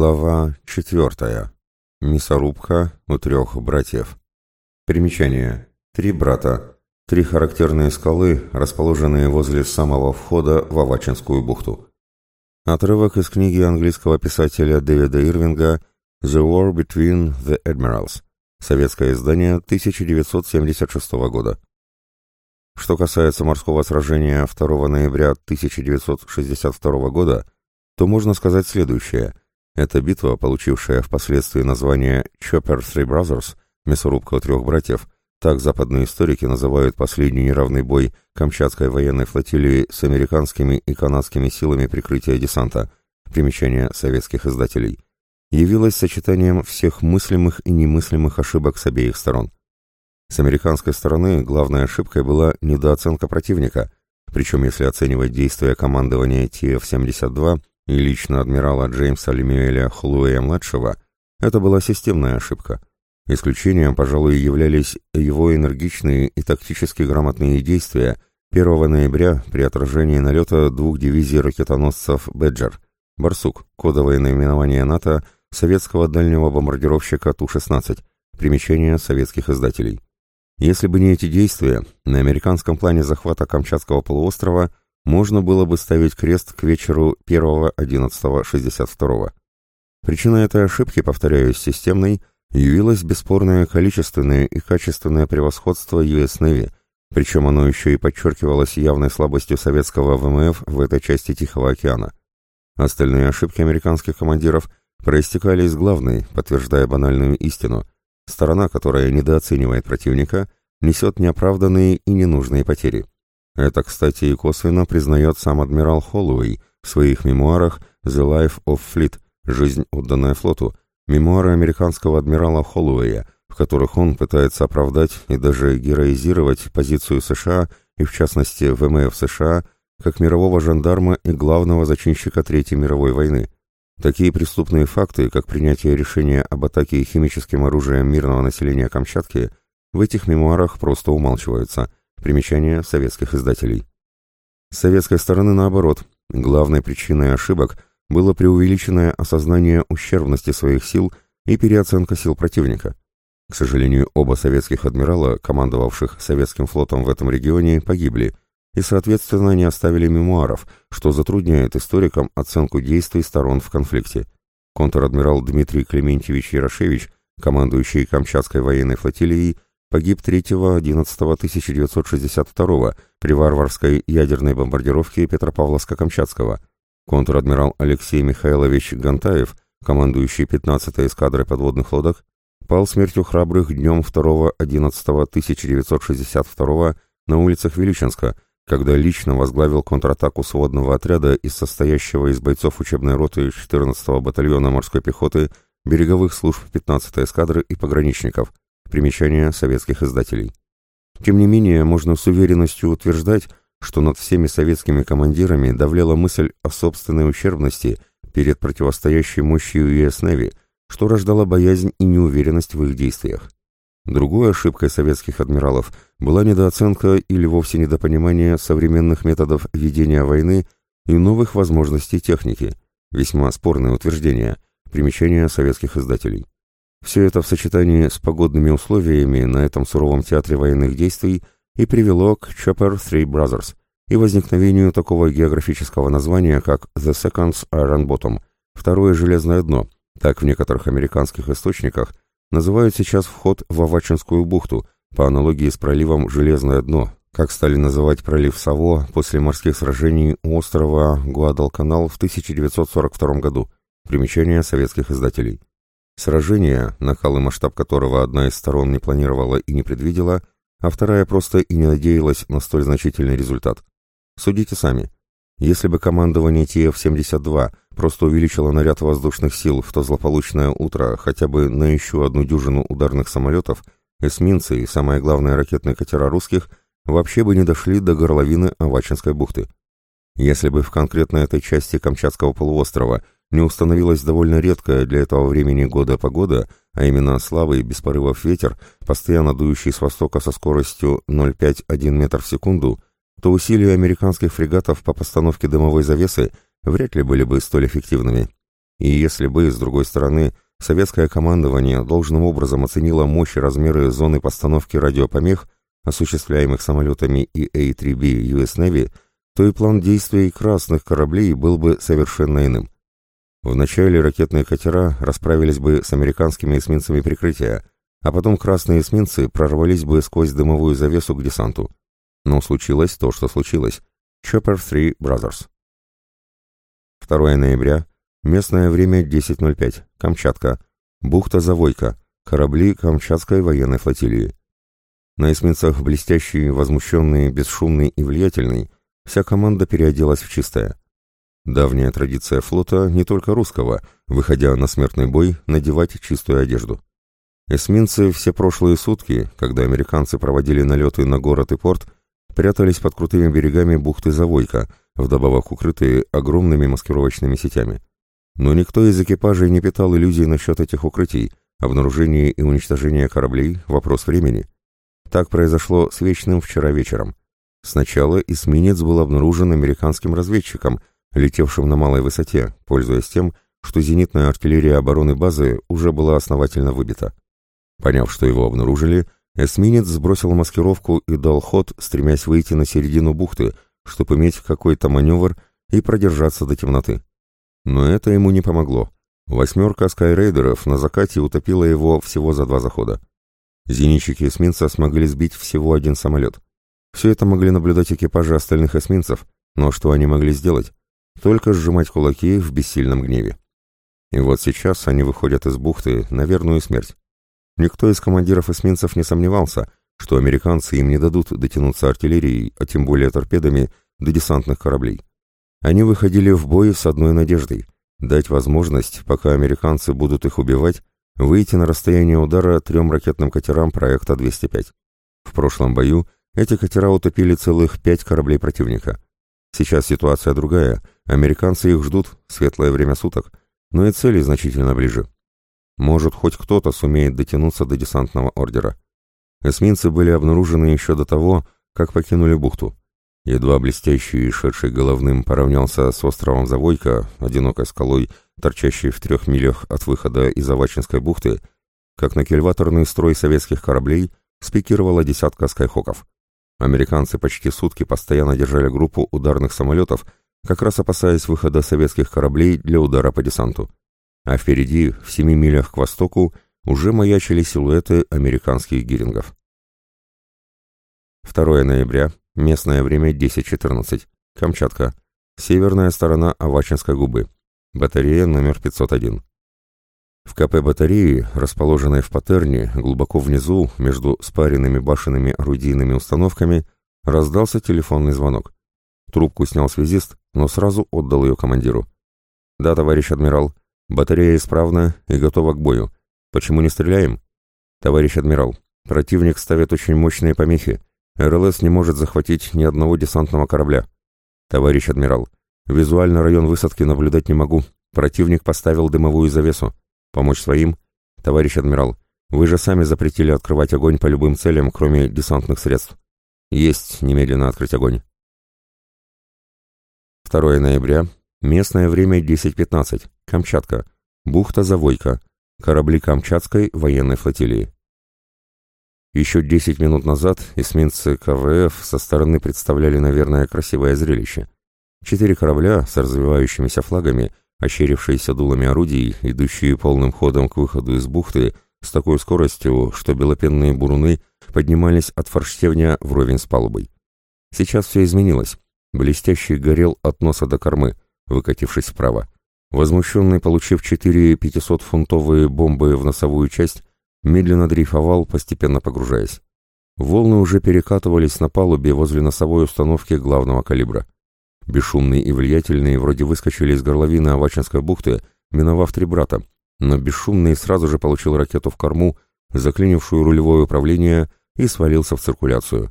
Глава четвертая. Мясорубка у трех братьев. Примечание. Три брата. Три характерные скалы, расположенные возле самого входа в Авачинскую бухту. Отрывок из книги английского писателя Дэвида Ирвинга «The War Between the Admirals». Советское издание 1976 года. Что касается морского сражения 2 ноября 1962 года, то можно сказать следующее. Эта битва, получившая впоследствии название «Chopper Three Brothers», «Мясорубка трех братьев», так западные историки называют последний неравный бой Камчатской военной флотилии с американскими и канадскими силами прикрытия десанта, примечание советских издателей, явилась сочетанием всех мыслимых и немыслимых ошибок с обеих сторон. С американской стороны главной ошибкой была недооценка противника, причем если оценивать действия командования ТФ-72 и лично адмирала Джеймса Лемюэля Хлуэя-младшего, это была системная ошибка. Исключением, пожалуй, являлись его энергичные и тактически грамотные действия 1 ноября при отражении налета двух дивизий ракетоносцев «Беджер», «Барсук», кодовое наименование НАТО, советского дальнего бомбардировщика Ту-16, примечание советских издателей. Если бы не эти действия, на американском плане захвата Камчатского полуострова можно было бы ставить крест к вечеру 1.11.62. Причина этой ошибки, повторяюсь, системной, явилось бесспорное количественное и качественное превосходство US Navy, причем оно еще и подчеркивалось явной слабостью советского ВМФ в этой части Тихого океана. Остальные ошибки американских командиров проистекали из главной, подтверждая банальную истину. Сторона, которая недооценивает противника, несет неоправданные и ненужные потери. Это, кстати, и косвенно признает сам адмирал Холлоуэй в своих мемуарах «The Life of Fleet» «Жизнь, отданная флоту», мемуары американского адмирала Холлоуэя, в которых он пытается оправдать и даже героизировать позицию США и, в частности, ВМФ США, как мирового жандарма и главного зачинщика Третьей мировой войны. Такие преступные факты, как принятие решения об атаке химическим оружием мирного населения Камчатки, в этих мемуарах просто умалчиваются – Примечание советских издателей. С советской стороны, наоборот, главной причиной ошибок было преувеличенное осознание ущербности своих сил и переоценка сил противника. К сожалению, оба советских адмирала, командовавших советским флотом в этом регионе, погибли и, соответственно, не оставили мемуаров, что затрудняет историкам оценку действий сторон в конфликте. Контр-адмирал Дмитрий Клементьевич Ярошевич, командующий Камчатской военной флотилией, погиб 3.11.1962 при варварской ядерной бомбардировке Петропавловска-Камчатского. Контр-адмирал Алексей Михайлович Гантаев, командующий 15-й эскадрой подводных лодок, пал смертью храбрых днем 2.11.1962 на улицах Величенска, когда лично возглавил контратаку сводного отряда из состоящего из бойцов учебной роты 14-го батальона морской пехоты, береговых служб 15-й эскадры и пограничников – Примечание советских издателей. Тем не менее, можно с уверенностью утверждать, что над всеми советскими командирами давлела мысль о собственной ущербности перед противостоящей мощью Navy, что рождало боязнь и неуверенность в их действиях. Другой ошибкой советских адмиралов была недооценка или вовсе недопонимание современных методов ведения войны и новых возможностей техники, весьма спорное утверждение, примечание советских издателей. Все это в сочетании с погодными условиями на этом суровом театре военных действий и привело к Chopper Three Brothers и возникновению такого географического названия, как The Second's Iron Bottom, второе железное дно, так в некоторых американских источниках называют сейчас вход в Авачинскую бухту, по аналогии с проливом Железное дно, как стали называть пролив Саво после морских сражений у острова Гуадалканал в 1942 году. Примечание советских издателей. Сражение, накал и масштаб которого одна из сторон не планировала и не предвидела, а вторая просто и не надеялась на столь значительный результат. Судите сами. Если бы командование ТФ-72 просто увеличило наряд воздушных сил в то злополучное утро хотя бы на еще одну дюжину ударных самолетов, эсминцы и, самое главное, ракетные катера русских вообще бы не дошли до горловины Авачинской бухты. Если бы в конкретно этой части Камчатского полуострова не установилась довольно редкая для этого времени года погода, а именно слабый, без порывов ветер, постоянно дующий с востока со скоростью 0,5-1 метр в секунду, то усилия американских фрегатов по постановке дымовой завесы вряд ли были бы столь эффективными. И если бы, с другой стороны, советское командование должным образом оценило мощь и размеры зоны постановки радиопомех, осуществляемых самолетами EA-3B US Navy, то и план действий красных кораблей был бы совершенно иным. Вначале ракетные катера расправились бы с американскими эсминцами прикрытия, а потом красные эсминцы прорвались бы сквозь дымовую завесу к десанту. Но случилось то, что случилось. Chopper 3 Brothers. 2 ноября. Местное время 10.05. Камчатка. Бухта Завойка. Корабли Камчатской военной флотилии. На эсминцах блестящий, возмущенный, бесшумный и влиятельный, вся команда переоделась в чистое. Давняя традиция флота, не только русского, выходя на смертный бой, надевать чистую одежду. Эсминцы все прошлые сутки, когда американцы проводили налеты на город и порт, прятались под крутыми берегами бухты Завойка, вдобавок укрытые огромными маскировочными сетями. Но никто из экипажей не питал иллюзий насчет этих укрытий, обнаружение и уничтожение кораблей – вопрос времени. Так произошло с Вечным вчера вечером. Сначала эсминец был обнаружен американским разведчиком, летевшим на малой высоте, пользуясь тем, что зенитная артиллерия обороны базы уже была основательно выбита. Поняв, что его обнаружили, эсминец сбросил маскировку и дал ход, стремясь выйти на середину бухты, чтобы иметь какой-то маневр и продержаться до темноты. Но это ему не помогло. Восьмерка скайрейдеров на закате утопила его всего за два захода. Зенитчики эсминца смогли сбить всего один самолет. Все это могли наблюдать экипажи остальных эсминцев, но что они могли сделать? Только сжимать кулаки в бессильном гневе. И вот сейчас они выходят из бухты на верную смерть. Никто из командиров эсминцев не сомневался, что американцы им не дадут дотянуться артиллерией, а тем более торпедами, до десантных кораблей. Они выходили в бой с одной надеждой – дать возможность, пока американцы будут их убивать, выйти на расстояние удара трем ракетным катерам проекта 205. В прошлом бою эти катера утопили целых пять кораблей противника. Сейчас ситуация другая, американцы их ждут, светлое время суток, но и цели значительно ближе. Может, хоть кто-то сумеет дотянуться до десантного ордера. Эсминцы были обнаружены еще до того, как покинули бухту. Едва блестящий и шедший головным поравнялся с островом Завойка, одинокой скалой, торчащей в трех милях от выхода из Авачинской бухты, как на кильваторный строй советских кораблей спикировала десятка скайхоков. Американцы почти сутки постоянно держали группу ударных самолетов, как раз опасаясь выхода советских кораблей для удара по десанту а впереди, в семи милях к востоку, уже маячили силуэты американских гирингов. 2 ноября, местное время 10.14, Камчатка, северная сторона Авачинской губы, батарея номер 501. В КП батареи, расположенной в Патерне, глубоко внизу, между спаренными башенными орудийными установками, раздался телефонный звонок. Трубку снял связист, но сразу отдал ее командиру. «Да, товарищ адмирал, Батарея исправна и готова к бою. Почему не стреляем? Товарищ адмирал, противник ставит очень мощные помехи. РЛС не может захватить ни одного десантного корабля. Товарищ адмирал, визуально район высадки наблюдать не могу. Противник поставил дымовую завесу. Помочь своим? Товарищ адмирал, вы же сами запретили открывать огонь по любым целям, кроме десантных средств. Есть немедленно открыть огонь. 2 ноября, Местное время 10.15. Камчатка. Бухта Завойка. Корабли Камчатской военной флотилии. Еще 10 минут назад эсминцы КВФ со стороны представляли, наверное, красивое зрелище. Четыре корабля с развивающимися флагами, ощерившиеся дулами орудий, идущие полным ходом к выходу из бухты с такой скоростью, что белопенные буруны поднимались от форштевня вровень с палубой. Сейчас все изменилось. Блестящий горел от носа до кормы — выкатившись вправо. Возмущенный, получив четыре 500-фунтовые бомбы в носовую часть, медленно дрейфовал, постепенно погружаясь. Волны уже перекатывались на палубе возле носовой установки главного калибра. Бесшумные и влиятельные вроде выскочили из горловины Авачинской бухты, миновав три брата, но бесшумный сразу же получил ракету в корму, заклинившую рулевое управление, и свалился в циркуляцию.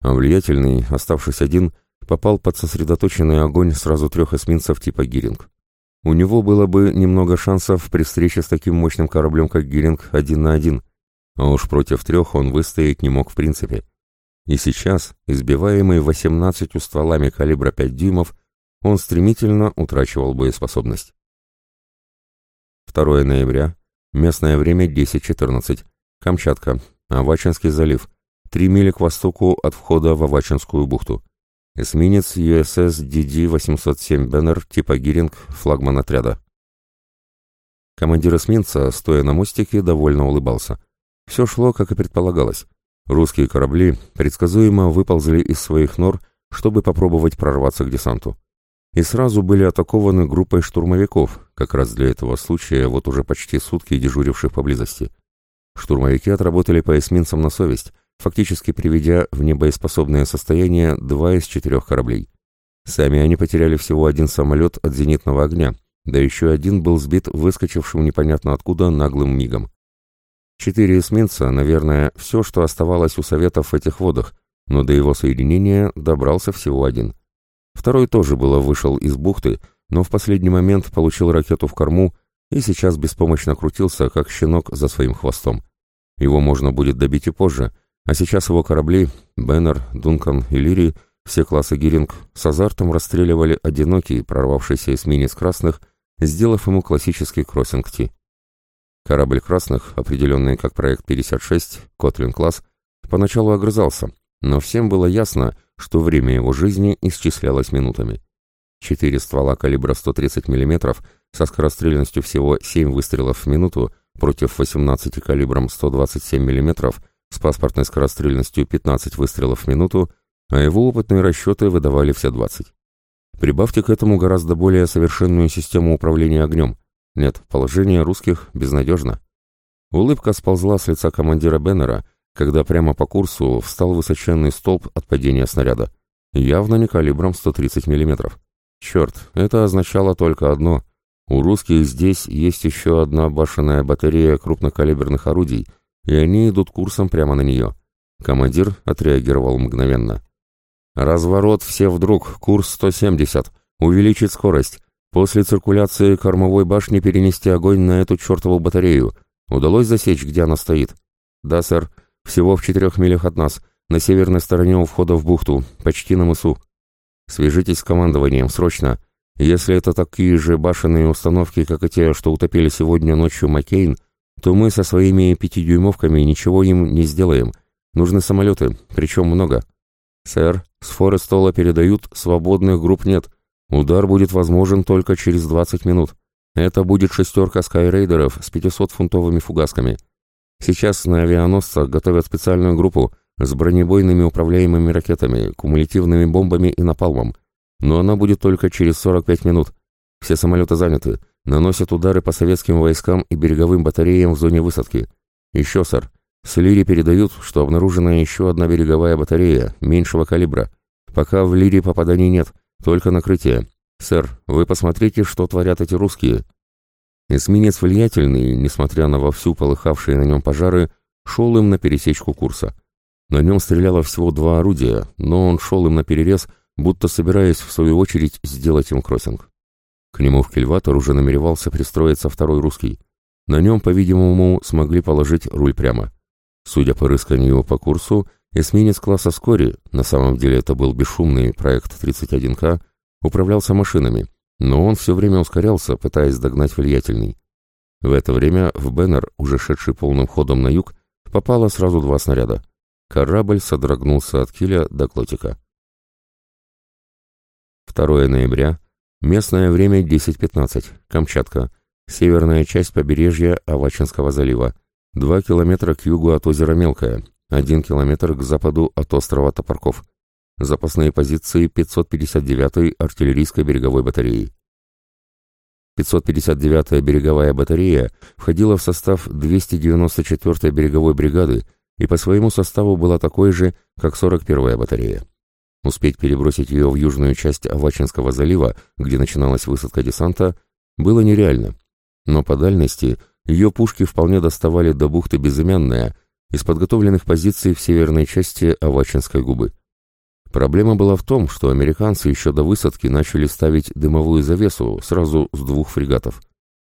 А влиятельный, оставшись один, попал под сосредоточенный огонь сразу трех эсминцев типа «Гиринг». У него было бы немного шансов при встрече с таким мощным кораблем, как «Гиринг», один на один, а уж против трех он выстоять не мог в принципе. И сейчас, избиваемый 18 стволами калибра 5 дюймов, он стремительно утрачивал боеспособность. 2 ноября, местное время 10.14, Камчатка, Авачинский залив, 3 мили к востоку от входа в Авачинскую бухту. Эсминец USS DD-807 Беннер типа Гиринг, флагман отряда. Командир эсминца, стоя на мостике, довольно улыбался. Все шло, как и предполагалось. Русские корабли предсказуемо выползли из своих нор, чтобы попробовать прорваться к десанту. И сразу были атакованы группой штурмовиков, как раз для этого случая вот уже почти сутки дежуривших поблизости. Штурмовики отработали по эсминцам на совесть, фактически приведя в небоеспособное состояние два из четырех кораблей. Сами они потеряли всего один самолет от зенитного огня, да еще один был сбит выскочившим непонятно откуда наглым мигом. Четыре эсминца, наверное, все, что оставалось у Советов в этих водах, но до его соединения добрался всего один. Второй тоже было вышел из бухты, но в последний момент получил ракету в корму и сейчас беспомощно крутился, как щенок за своим хвостом. Его можно будет добить и позже, а сейчас его корабли, Беннер, Дункан и Лири, все классы Гиринг, с азартом расстреливали одинокий, прорвавшийся эсминец красных, сделав ему классический кроссинг-ти. Корабль красных, определенный как проект 56, Котлин-класс, поначалу огрызался, но всем было ясно, что время его жизни исчислялось минутами. Четыре ствола калибра 130 мм со скорострельностью всего 7 выстрелов в минуту против 18 калибром 127 мм с паспортной скорострельностью 15 выстрелов в минуту, а его опытные расчеты выдавали все 20. Прибавьте к этому гораздо более совершенную систему управления огнем. Нет, положение русских безнадежно. Улыбка сползла с лица командира Беннера, когда прямо по курсу встал высоченный столб от падения снаряда. Явно не калибром 130 мм. Черт, это означало только одно. У русских здесь есть еще одна башенная батарея крупнокалиберных орудий, и они идут курсом прямо на нее. Командир отреагировал мгновенно. «Разворот все вдруг, курс 170. Увеличить скорость. После циркуляции кормовой башни перенести огонь на эту чертову батарею. Удалось засечь, где она стоит?» «Да, сэр. Всего в четырех милях от нас, на северной стороне у входа в бухту, почти на мысу. Свяжитесь с командованием, срочно. Если это такие же башенные установки, как и те, что утопили сегодня ночью Маккейн, то мы со своими пятидюймовками ничего им не сделаем. Нужны самолеты, причем много. Сэр, с Форестола передают, свободных групп нет. Удар будет возможен только через 20 минут. Это будет шестерка скайрейдеров с 500-фунтовыми фугасками. Сейчас на авианосцах готовят специальную группу с бронебойными управляемыми ракетами, кумулятивными бомбами и напалмом. Но она будет только через 45 минут. Все самолеты заняты, наносят удары по советским войскам и береговым батареям в зоне высадки. Еще, сэр, с Лири передают, что обнаружена еще одна береговая батарея, меньшего калибра. Пока в Лире попаданий нет, только накрытие. Сэр, вы посмотрите, что творят эти русские. Эсминец влиятельный, несмотря на вовсю полыхавшие на нем пожары, шел им на пересечку курса. На нем стреляло всего два орудия, но он шел им на перерез, будто собираясь, в свою очередь, сделать им кроссинг. К нему в кильватор уже намеревался пристроиться второй русский. На нем, по-видимому, смогли положить руль прямо. Судя по рысканию по курсу, эсминец класса «Скори», на самом деле это был бесшумный проект 31К, управлялся машинами, но он все время ускорялся, пытаясь догнать влиятельный. В это время в Беннер, уже шедший полным ходом на юг, попало сразу два снаряда. Корабль содрогнулся от киля до клотика. 2 ноября, местное время 10.15, Камчатка, северная часть побережья Авачинского залива, 2 километра к югу от озера Мелкое, 1 километр к западу от острова Топорков. Запасные позиции 559-й артиллерийской береговой батареи. 559-я береговая батарея входила в состав 294-й береговой бригады и по своему составу была такой же, как 41-я батарея. Успеть перебросить ее в южную часть Авачинского залива, где начиналась высадка десанта, было нереально. Но по дальности ее пушки вполне доставали до бухты Безымянная из подготовленных позиций в северной части Авачинской губы. Проблема была в том, что американцы еще до высадки начали ставить дымовую завесу сразу с двух фрегатов.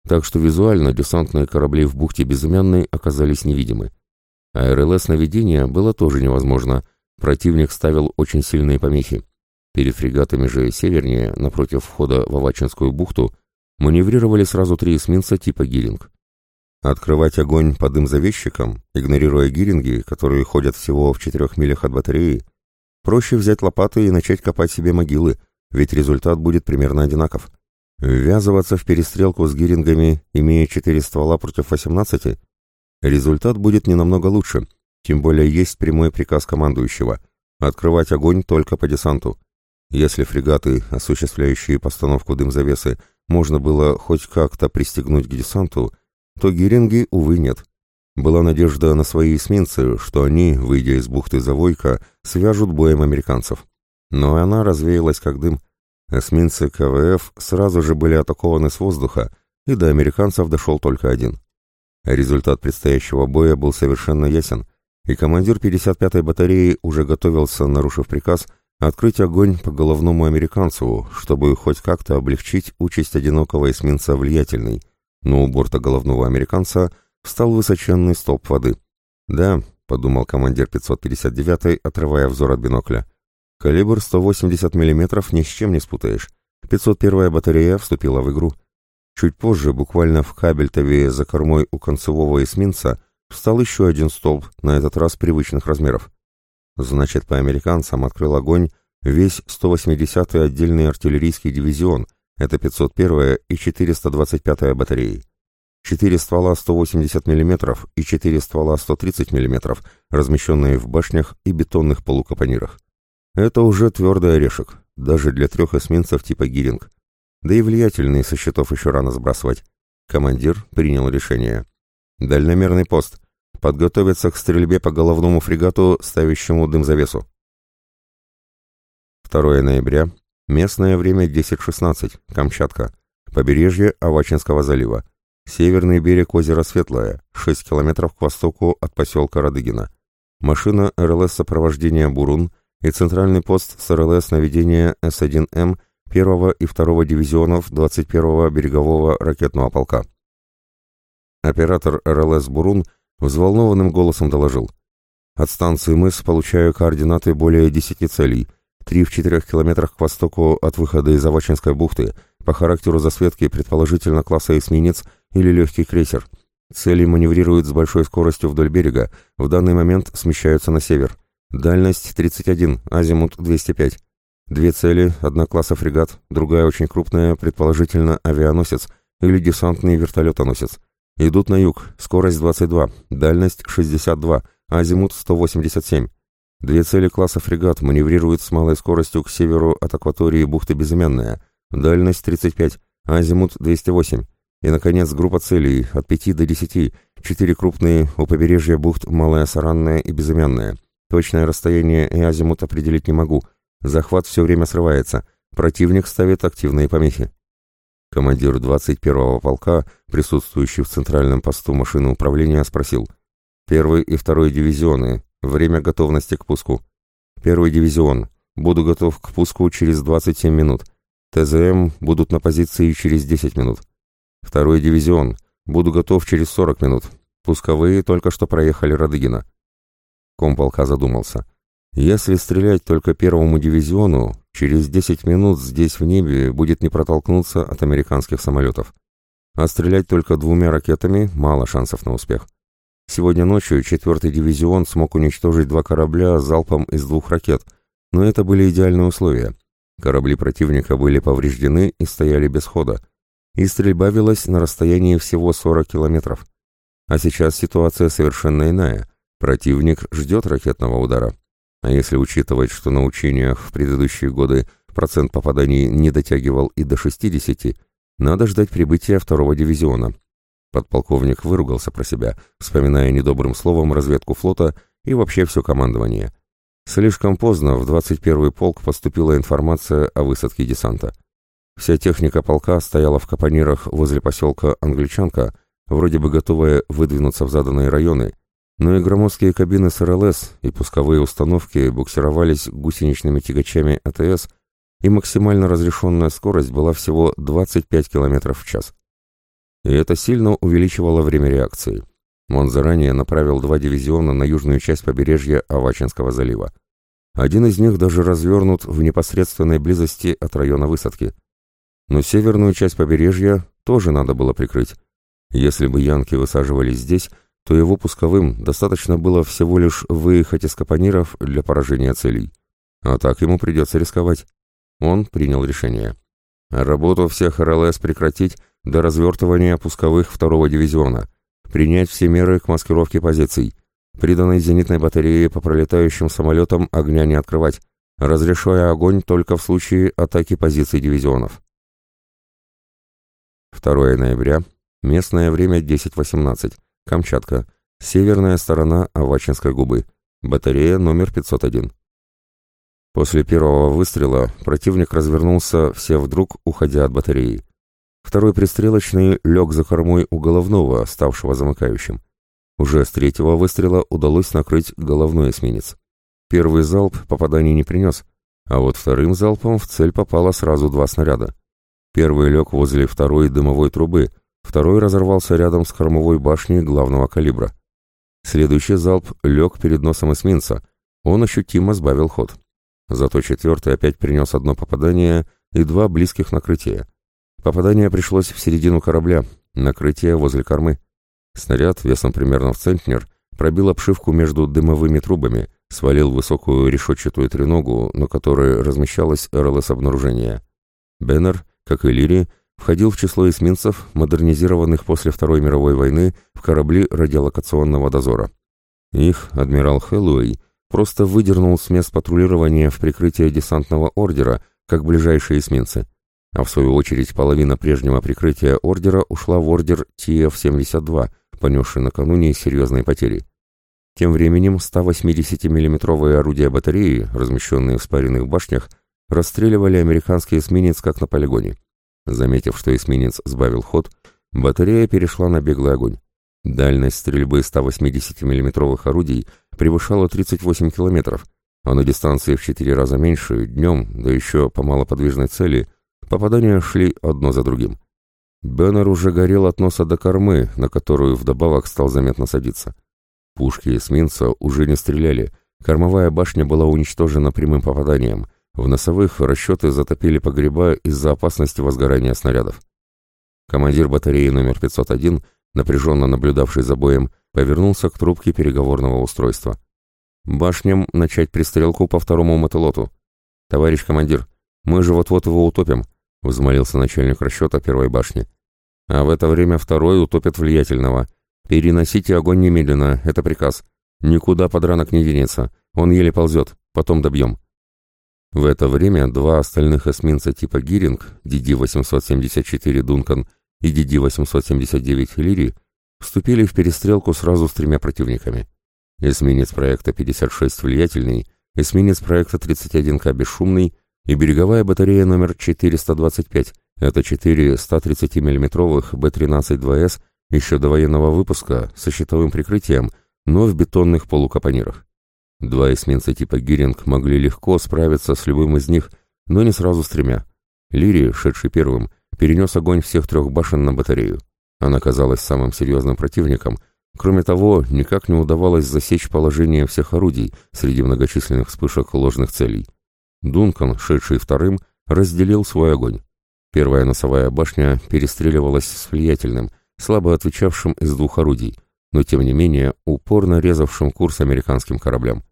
Так что визуально десантные корабли в бухте Безымянной оказались невидимы. А РЛС наведения было тоже невозможно. Противник ставил очень сильные помехи. Перед фрегатами же севернее, напротив входа в Авачинскую бухту, маневрировали сразу три эсминца типа «Гиринг». Открывать огонь по дым-завещикам, игнорируя гиринги, которые ходят всего в четырех милях от батареи, проще взять лопаты и начать копать себе могилы, ведь результат будет примерно одинаков. Ввязываться в перестрелку с гирингами, имея четыре ствола против 18, результат будет не намного лучше, тем более есть прямой приказ командующего – открывать огонь только по десанту. Если фрегаты, осуществляющие постановку дым-завесы, можно было хоть как-то пристегнуть к десанту, то гиринги, увы, нет. Была надежда на свои эсминцы, что они, выйдя из бухты Завойка, свяжут боем американцев. Но она развеялась как дым, Эсминцы КВФ сразу же были атакованы с воздуха, и до американцев дошел только один. Результат предстоящего боя был совершенно ясен, и командир 55-й батареи уже готовился, нарушив приказ, открыть огонь по головному американцу, чтобы хоть как-то облегчить участь одинокого эсминца «Влиятельный», но у борта головного американца встал высоченный столб воды. «Да», — подумал командир 559-й, отрывая взор от бинокля, — Калибр 180 мм ни с чем не спутаешь. 501-я батарея вступила в игру. Чуть позже, буквально в кабельтове за кормой у концевого эсминца, встал еще один столб, на этот раз привычных размеров. Значит, по американцам открыл огонь весь 180-й отдельный артиллерийский дивизион, это 501-я и 425-я батареи. Четыре ствола 180 мм и четыре ствола 130 мм, размещенные в башнях и бетонных полукапонирах. Это уже твердый орешек, даже для трех эсминцев типа «Гиринг». Да и влиятельные со счетов еще рано сбрасывать. Командир принял решение. Дальномерный пост. Подготовиться к стрельбе по головному фрегату, ставящему дым-завесу. 2 ноября. Местное время 10.16. Камчатка. Побережье Авачинского залива. Северный берег озера Светлое, 6 километров к востоку от поселка Радыгина. Машина РЛС сопровождения «Бурун» и центральный пост с РЛС наведения С-1М 1 и 2 дивизионов 21-го берегового ракетного полка. Оператор РЛС «Бурун» взволнованным голосом доложил. От станции мыс получаю координаты более 10 целей, три в 4 километрах к востоку от выхода из Авачинской бухты, по характеру засветки предположительно класса эсминец или легкий крейсер. Цели маневрируют с большой скоростью вдоль берега, в данный момент смещаются на север. Дальность 31, азимут 205. Две цели, одна класса фрегат, другая очень крупная, предположительно авианосец или десантный вертолетоносец. Идут на юг, скорость 22, дальность 62, азимут 187. Две цели класса фрегат маневрируют с малой скоростью к северу от акватории бухты Безымянная, дальность 35, азимут 208. И, наконец, группа целей от 5 до 10, четыре крупные у побережья бухт Малая Саранная и Безымянная. Точное расстояние и азимут определить не могу. Захват все время срывается. Противник ставит активные помехи. Командир 21-го полка, присутствующий в центральном посту машины управления, спросил. «Первый и второй дивизионы. Время готовности к пуску». «Первый дивизион. Буду готов к пуску через 27 минут. ТЗМ будут на позиции через 10 минут». «Второй дивизион. Буду готов через 40 минут. Пусковые только что проехали Радыгина». Комполка задумался. Если стрелять только первому дивизиону, через 10 минут здесь в небе будет не протолкнуться от американских самолетов. А стрелять только двумя ракетами мало шансов на успех. Сегодня ночью четвертый дивизион смог уничтожить два корабля залпом из двух ракет, но это были идеальные условия. Корабли противника были повреждены и стояли без хода, и стрельба велась на расстоянии всего 40 километров. А сейчас ситуация совершенно иная. Противник ждет ракетного удара. А если учитывать, что на учениях в предыдущие годы процент попаданий не дотягивал и до 60, надо ждать прибытия второго дивизиона. Подполковник выругался про себя, вспоминая недобрым словом разведку флота и вообще все командование. Слишком поздно в 21-й полк поступила информация о высадке десанта. Вся техника полка стояла в капонирах возле поселка Англичанка, вроде бы готовая выдвинуться в заданные районы, но и громоздкие кабины с РЛС и пусковые установки буксировались гусеничными тягачами АТС, и максимально разрешенная скорость была всего 25 км в час. И это сильно увеличивало время реакции. Он заранее направил два дивизиона на южную часть побережья Авачинского залива. Один из них даже развернут в непосредственной близости от района высадки. но северную часть побережья тоже надо было прикрыть. Если бы янки высаживались здесь, то его пусковым достаточно было всего лишь выехать из капониров для поражения целей. А так ему придется рисковать. Он принял решение. Работу всех РЛС прекратить до развертывания пусковых второго дивизиона. Принять все меры к маскировке позиций. Приданной зенитной батарее по пролетающим самолетам огня не открывать, разрешая огонь только в случае атаки позиций дивизионов. 2 ноября, местное время 10.18, Камчатка, северная сторона Авачинской губы, батарея номер 501. После первого выстрела противник развернулся все вдруг, уходя от батареи. Второй пристрелочный лег за кормой у головного, ставшего замыкающим. Уже с третьего выстрела удалось накрыть головной эсминец. Первый залп попаданий не принес, а вот вторым залпом в цель попало сразу два снаряда. Первый лег возле второй дымовой трубы, второй разорвался рядом с кормовой башней главного калибра. Следующий залп лег перед носом эсминца, он ощутимо сбавил ход. Зато четвертый опять принес одно попадание и два близких накрытия. Попадание пришлось в середину корабля, накрытие возле кормы. Снаряд весом примерно в центнер пробил обшивку между дымовыми трубами, свалил высокую решетчатую треногу, на которой размещалось РЛС обнаружения. Беннер, как и Лири, входил в число эсминцев, модернизированных после Второй мировой войны в корабли радиолокационного дозора. Их адмирал Хэллоуэй просто выдернул с мест патрулирования в прикрытие десантного ордера, как ближайшие эсминцы – а в свою очередь половина прежнего прикрытия ордера ушла в ордер ТФ-72, понесший накануне серьезные потери. Тем временем 180 миллиметровые орудия батареи, размещенные в спаренных башнях, расстреливали американский эсминец как на полигоне. Заметив, что эсминец сбавил ход, батарея перешла на беглый огонь. Дальность стрельбы 180 миллиметровых орудий превышала 38 километров, а на дистанции в 4 раза меньше, днем, да еще по малоподвижной цели – Попадания шли одно за другим. Беннер уже горел от носа до кормы, на которую вдобавок стал заметно садиться. Пушки эсминца уже не стреляли, кормовая башня была уничтожена прямым попаданием, в носовых расчеты затопили погреба из-за опасности возгорания снарядов. Командир батареи номер 501, напряженно наблюдавший за боем, повернулся к трубке переговорного устройства. «Башням начать пристрелку по второму мотолоту. Товарищ командир, мы же вот-вот его утопим», — взмолился начальник расчета первой башни. «А в это время второй утопит влиятельного. Переносите огонь немедленно, это приказ. Никуда подранок не денется, он еле ползет, потом добьем». В это время два остальных эсминца типа «Гиринг», DD-874 «Дункан» и DD-879 «Лири» вступили в перестрелку сразу с тремя противниками. Эсминец проекта 56 «Влиятельный», эсминец проекта 31К «Бесшумный» и береговая батарея номер 425, это 4 130 миллиметровых Б-13-2С еще до военного выпуска со щитовым прикрытием, но в бетонных полукапонирах. Два эсминца типа «Гиринг» могли легко справиться с любым из них, но не сразу с тремя. Лири, шедший первым, перенес огонь всех трех башен на батарею. Она казалась самым серьезным противником. Кроме того, никак не удавалось засечь положение всех орудий среди многочисленных вспышек ложных целей. Дункан, шедший вторым, разделил свой огонь. Первая носовая башня перестреливалась с влиятельным, слабо отвечавшим из двух орудий, но тем не менее упорно резавшим курс американским кораблям.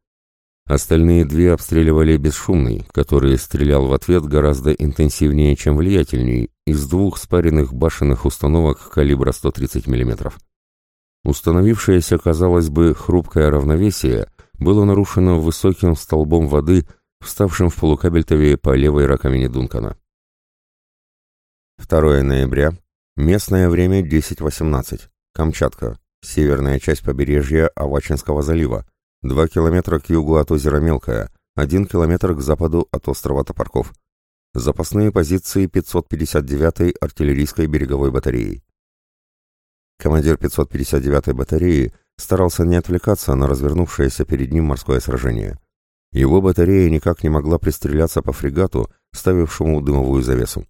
Остальные две обстреливали бесшумный, который стрелял в ответ гораздо интенсивнее, чем влиятельней, из двух спаренных башенных установок калибра 130 мм. Установившееся, казалось бы, хрупкое равновесие было нарушено высоким столбом воды вставшим в полукабельтове по левой раковине Дункана. 2 ноября. Местное время 10.18. Камчатка. Северная часть побережья Авачинского залива. 2 километра к югу от озера Мелкое, 1 километр к западу от острова Топорков. Запасные позиции 559-й артиллерийской береговой батареи. Командир 559-й батареи старался не отвлекаться на развернувшееся перед ним морское сражение. Его батарея никак не могла пристреляться по фрегату, ставившему дымовую завесу.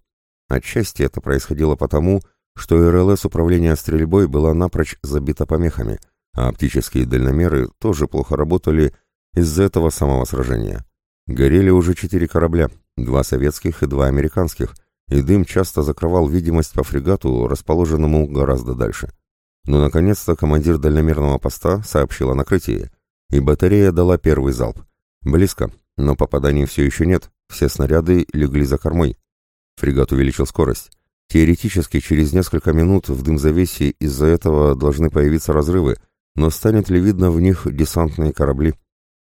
Отчасти это происходило потому, что РЛС управления стрельбой была напрочь забита помехами, а оптические дальномеры тоже плохо работали из-за этого самого сражения. Горели уже четыре корабля, два советских и два американских, и дым часто закрывал видимость по фрегату, расположенному гораздо дальше. Но, наконец-то, командир дальномерного поста сообщил о накрытии, и батарея дала первый залп. Близко, но попаданий все еще нет, все снаряды легли за кормой. Фрегат увеличил скорость. Теоретически, через несколько минут в дымзавесе из-за этого должны появиться разрывы, но станет ли видно в них десантные корабли?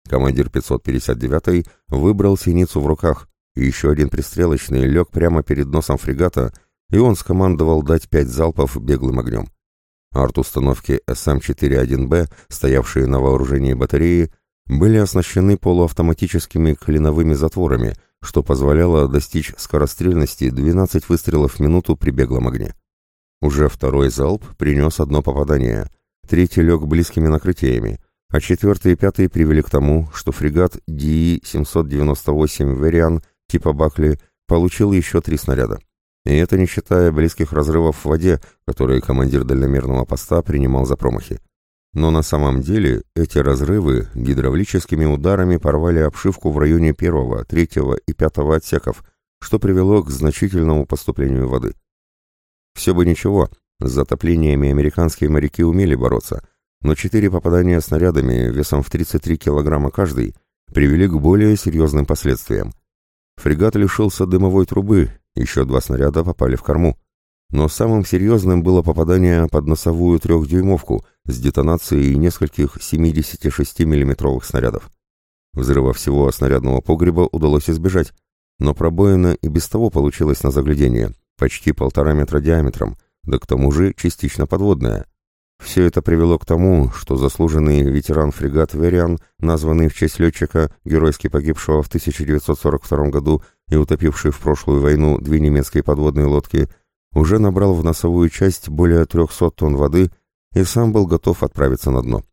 Командир 559-й выбрал синицу в руках, и еще один пристрелочный лег прямо перед носом фрегата, и он скомандовал дать пять залпов беглым огнем. Арт-установки СМ-4-1Б, стоявшие на вооружении батареи, были оснащены полуавтоматическими клиновыми затворами, что позволяло достичь скорострельности 12 выстрелов в минуту при беглом огне. Уже второй залп принес одно попадание, третий лег близкими накрытиями, а четвертый и пятый привели к тому, что фрегат DE-798 «Вериан» типа «Бакли» получил еще три снаряда. И это не считая близких разрывов в воде, которые командир дальномерного поста принимал за промахи. Но на самом деле эти разрывы гидравлическими ударами порвали обшивку в районе первого, третьего и пятого отсеков, что привело к значительному поступлению воды. Все бы ничего, с затоплениями американские моряки умели бороться, но четыре попадания снарядами весом в 33 килограмма каждый привели к более серьезным последствиям. Фрегат лишился дымовой трубы, еще два снаряда попали в корму. Но самым серьезным было попадание под носовую трехдюймовку с детонацией нескольких 76 миллиметровых снарядов. Взрыва всего снарядного погреба удалось избежать, но пробоина и без того получилась на заглядение, почти полтора метра диаметром, да к тому же частично подводная. Все это привело к тому, что заслуженный ветеран-фрегат «Вериан», названный в честь летчика, геройски погибшего в 1942 году и утопивший в прошлую войну две немецкие подводные лодки, уже набрал в носовую часть более 300 тонн воды и сам был готов отправиться на дно.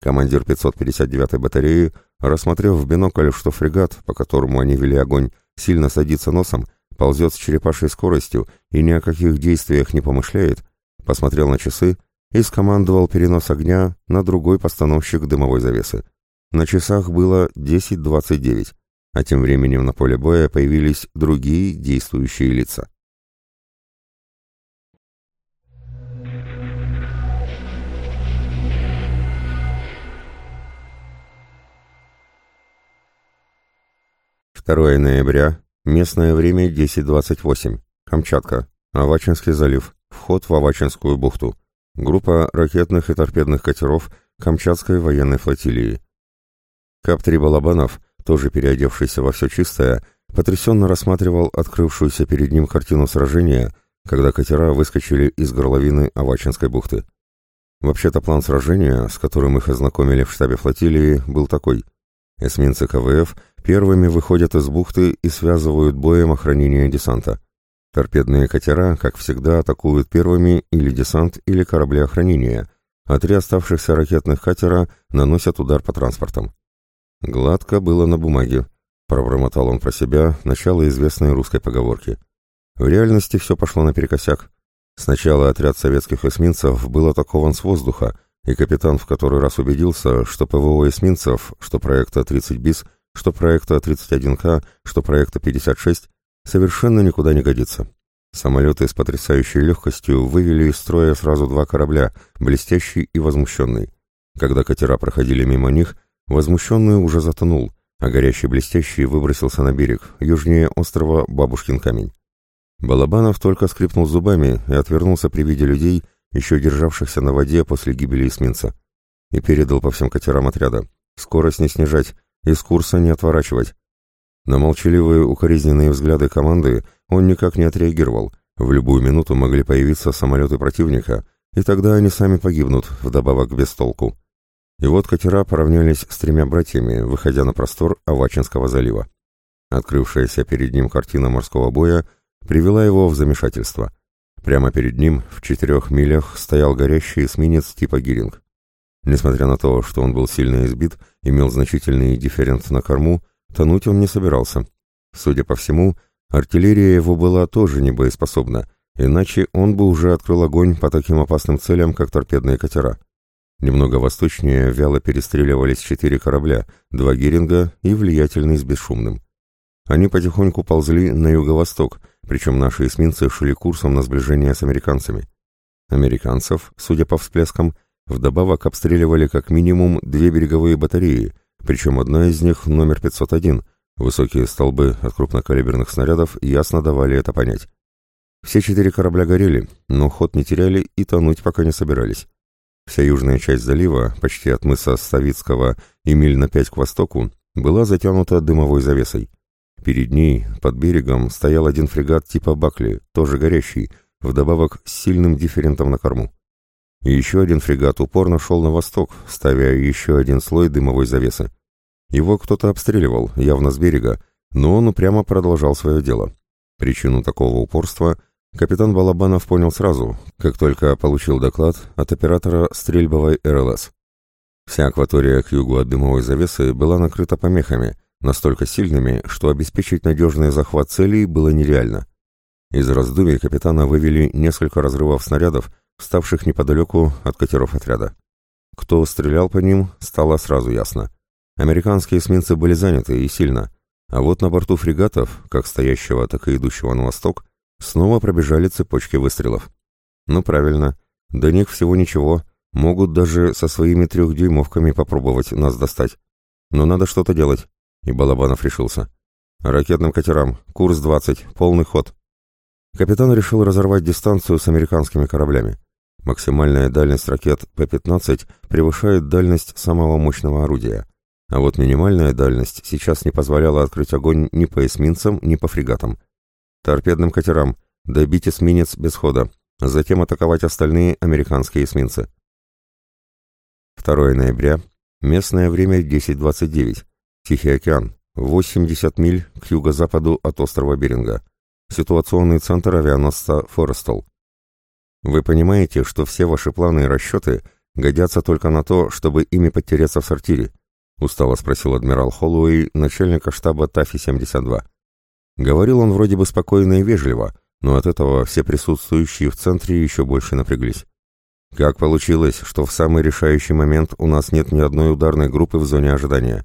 Командир 559-й батареи, рассмотрев в бинокль, что фрегат, по которому они вели огонь, сильно садится носом, ползет с черепашей скоростью и ни о каких действиях не помышляет, посмотрел на часы и скомандовал перенос огня на другой постановщик дымовой завесы. На часах было 10.29, а тем временем на поле боя появились другие действующие лица. Второе ноября, местное время 10.28, Камчатка, Авачинский залив, вход в Авачинскую бухту. Группа ракетных и торпедных катеров Камчатской военной флотилии. Кап-3 Балабанов, тоже переодевшийся во все чистое, потрясенно рассматривал открывшуюся перед ним картину сражения, когда катера выскочили из горловины Авачинской бухты. Вообще-то план сражения, с которым их ознакомили в штабе флотилии, был такой. Эсминцы КВФ первыми выходят из бухты и связывают боем охранение десанта. Торпедные катера, как всегда, атакуют первыми или десант, или корабли охранения, а три оставшихся ракетных катера наносят удар по транспортам. Гладко было на бумаге, пробормотал он про себя начало известной русской поговорки. В реальности все пошло наперекосяк. Сначала отряд советских эсминцев был атакован с воздуха, и капитан в который раз убедился, что ПВО эсминцев, что проекта 30 БИС, что проекта 31К, что проекта 56 совершенно никуда не годится. Самолеты с потрясающей легкостью вывели из строя сразу два корабля, блестящий и возмущенный. Когда катера проходили мимо них, возмущенный уже затонул, а горящий блестящий выбросился на берег, южнее острова Бабушкин камень. Балабанов только скрипнул зубами и отвернулся при виде людей, еще державшихся на воде после гибели эсминца, и передал по всем катерам отряда. Скорость не снижать, из курса не отворачивать. На молчаливые укоризненные взгляды команды он никак не отреагировал. В любую минуту могли появиться самолеты противника, и тогда они сами погибнут, вдобавок без толку. И вот катера поравнялись с тремя братьями, выходя на простор Авачинского залива. Открывшаяся перед ним картина морского боя привела его в замешательство. Прямо перед ним, в четырех милях, стоял горящий эсминец типа «Гиринг». Несмотря на то, что он был сильно избит, имел значительный дифферент на корму, Тонуть он не собирался. Судя по всему, артиллерия его была тоже не боеспособна, иначе он бы уже открыл огонь по таким опасным целям, как торпедные катера. Немного восточнее вяло перестреливались четыре корабля, два Геринга и влиятельный с бесшумным. Они потихоньку ползли на юго-восток, причем наши эсминцы шли курсом на сближение с американцами. Американцев, судя по всплескам, вдобавок обстреливали как минимум две береговые батареи, причем одна из них номер 501. Высокие столбы от крупнокалиберных снарядов ясно давали это понять. Все четыре корабля горели, но ход не теряли и тонуть пока не собирались. Вся южная часть залива, почти от мыса Ставицкого и миль на пять к востоку, была затянута дымовой завесой. Перед ней, под берегом, стоял один фрегат типа Бакли, тоже горящий, вдобавок с сильным дифферентом на корму. И еще один фрегат упорно шел на восток, ставя еще один слой дымовой завесы. Его кто-то обстреливал, явно с берега, но он упрямо продолжал свое дело. Причину такого упорства капитан Балабанов понял сразу, как только получил доклад от оператора стрельбовой РЛС. Вся акватория к югу от дымовой завесы была накрыта помехами, настолько сильными, что обеспечить надежный захват целей было нереально. Из раздумий капитана вывели несколько разрывов снарядов, ставших неподалеку от катеров отряда. Кто стрелял по ним, стало сразу ясно. Американские эсминцы были заняты и сильно, а вот на борту фрегатов, как стоящего, так и идущего на восток, снова пробежали цепочки выстрелов. Ну правильно, до них всего ничего, могут даже со своими трехдюймовками попробовать нас достать. Но надо что-то делать, и Балабанов решился. Ракетным катерам, курс 20, полный ход. Капитан решил разорвать дистанцию с американскими кораблями. Максимальная дальность ракет П-15 превышает дальность самого мощного орудия. А вот минимальная дальность сейчас не позволяла открыть огонь ни по эсминцам, ни по фрегатам. Торпедным катерам добить эсминец без хода, затем атаковать остальные американские эсминцы. 2 ноября, местное время 10.29, Тихий океан, 80 миль к юго-западу от острова Беринга. Ситуационный центр авианосца «Форестол». Вы понимаете, что все ваши планы и расчеты годятся только на то, чтобы ими подтереться в сортире? Устало спросил адмирал Холлоуэй, начальника штаба ТАФИ-72. Говорил он вроде бы спокойно и вежливо, но от этого все присутствующие в центре еще больше напряглись. Как получилось, что в самый решающий момент у нас нет ни одной ударной группы в зоне ожидания?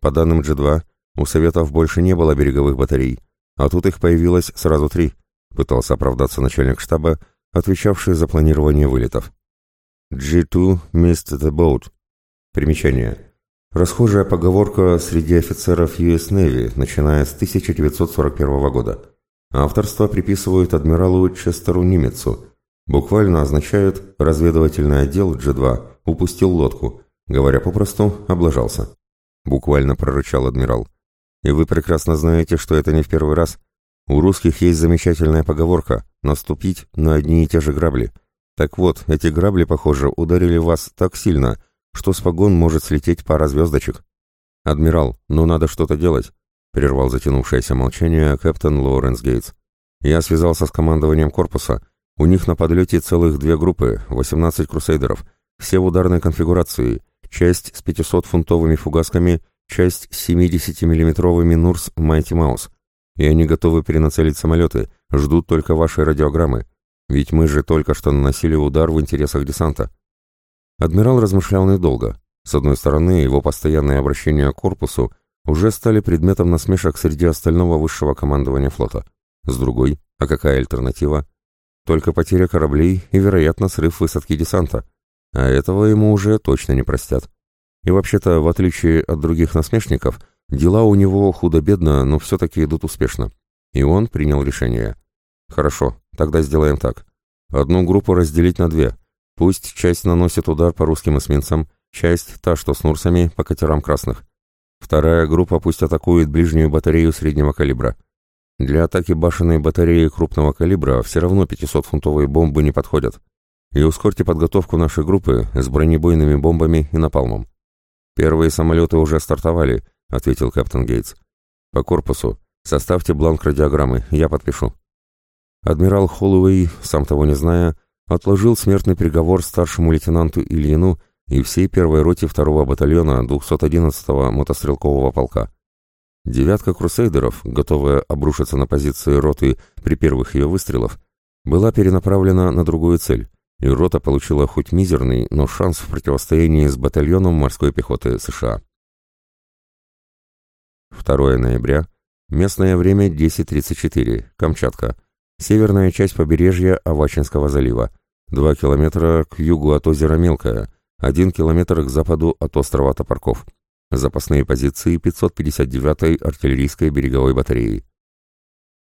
По данным G2, у Советов больше не было береговых батарей, а тут их появилось сразу три, пытался оправдаться начальник штаба, отвечавший за планирование вылетов. G2 missed the boat. Примечание. Расхожая поговорка среди офицеров US Navy, начиная с 1941 года. Авторство приписывают адмиралу Честеру Нимецу. Буквально означает «разведывательный отдел G2 упустил лодку», говоря попросту, облажался буквально прорычал адмирал. И вы прекрасно знаете, что это не в первый раз. У русских есть замечательная поговорка «наступить на одни и те же грабли». Так вот, эти грабли, похоже, ударили вас так сильно, что с погон может слететь пара звездочек. «Адмирал, ну надо что-то делать», — прервал затянувшееся молчание капитан Лоуренс Гейтс. «Я связался с командованием корпуса. У них на подлете целых две группы, 18 крусейдеров, все в ударной конфигурации, часть с 500-фунтовыми фугасками, часть с 70-миллиметровыми Нурс Майти Маус. И они готовы перенацелить самолеты, ждут только вашей радиограммы. Ведь мы же только что наносили удар в интересах десанта. Адмирал размышлял недолго. С одной стороны, его постоянные обращения к корпусу уже стали предметом насмешек среди остального высшего командования флота. С другой, а какая альтернатива? Только потеря кораблей и, вероятно, срыв высадки десанта – а этого ему уже точно не простят. И вообще-то, в отличие от других насмешников, дела у него худо-бедно, но все-таки идут успешно. И он принял решение. Хорошо, тогда сделаем так. Одну группу разделить на две. Пусть часть наносит удар по русским эсминцам, часть, та, что с Нурсами, по катерам красных. Вторая группа пусть атакует ближнюю батарею среднего калибра. Для атаки башенной батареи крупного калибра все равно 500-фунтовые бомбы не подходят и ускорьте подготовку нашей группы с бронебойными бомбами и напалмом. Первые самолеты уже стартовали, ответил капитан Гейтс. По корпусу составьте бланк радиограммы, я подпишу. Адмирал Холлоуэй, сам того не зная, отложил смертный приговор старшему лейтенанту Ильину и всей первой роте второго батальона 211-го мотострелкового полка. Девятка крусейдеров, готовая обрушиться на позиции роты при первых ее выстрелах, была перенаправлена на другую цель и рота получила хоть мизерный, но шанс в противостоянии с батальоном морской пехоты США. 2 ноября, Местное время 10.34. Камчатка. Северная часть побережья Авачинского залива. 2 километра к югу от озера Мелкое. 1 километр к западу от острова Топорков. Запасные позиции 559-й артиллерийской береговой батареи.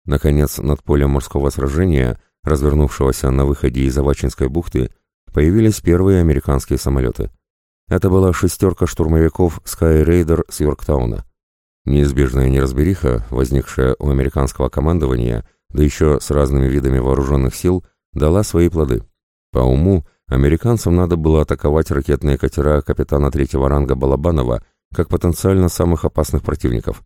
Наконец, над полем морского сражения, развернувшегося на выходе из Авачинской бухты, появились первые американские самолеты. Это была шестерка штурмовиков Skyraider с Йорктауна. Неизбежная неразбериха, возникшая у американского командования, да еще с разными видами вооруженных сил, дала свои плоды. По уму, американцам надо было атаковать ракетные катера капитана третьего ранга Балабанова как потенциально самых опасных противников.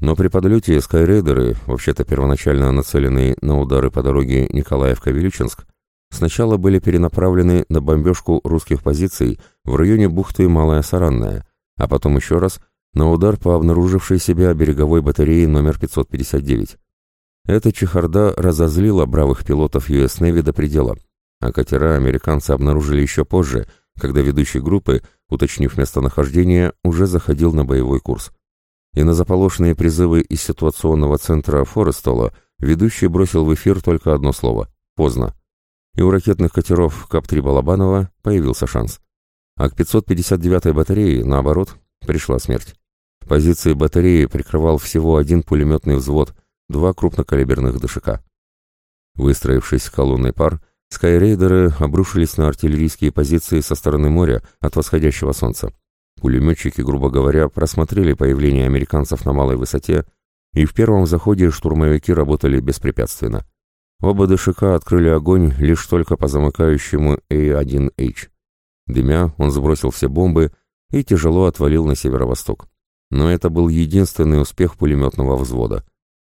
Но при подлете скайрейдеры, вообще-то первоначально нацеленные на удары по дороге Николаевка-Вилючинск, сначала были перенаправлены на бомбежку русских позиций в районе бухты Малая Саранная, а потом еще раз на удар по обнаружившей себя береговой батареи номер 559. Эта чехарда разозлила бравых пилотов US Navy до предела, а катера американцы обнаружили еще позже, когда ведущий группы, уточнив местонахождение, уже заходил на боевой курс. И на заполошенные призывы из ситуационного центра Форестола ведущий бросил в эфир только одно слово – поздно. И у ракетных катеров КАП-3 Балабанова появился шанс. А к 559-й батарее, наоборот, пришла смерть. Позиции батареи прикрывал всего один пулеметный взвод, два крупнокалиберных ДШК. Выстроившись колонной пар, скайрейдеры обрушились на артиллерийские позиции со стороны моря от восходящего солнца. Пулеметчики, грубо говоря, просмотрели появление американцев на малой высоте, и в первом заходе штурмовики работали беспрепятственно. Оба ДШК открыли огонь лишь только по замыкающему A1H. Дымя, он сбросил все бомбы и тяжело отвалил на северо-восток. Но это был единственный успех пулеметного взвода.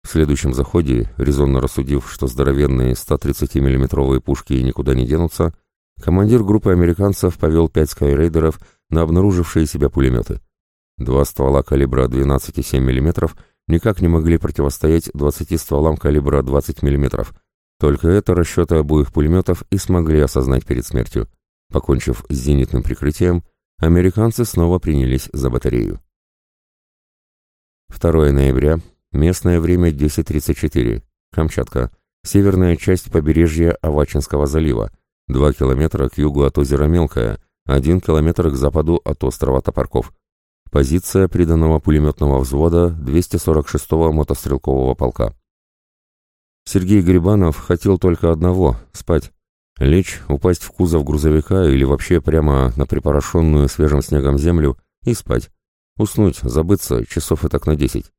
В следующем заходе, резонно рассудив, что здоровенные 130 миллиметровые пушки никуда не денутся, командир группы американцев повел пять скайрейдеров на обнаружившие себя пулеметы. Два ствола калибра 12,7 мм никак не могли противостоять 20 стволам калибра 20 мм. Только это расчеты обоих пулеметов и смогли осознать перед смертью. Покончив с зенитным прикрытием, американцы снова принялись за батарею. 2 ноября, местное время 10.34, Камчатка, северная часть побережья Авачинского залива, 2 километра к югу от озера Мелкое, 1 километр к западу от острова Топорков. Позиция приданного пулеметного взвода 246-го мотострелкового полка. Сергей Грибанов хотел только одного — спать. Лечь, упасть в кузов грузовика или вообще прямо на припорошенную свежим снегом землю и спать. Уснуть, забыться, часов и так на десять.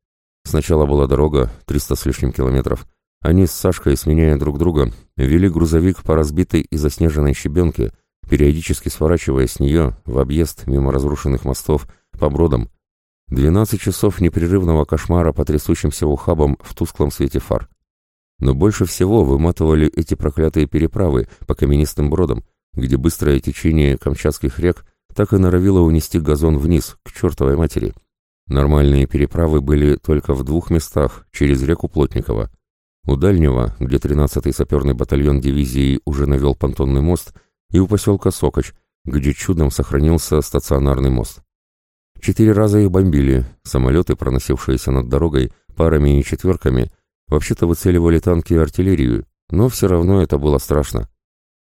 Сначала была дорога, триста с лишним километров. Они с Сашкой, сменяя друг друга, вели грузовик по разбитой и заснеженной щебенке, периодически сворачивая с нее в объезд мимо разрушенных мостов по бродам. Двенадцать часов непрерывного кошмара по трясущимся ухабам в тусклом свете фар. Но больше всего выматывали эти проклятые переправы по каменистым бродам, где быстрое течение камчатских рек так и норовило унести газон вниз, к чертовой матери. Нормальные переправы были только в двух местах, через реку Плотникова. У дальнего, где 13-й саперный батальон дивизии уже навел понтонный мост, и у поселка Сокоч, где чудом сохранился стационарный мост. Четыре раза их бомбили, самолеты, проносившиеся над дорогой, парами и четверками, вообще-то выцеливали танки и артиллерию, но все равно это было страшно.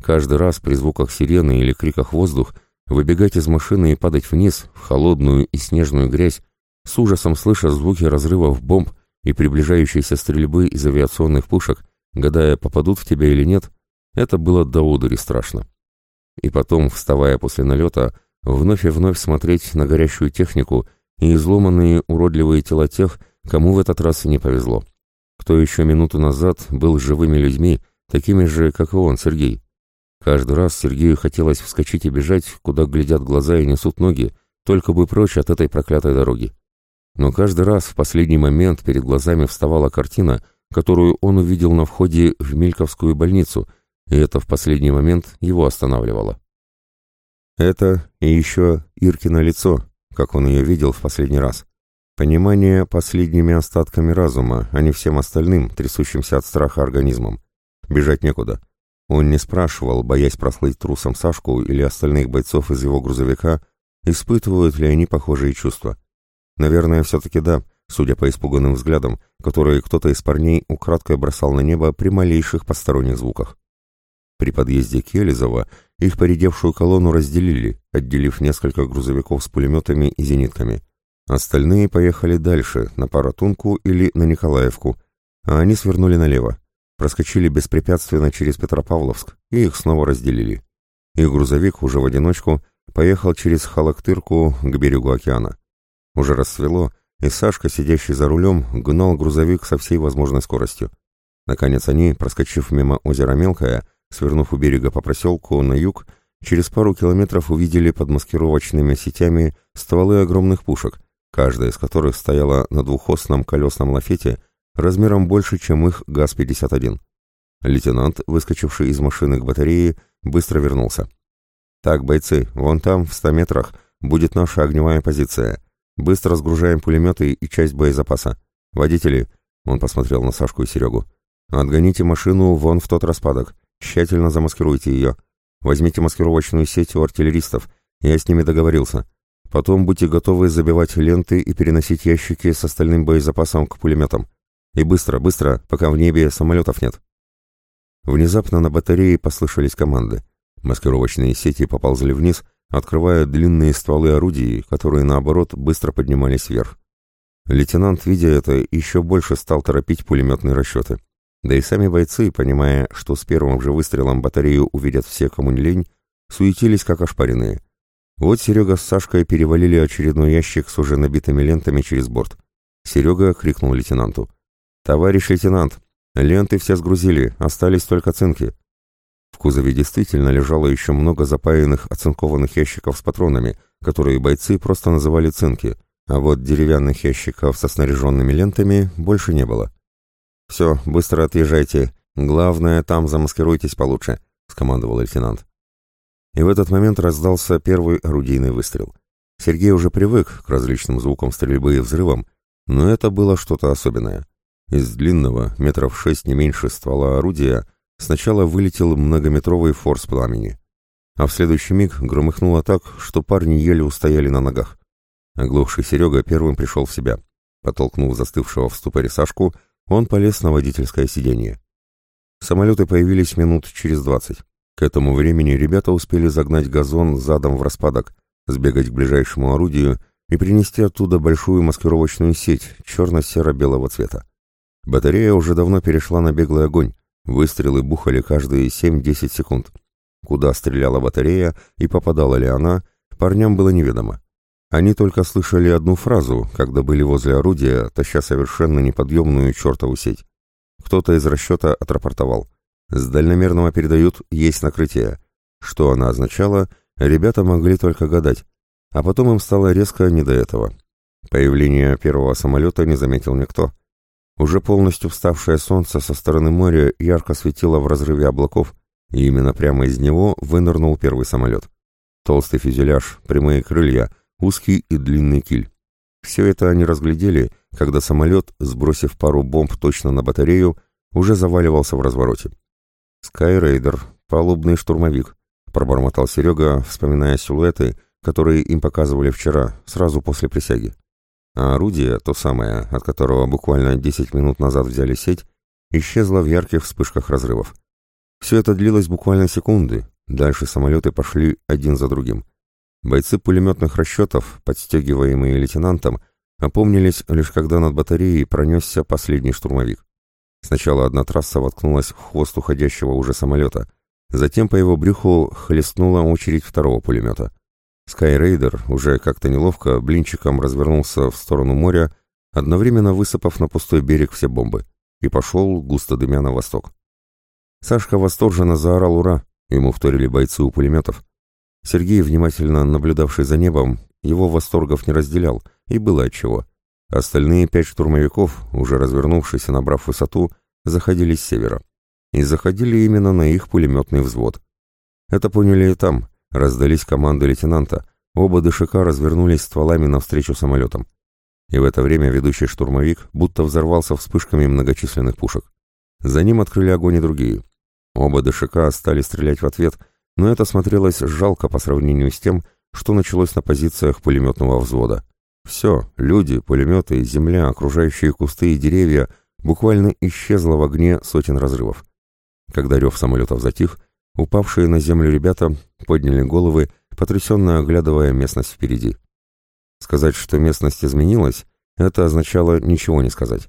Каждый раз при звуках сирены или криках «воздух» выбегать из машины и падать вниз, в холодную и снежную грязь, с ужасом слыша звуки разрывов бомб и приближающейся стрельбы из авиационных пушек, гадая, попадут в тебя или нет, это было до удури страшно. И потом, вставая после налета, вновь и вновь смотреть на горящую технику и изломанные уродливые тела тех, кому в этот раз не повезло. Кто еще минуту назад был живыми людьми, такими же, как и он, Сергей. Каждый раз Сергею хотелось вскочить и бежать, куда глядят глаза и несут ноги, только бы прочь от этой проклятой дороги. Но каждый раз в последний момент перед глазами вставала картина, которую он увидел на входе в Мильковскую больницу, и это в последний момент его останавливало. Это и еще Иркино лицо, как он ее видел в последний раз. Понимание последними остатками разума, а не всем остальным, трясущимся от страха организмом. Бежать некуда. Он не спрашивал, боясь прослыть трусом Сашку или остальных бойцов из его грузовика, испытывают ли они похожие чувства. Наверное, все-таки да, судя по испуганным взглядам, которые кто-то из парней украдкой бросал на небо при малейших посторонних звуках. При подъезде к Елизово их поредевшую колонну разделили, отделив несколько грузовиков с пулеметами и зенитками. Остальные поехали дальше, на Паратунку или на Николаевку, а они свернули налево, проскочили беспрепятственно через Петропавловск и их снова разделили. Их грузовик уже в одиночку поехал через Халактырку к берегу океана. Уже рассвело, и Сашка, сидящий за рулем, гнал грузовик со всей возможной скоростью. Наконец они, проскочив мимо озера Мелкое, свернув у берега по проселку на юг, через пару километров увидели под маскировочными сетями стволы огромных пушек, каждая из которых стояла на двухосном колесном лафете размером больше, чем их ГАЗ-51. Лейтенант, выскочивший из машины к батарее, быстро вернулся. «Так, бойцы, вон там, в ста метрах, будет наша огневая позиция. Быстро разгружаем пулеметы и часть боезапаса. Водители, он посмотрел на Сашку и Серегу, отгоните машину вон в тот распадок, тщательно замаскируйте ее. Возьмите маскировочную сеть у артиллеристов, я с ними договорился. Потом будьте готовы забивать ленты и переносить ящики с остальным боезапасом к пулеметам. И быстро, быстро, пока в небе самолетов нет. Внезапно на батарее послышались команды. Маскировочные сети поползли вниз, открывая длинные стволы орудий, которые, наоборот, быстро поднимались вверх. Лейтенант, видя это, еще больше стал торопить пулеметные расчеты. Да и сами бойцы, понимая, что с первым же выстрелом батарею увидят все, кому не лень, суетились как ошпаренные. Вот Серега с Сашкой перевалили очередной ящик с уже набитыми лентами через борт. Серега крикнул лейтенанту. «Товарищ лейтенант, ленты все сгрузили, остались только цинки». В кузове действительно лежало еще много запаянных оцинкованных ящиков с патронами, которые бойцы просто называли цинки, а вот деревянных ящиков со снаряженными лентами больше не было. «Все, быстро отъезжайте. Главное, там замаскируйтесь получше», — скомандовал лейтенант. И в этот момент раздался первый орудийный выстрел. Сергей уже привык к различным звукам стрельбы и взрывам, но это было что-то особенное. Из длинного, метров шесть не меньше ствола орудия, Сначала вылетел многометровый форс пламени. А в следующий миг громыхнуло так, что парни еле устояли на ногах. Оглохший Серега первым пришел в себя. Потолкнув застывшего в ступоре Сашку, он полез на водительское сиденье. Самолеты появились минут через двадцать. К этому времени ребята успели загнать газон задом в распадок, сбегать к ближайшему орудию и принести оттуда большую маскировочную сеть черно-серо-белого цвета. Батарея уже давно перешла на беглый огонь, Выстрелы бухали каждые 7-10 секунд. Куда стреляла батарея и попадала ли она, парням было неведомо. Они только слышали одну фразу, когда были возле орудия, таща совершенно неподъемную чертову сеть. Кто-то из расчета отрапортовал. С дальномерного передают «есть накрытие». Что она означала, ребята могли только гадать. А потом им стало резко не до этого. Появление первого самолета не заметил никто. Уже полностью вставшее солнце со стороны моря ярко светило в разрыве облаков, и именно прямо из него вынырнул первый самолет. Толстый фюзеляж, прямые крылья, узкий и длинный киль. Все это они разглядели, когда самолет, сбросив пару бомб точно на батарею, уже заваливался в развороте. «Скайрейдер, палубный штурмовик», — пробормотал Серега, вспоминая силуэты, которые им показывали вчера, сразу после присяги а орудие, то самое, от которого буквально 10 минут назад взяли сеть, исчезло в ярких вспышках разрывов. Все это длилось буквально секунды, дальше самолеты пошли один за другим. Бойцы пулеметных расчетов, подстегиваемые лейтенантом, опомнились лишь когда над батареей пронесся последний штурмовик. Сначала одна трасса воткнулась в хвост уходящего уже самолета, затем по его брюху хлестнула очередь второго пулемета. Скайрейдер уже как-то неловко блинчиком развернулся в сторону моря, одновременно высыпав на пустой берег все бомбы, и пошел, густо дымя на восток. Сашка восторженно заорал «Ура!», ему вторили бойцы у пулеметов. Сергей, внимательно наблюдавший за небом, его восторгов не разделял, и было отчего. Остальные пять штурмовиков, уже развернувшись и набрав высоту, заходили с севера. И заходили именно на их пулеметный взвод. Это поняли и там, Раздались команды лейтенанта. Оба ДШК развернулись стволами навстречу самолетам. И в это время ведущий штурмовик будто взорвался вспышками многочисленных пушек. За ним открыли огонь и другие. Оба ДШК стали стрелять в ответ, но это смотрелось жалко по сравнению с тем, что началось на позициях пулеметного взвода. Все, люди, пулеметы, земля, окружающие кусты и деревья буквально исчезло в огне сотен разрывов. Когда рев самолетов затих, упавшие на землю ребята подняли головы, потрясенно оглядывая местность впереди. Сказать, что местность изменилась, это означало ничего не сказать.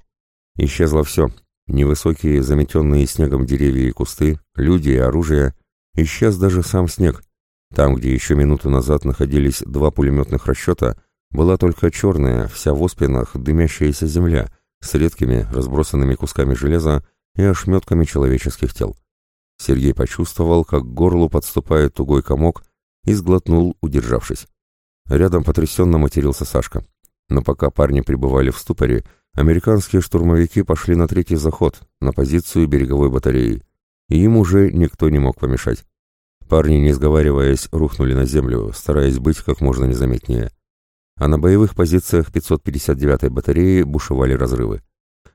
Исчезло все. Невысокие, заметенные снегом деревья и кусты, люди и оружие. Исчез даже сам снег. Там, где еще минуту назад находились два пулеметных расчета, была только черная, вся в оспинах, дымящаяся земля, с редкими, разбросанными кусками железа и ошметками человеческих тел. Сергей почувствовал, как к горлу подступает тугой комок, и сглотнул, удержавшись. Рядом потрясенно матерился Сашка. Но пока парни пребывали в ступоре, американские штурмовики пошли на третий заход, на позицию береговой батареи, и им уже никто не мог помешать. Парни, не сговариваясь, рухнули на землю, стараясь быть как можно незаметнее. А на боевых позициях 559-й батареи бушевали разрывы.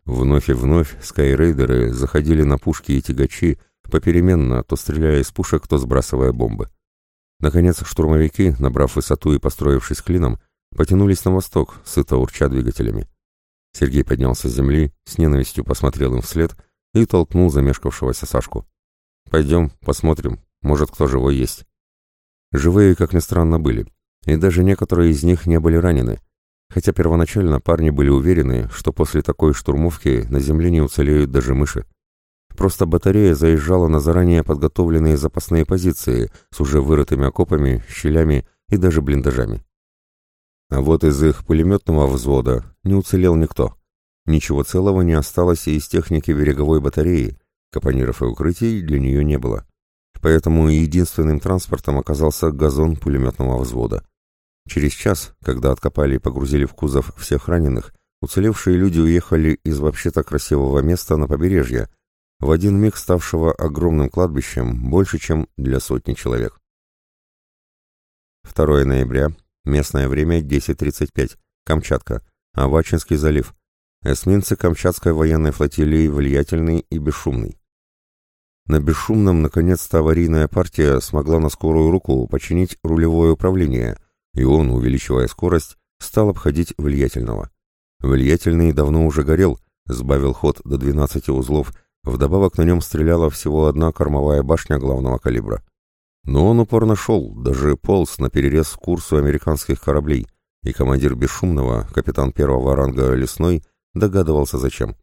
Вновь и вновь скайрейдеры заходили на пушки и тягачи, попеременно, то стреляя из пушек, то сбрасывая бомбы. Наконец, штурмовики, набрав высоту и построившись клином, потянулись на восток, сыто урча двигателями. Сергей поднялся с земли, с ненавистью посмотрел им вслед и толкнул замешкавшегося Сашку. «Пойдем, посмотрим, может, кто живой есть». Живые, как ни странно, были, и даже некоторые из них не были ранены, хотя первоначально парни были уверены, что после такой штурмовки на земле не уцелеют даже мыши. Просто батарея заезжала на заранее подготовленные запасные позиции с уже вырытыми окопами, щелями и даже блиндажами. А вот из их пулеметного взвода не уцелел никто. Ничего целого не осталось и из техники береговой батареи, капониров и укрытий для нее не было. Поэтому единственным транспортом оказался газон пулеметного взвода. Через час, когда откопали и погрузили в кузов всех раненых, уцелевшие люди уехали из вообще-то красивого места на побережье, в один миг ставшего огромным кладбищем больше, чем для сотни человек. 2 ноября, местное время 10.35, Камчатка, Авачинский залив, эсминцы Камчатской военной флотилии влиятельный и бесшумный. На бесшумном, наконец-то, аварийная партия смогла на скорую руку починить рулевое управление, и он, увеличивая скорость, стал обходить влиятельного. Влиятельный давно уже горел, сбавил ход до 12 узлов Вдобавок на нем стреляла всего одна кормовая башня главного калибра. Но он упорно шел, даже полз на перерез курсу американских кораблей, и командир Бесшумного, капитан первого ранга Лесной, догадывался зачем.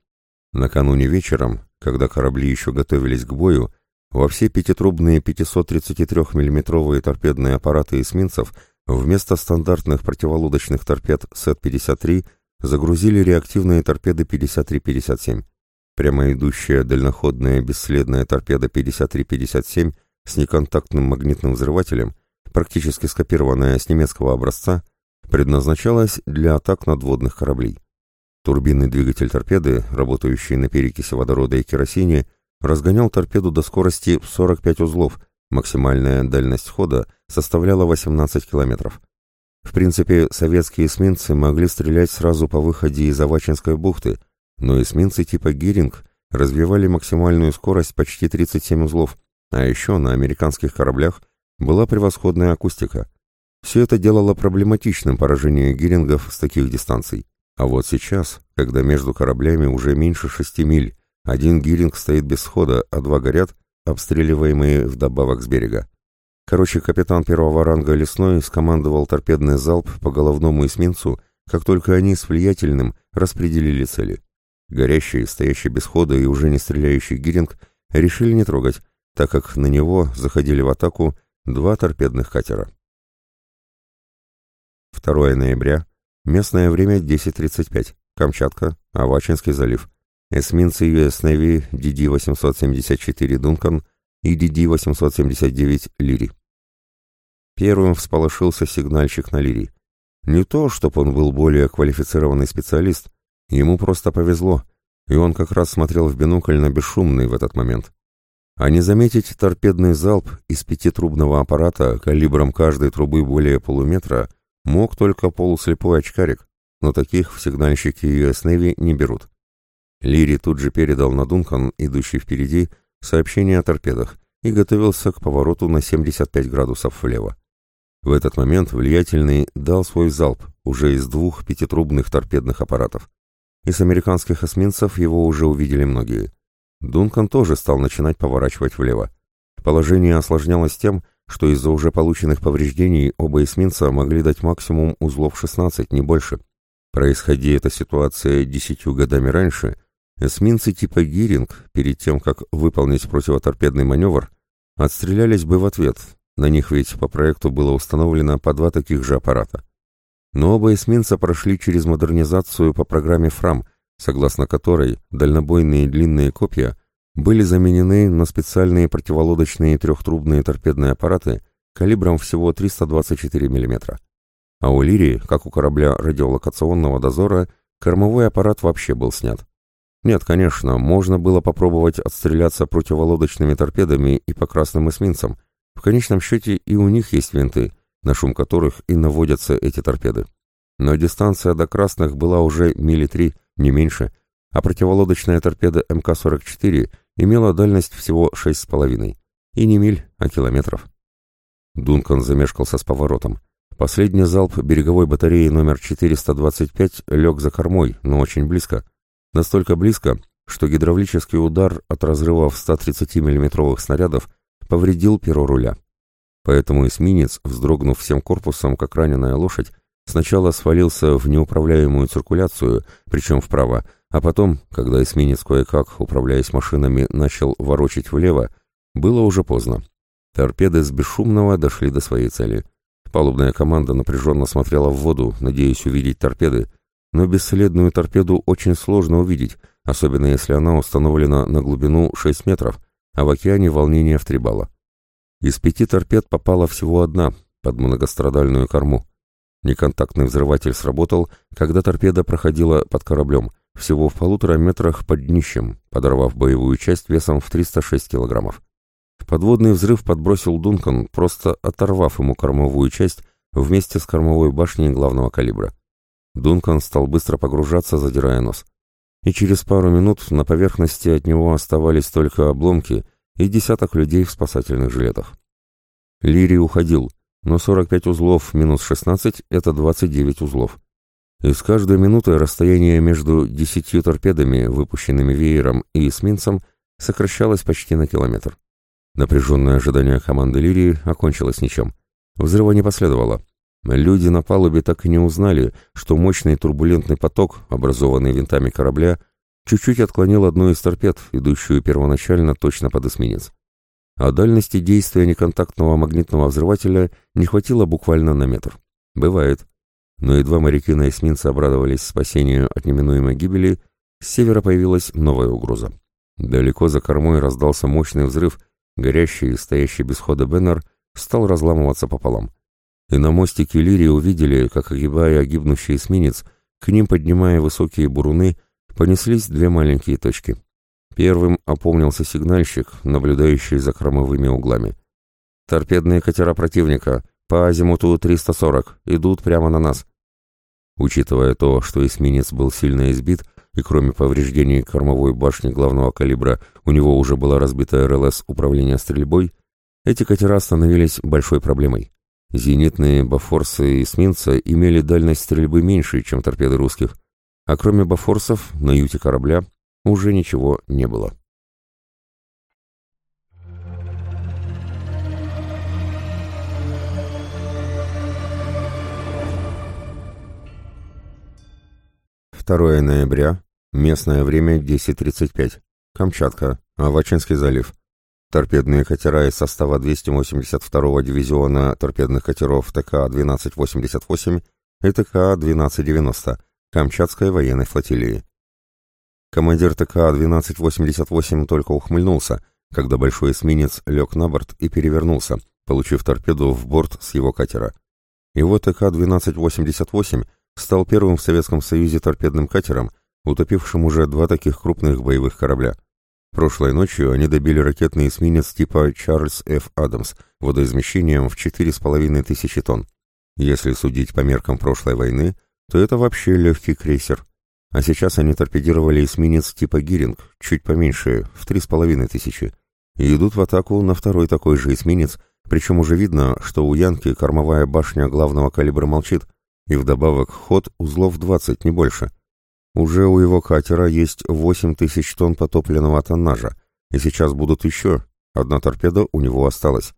Накануне вечером, когда корабли еще готовились к бою, во все пятитрубные 533 миллиметровые торпедные аппараты эсминцев вместо стандартных противолодочных торпед СЭТ-53 загрузили реактивные торпеды 53-57. Прямо идущая дальноходная бесследная торпеда 53-57 с неконтактным магнитным взрывателем, практически скопированная с немецкого образца, предназначалась для атак надводных кораблей. Турбинный двигатель торпеды, работающий на перекиси водорода и керосине, разгонял торпеду до скорости в 45 узлов, максимальная дальность хода составляла 18 километров. В принципе, советские эсминцы могли стрелять сразу по выходе из Авачинской бухты – но эсминцы типа «Гиринг» развивали максимальную скорость почти 37 узлов, а еще на американских кораблях была превосходная акустика. Все это делало проблематичным поражение гирингов с таких дистанций. А вот сейчас, когда между кораблями уже меньше шести миль, один гиринг стоит без хода, а два горят, обстреливаемые вдобавок с берега. Короче, капитан первого ранга Лесной скомандовал торпедный залп по головному эсминцу, как только они с влиятельным распределили цели. Горящий, стоящий без хода и уже не стреляющий Гиринг решили не трогать, так как на него заходили в атаку два торпедных катера. 2 ноября, местное время 10.35, Камчатка, Авачинский залив, эсминцы US Navy DD-874 «Дункан» и DD-879 «Лири». Первым всполошился сигнальщик на «Лири». Не то, чтобы он был более квалифицированный специалист, Ему просто повезло, и он как раз смотрел в бинокль на бесшумный в этот момент. А не заметить торпедный залп из пятитрубного аппарата калибром каждой трубы более полуметра мог только полуслепой очкарик, но таких в сигнальщики US Navy не берут. Лири тут же передал на Дункан, идущий впереди, сообщение о торпедах и готовился к повороту на 75 градусов влево. В этот момент влиятельный дал свой залп уже из двух пятитрубных торпедных аппаратов. Из американских эсминцев его уже увидели многие. Дункан тоже стал начинать поворачивать влево. Положение осложнялось тем, что из-за уже полученных повреждений оба эсминца могли дать максимум узлов 16, не больше. Происходи эта ситуация десятью годами раньше, эсминцы типа «Гиринг» перед тем, как выполнить противоторпедный маневр, отстрелялись бы в ответ, на них ведь по проекту было установлено по два таких же аппарата. Но оба эсминца прошли через модернизацию по программе «Фрам», согласно которой дальнобойные длинные копья были заменены на специальные противолодочные трехтрубные торпедные аппараты калибром всего 324 мм. А у «Лирии», как у корабля радиолокационного дозора, кормовой аппарат вообще был снят. Нет, конечно, можно было попробовать отстреляться противолодочными торпедами и по красным эсминцам. В конечном счете и у них есть винты, на шум которых и наводятся эти торпеды. Но дистанция до красных была уже мили три, не меньше, а противолодочная торпеда МК-44 имела дальность всего 6,5. И не миль, а километров. Дункан замешкался с поворотом. Последний залп береговой батареи номер 425 лег за кормой, но очень близко. Настолько близко, что гидравлический удар от разрывов 130 миллиметровых снарядов повредил перо руля. Поэтому эсминец, вздрогнув всем корпусом, как раненая лошадь, сначала свалился в неуправляемую циркуляцию, причем вправо, а потом, когда эсминец кое-как, управляясь машинами, начал ворочить влево, было уже поздно. Торпеды с бесшумного дошли до своей цели. Палубная команда напряженно смотрела в воду, надеясь увидеть торпеды, но бесследную торпеду очень сложно увидеть, особенно если она установлена на глубину 6 метров, а в океане волнение в 3 балла. Из пяти торпед попала всего одна, под многострадальную корму. Неконтактный взрыватель сработал, когда торпеда проходила под кораблем, всего в полутора метрах под днищем, подорвав боевую часть весом в 306 килограммов. Подводный взрыв подбросил Дункан, просто оторвав ему кормовую часть вместе с кормовой башней главного калибра. Дункан стал быстро погружаться, задирая нос. И через пару минут на поверхности от него оставались только обломки и десяток людей в спасательных жилетах. Лири уходил, но 45 узлов минус 16 — это 29 узлов. И с каждой минутой расстояние между десятью торпедами, выпущенными веером и эсминцем, сокращалось почти на километр. Напряженное ожидание команды Лирии окончилось ничем. Взрыва не последовало. Люди на палубе так и не узнали, что мощный турбулентный поток, образованный винтами корабля, чуть-чуть отклонил одну из торпед, идущую первоначально точно под эсминец. А дальности действия неконтактного магнитного взрывателя не хватило буквально на метр. Бывает но едва моряки на эсминце обрадовались спасению от неминуемой гибели, с севера появилась новая угроза. Далеко за кормой раздался мощный взрыв, горящий, стоящий без хода Беннер, стал разламываться пополам. И на мостике Лирии увидели, как, огибая гибнущий эсминец, к ним, поднимая высокие буруны, понеслись две маленькие точки. Первым опомнился сигнальщик, наблюдающий за кормовыми углами. «Торпедные катера противника! По азимуту 340! Идут прямо на нас!» Учитывая то, что эсминец был сильно избит, и кроме повреждений кормовой башни главного калибра у него уже была разбита РЛС управления стрельбой, эти катера становились большой проблемой. Зенитные бафорсы эсминца имели дальность стрельбы меньше, чем торпеды русских, а кроме бафорсов на юте корабля уже ничего не было. Второе ноября, местное время 10.35, Камчатка, Авачинский залив. Торпедные катера из состава 282-го дивизиона торпедных катеров ТК-1288 и ТК-1290 Камчатской военной флотилии. Командир ТК-1288 только ухмыльнулся, когда большой эсминец лег на борт и перевернулся, получив торпеду в борт с его катера. Его ТК-1288 стал первым в Советском Союзе торпедным катером, утопившим уже два таких крупных боевых корабля. Прошлой ночью они добили ракетный эсминец типа «Чарльз Ф. Адамс» водоизмещением в 4,5 тысячи тонн. Если судить по меркам прошлой войны, то это вообще легкий крейсер. А сейчас они торпедировали эсминец типа «Гиринг», чуть поменьше, в 3,5 тысячи, и идут в атаку на второй такой же эсминец, Причем уже видно, что у Янки кормовая башня главного калибра молчит, и вдобавок ход узлов 20, не больше. Уже у его катера есть 8 тысяч тонн потопленного тоннажа, и сейчас будут еще. Одна торпеда у него осталась.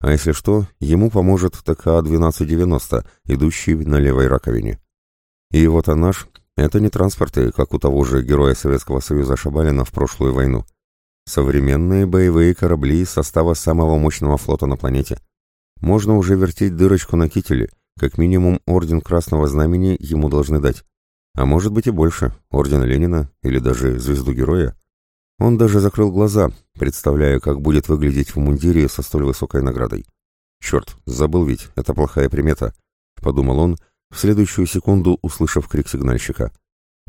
А если что, ему поможет ТК-1290, идущий на левой раковине. И его тоннаж — это не транспорты, как у того же героя Советского Союза Шабалина в прошлую войну. Современные боевые корабли состава самого мощного флота на планете. Можно уже вертеть дырочку на кителе, как минимум орден Красного Знамени ему должны дать. А может быть и больше, орден Ленина или даже звезду Героя. Он даже закрыл глаза, представляя, как будет выглядеть в мундире со столь высокой наградой. «Черт, забыл ведь, это плохая примета», — подумал он, в следующую секунду услышав крик сигнальщика.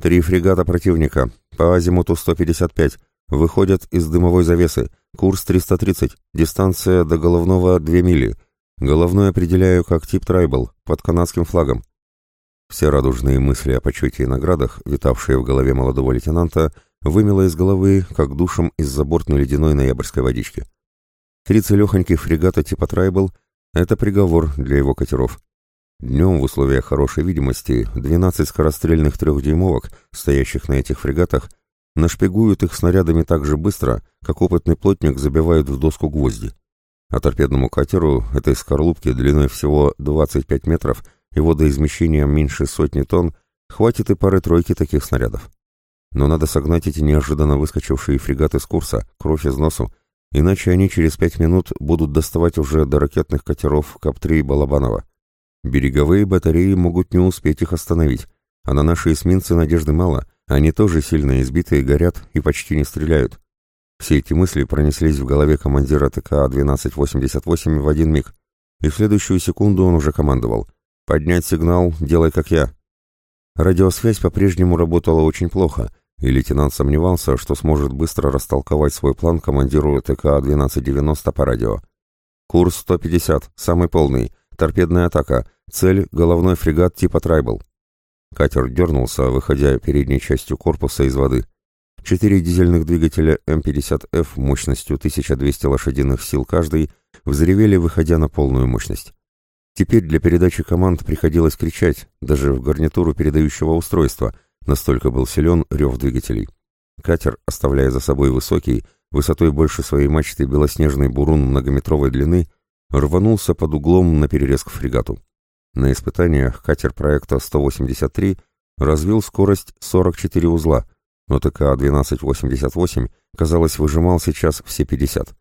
«Три фрегата противника, по азимуту 155, Выходят из дымовой завесы. Курс 330. Дистанция до головного 2 мили. Головной определяю как тип трайбл, под канадским флагом. Все радужные мысли о почете и наградах, витавшие в голове молодого лейтенанта, вымело из головы, как душем из забортной ледяной ноябрьской водички. Три целехоньких фрегата типа трайбл — это приговор для его катеров. Днем в условиях хорошей видимости 12 скорострельных трехдюймовок, стоящих на этих фрегатах, нашпигуют их снарядами так же быстро, как опытный плотник забивает в доску гвозди. А торпедному катеру этой скорлупки длиной всего 25 метров и водоизмещением меньше сотни тонн хватит и пары-тройки таких снарядов. Но надо согнать эти неожиданно выскочившие фрегаты с курса, кровь из носу, иначе они через пять минут будут доставать уже до ракетных катеров КАП-3 Балабанова. Береговые батареи могут не успеть их остановить, а на наши эсминцы надежды мало — они тоже сильно избитые, горят и почти не стреляют. Все эти мысли пронеслись в голове командира ТК-1288 в один миг, и в следующую секунду он уже командовал. «Поднять сигнал, делай как я». Радиосвязь по-прежнему работала очень плохо, и лейтенант сомневался, что сможет быстро растолковать свой план командиру ТК-1290 по радио. «Курс 150, самый полный, торпедная атака, цель — головной фрегат типа «Трайбл». Катер дернулся, выходя передней частью корпуса из воды. Четыре дизельных двигателя М-50Ф мощностью 1200 лошадиных сил каждый взревели, выходя на полную мощность. Теперь для передачи команд приходилось кричать, даже в гарнитуру передающего устройства, настолько был силен рев двигателей. Катер, оставляя за собой высокий, высотой больше своей мачты белоснежный бурун многометровой длины, рванулся под углом на перерез к фрегату. На испытаниях катер проекта 183 развил скорость 44 узла, но ТК-1288, казалось, выжимал сейчас все 50.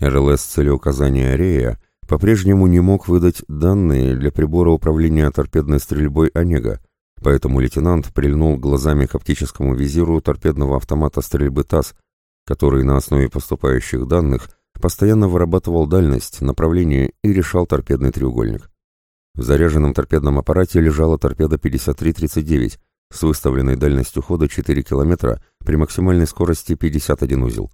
РЛС целеуказания Арея по-прежнему не мог выдать данные для прибора управления торпедной стрельбой «Онега», поэтому лейтенант прильнул глазами к оптическому визиру торпедного автомата стрельбы ТАСС, который на основе поступающих данных постоянно вырабатывал дальность, направление и решал торпедный треугольник. В заряженном торпедном аппарате лежала торпеда 5339 с выставленной дальностью хода 4 км при максимальной скорости 51 узел.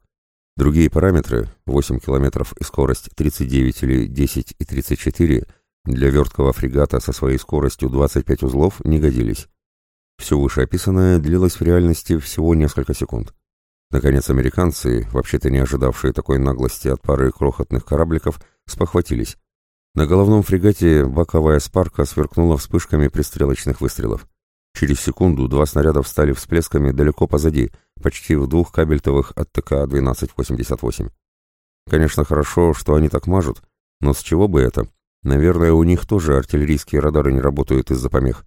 Другие параметры 8 км и скорость 39 или 10 и 34 для верткого фрегата со своей скоростью 25 узлов не годились. Все вышеописанное длилось в реальности всего несколько секунд. Наконец американцы, вообще-то не ожидавшие такой наглости от пары крохотных корабликов, спохватились. На головном фрегате боковая спарка сверкнула вспышками пристрелочных выстрелов. Через секунду два снаряда встали всплесками далеко позади, почти в двух кабельтовых от ТК-1288. Конечно, хорошо, что они так мажут, но с чего бы это? Наверное, у них тоже артиллерийские радары не работают из-за помех.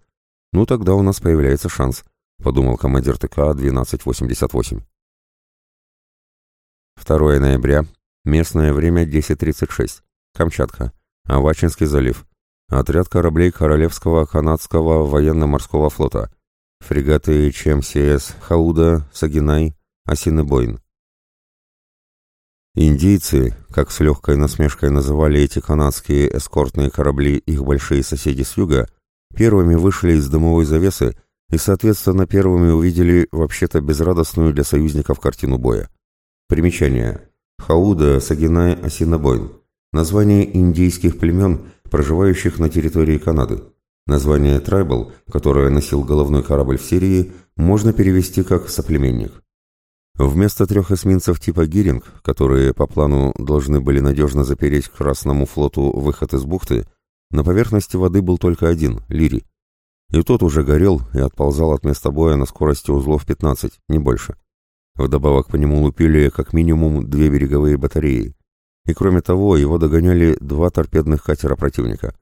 Ну, тогда у нас появляется шанс, подумал командир ТК-1288. 2 ноября, местное время 10.36, Камчатка. Авачинский залив. Отряд кораблей Королевского канадского военно-морского флота. Фрегаты ЧМСС «Хауда», «Сагинай», «Осинебойн». Индийцы, как с легкой насмешкой называли эти канадские эскортные корабли их большие соседи с юга, первыми вышли из дымовой завесы и, соответственно, первыми увидели вообще-то безрадостную для союзников картину боя. Примечание. Хауда, Сагинай, Осинебойн. Название индейских племен, проживающих на территории Канады. Название «трайбл», которое носил головной корабль в Сирии, можно перевести как «соплеменник». Вместо трех эсминцев типа «Гиринг», которые по плану должны были надежно запереть Красному флоту выход из бухты, на поверхности воды был только один — «Лири». И тот уже горел и отползал от места боя на скорости узлов 15, не больше. Вдобавок по нему лупили как минимум две береговые батареи. И кроме того, его догоняли два торпедных катера противника.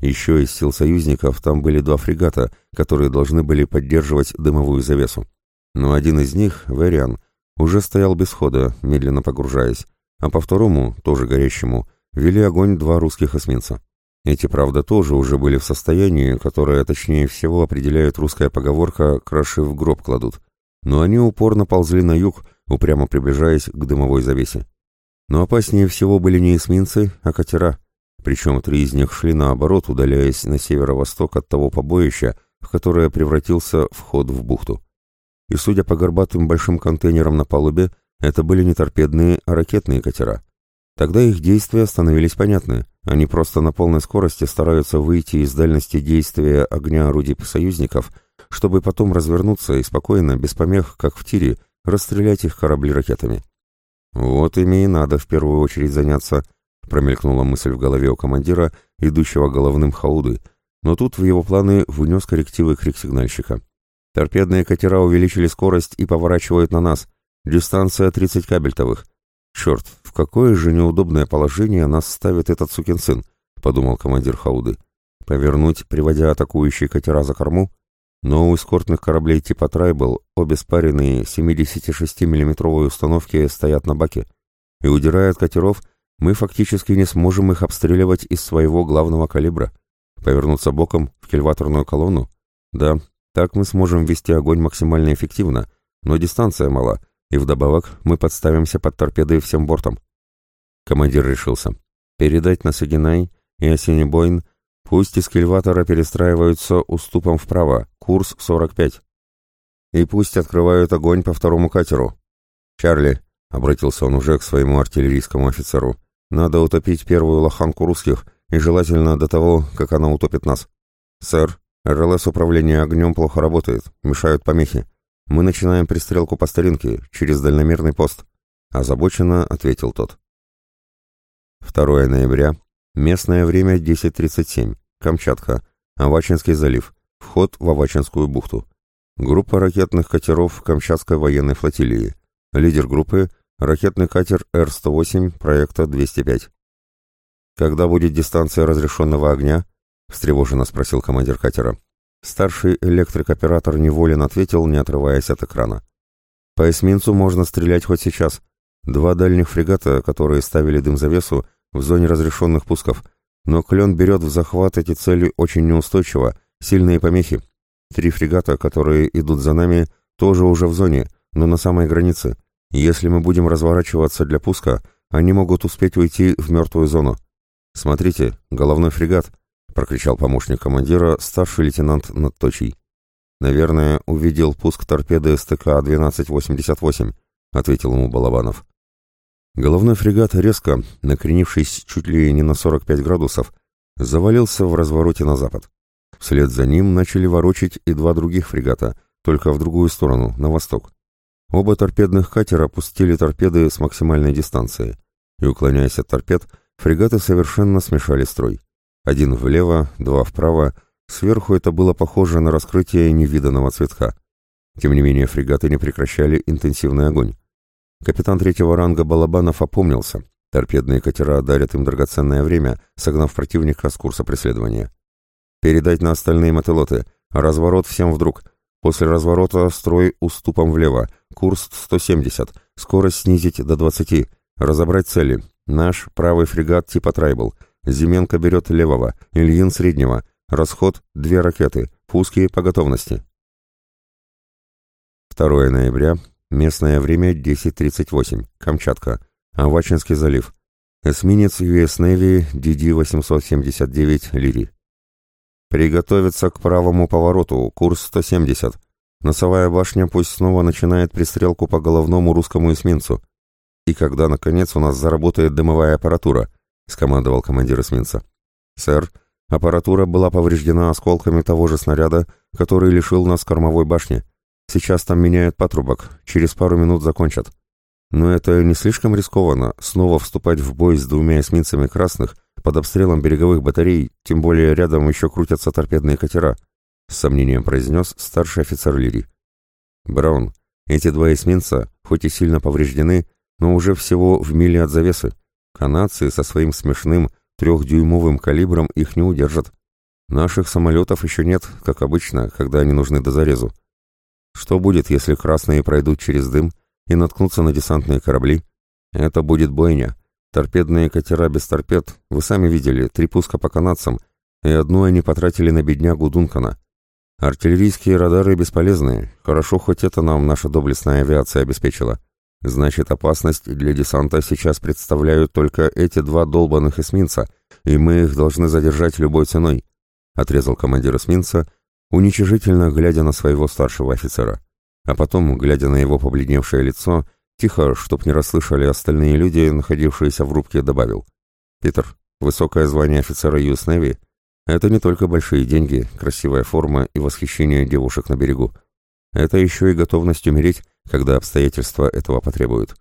Еще из сил союзников там были два фрегата, которые должны были поддерживать дымовую завесу. Но один из них, Вериан, уже стоял без хода, медленно погружаясь, а по второму, тоже горящему, вели огонь два русских эсминца. Эти, правда, тоже уже были в состоянии, которое точнее всего определяет русская поговорка «краши в гроб кладут». Но они упорно ползли на юг, упрямо приближаясь к дымовой завесе. Но опаснее всего были не эсминцы, а катера. Причем три из них шли наоборот, удаляясь на северо-восток от того побоища, в которое превратился вход в бухту. И судя по горбатым большим контейнерам на палубе, это были не торпедные, а ракетные катера. Тогда их действия становились понятны. Они просто на полной скорости стараются выйти из дальности действия огня орудий союзников, чтобы потом развернуться и спокойно, без помех, как в тире, расстрелять их корабли ракетами. «Вот ими и надо в первую очередь заняться», — промелькнула мысль в голове у командира, идущего головным хауды, но тут в его планы внес коррективы крик-сигнальщика. «Торпедные катера увеличили скорость и поворачивают на нас. Дистанция 30 кабельтовых. «Черт, в какое же неудобное положение нас ставит этот сукин сын», — подумал командир Хауды. «Повернуть, приводя атакующие катера за корму?» Но у эскортных кораблей типа «Трайбл» обе спаренные 76 миллиметровые установки стоят на баке, и, удирая от катеров, мы фактически не сможем их обстреливать из своего главного калибра. Повернуться боком в кильваторную колонну? Да, так мы сможем вести огонь максимально эффективно, но дистанция мала — и вдобавок мы подставимся под торпедой всем бортом. Командир решился. Передать на Сагинай и Осенебойн, пусть из кильватора перестраиваются уступом вправо, курс 45. И пусть открывают огонь по второму катеру. «Чарли», — обратился он уже к своему артиллерийскому офицеру, — «надо утопить первую лоханку русских, и желательно до того, как она утопит нас». «Сэр, РЛС управления огнем плохо работает, мешают помехи. Мы начинаем пристрелку по старинке, через дальномерный пост», — озабоченно ответил тот. 2 ноября. Местное время 10.37. Камчатка. Авачинский залив. Вход в Авачинскую бухту. Группа ракетных катеров Камчатской военной флотилии. Лидер группы — ракетный катер Р-108 проекта 205. «Когда будет дистанция разрешенного огня?» — встревоженно спросил командир катера. Старший электрик-оператор неволен ответил, не отрываясь от экрана. «По эсминцу можно стрелять хоть сейчас. Два дальних фрегата, которые ставили дым-завесу, в зоне разрешенных пусков. Но клен берет в захват эти цели очень неустойчиво, сильные помехи. Три фрегата, которые идут за нами, тоже уже в зоне, но на самой границе. Если мы будем разворачиваться для пуска, они могут успеть уйти в мертвую зону. Смотрите, головной фрегат, — прокричал помощник командира, старший лейтенант Надточий. «Наверное, увидел пуск торпеды СТК-1288», — ответил ему Балабанов. Головной фрегат резко, накренившись чуть ли не на 45 градусов, завалился в развороте на запад. Вслед за ним начали ворочить и два других фрегата, только в другую сторону, на восток. Оба торпедных катера пустили торпеды с максимальной дистанции, и, уклоняясь от торпед, фрегаты совершенно смешали строй. Один влево, два вправо. Сверху это было похоже на раскрытие невиданного цветка. Тем не менее, фрегаты не прекращали интенсивный огонь. Капитан третьего ранга Балабанов опомнился. Торпедные катера дарят им драгоценное время, согнав противника с курса преследования. «Передать на остальные мотылоты. Разворот всем вдруг. После разворота строй уступом влево. Курс 170. Скорость снизить до 20. Разобрать цели. Наш правый фрегат типа «Трайбл». Зименко берет левого, Ильин среднего. Расход — две ракеты. Пуски по готовности. 2 ноября. Местное время 10.38. Камчатка. Авачинский залив. Эсминец US Navy DD-879 «Лири». Приготовиться к правому повороту, курс 170. Носовая башня пусть снова начинает пристрелку по головному русскому эсминцу. И когда, наконец, у нас заработает дымовая аппаратура —— скомандовал командир эсминца. «Сэр, аппаратура была повреждена осколками того же снаряда, который лишил нас кормовой башни. Сейчас там меняют патрубок, через пару минут закончат. Но это не слишком рискованно, снова вступать в бой с двумя эсминцами красных под обстрелом береговых батарей, тем более рядом еще крутятся торпедные катера, с сомнением произнес старший офицер Лири. Браун, эти два эсминца, хоть и сильно повреждены, но уже всего в миле от завесы. Канадцы со своим смешным трехдюймовым калибром их не удержат. Наших самолетов еще нет, как обычно, когда они нужны до зарезу. Что будет, если красные пройдут через дым и наткнутся на десантные корабли? Это будет бойня. Торпедные катера без торпед, вы сами видели, три пуска по канадцам, и одну они потратили на беднягу Дункана. Артиллерийские радары бесполезны, хорошо хоть это нам наша доблестная авиация обеспечила. Значит, опасность для десанта сейчас представляют только эти два долбанных эсминца, и мы их должны задержать любой ценой», — отрезал командир эсминца, уничижительно глядя на своего старшего офицера. А потом, глядя на его побледневшее лицо, тихо, чтоб не расслышали остальные люди, находившиеся в рубке, добавил. «Питер, высокое звание офицера Юс Неви — это не только большие деньги, красивая форма и восхищение девушек на берегу. Это еще и готовность умереть, когда обстоятельства этого потребуют.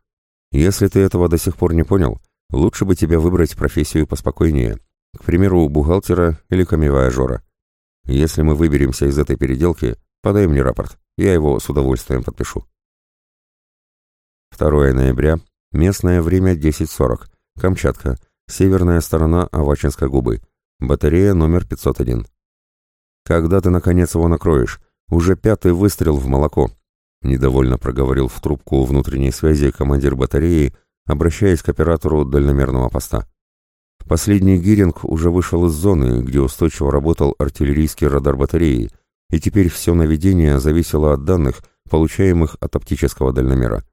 Если ты этого до сих пор не понял, лучше бы тебе выбрать профессию поспокойнее, к примеру, бухгалтера или камевая Если мы выберемся из этой переделки, подай мне рапорт, я его с удовольствием подпишу. 2 ноября, местное время 10.40, Камчатка, северная сторона Авачинской губы, батарея номер 501. Когда ты наконец его накроешь? Уже пятый выстрел в молоко. Недовольно проговорил в трубку внутренней связи командир батареи, обращаясь к оператору дальномерного поста. Последний гиринг уже вышел из зоны, где устойчиво работал артиллерийский радар батареи, и теперь все наведение зависело от данных, получаемых от оптического дальномера.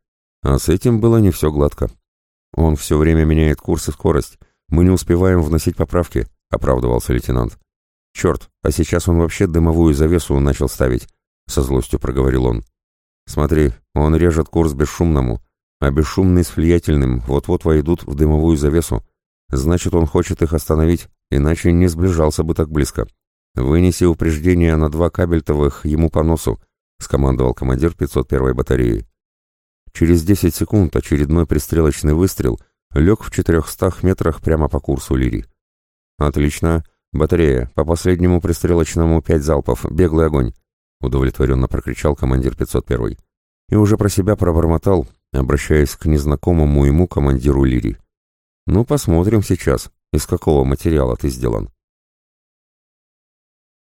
А с этим было не все гладко. Он все время меняет курс и скорость. Мы не успеваем вносить поправки, оправдывался лейтенант. Черт, а сейчас он вообще дымовую завесу начал ставить, со злостью проговорил он. Смотри, он режет курс бесшумному, а бесшумный с влиятельным вот-вот войдут в дымовую завесу. Значит, он хочет их остановить, иначе не сближался бы так близко. Вынеси упреждение на два кабельтовых ему по носу, скомандовал командир 501-й батареи. Через 10 секунд очередной пристрелочный выстрел лег в 400 метрах прямо по курсу Лири. Отлично. Батарея, по последнему пристрелочному пять залпов, беглый огонь. — удовлетворенно прокричал командир 501 и уже про себя пробормотал, обращаясь к незнакомому ему командиру Лири. «Ну, посмотрим сейчас, из какого материала ты сделан».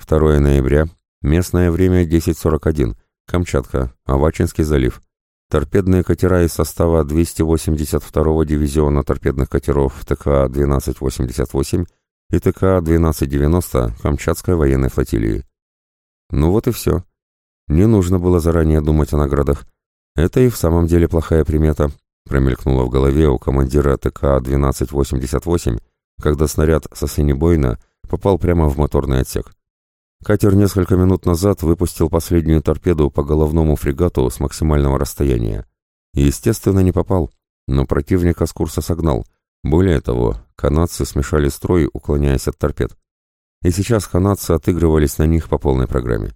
2 ноября, местное время 10.41, Камчатка, Авачинский залив. Торпедные катера из состава 282-го дивизиона торпедных катеров ТК-1288 и ТК-1290 Камчатской военной флотилии. Ну вот и все. Не нужно было заранее думать о наградах. Это и в самом деле плохая примета, промелькнула в голове у командира ТК-1288, когда снаряд со свинебойна попал прямо в моторный отсек. Катер несколько минут назад выпустил последнюю торпеду по головному фрегату с максимального расстояния. Естественно, не попал, но противника с курса согнал. Более того, канадцы смешали строй, уклоняясь от торпед и сейчас канадцы отыгрывались на них по полной программе.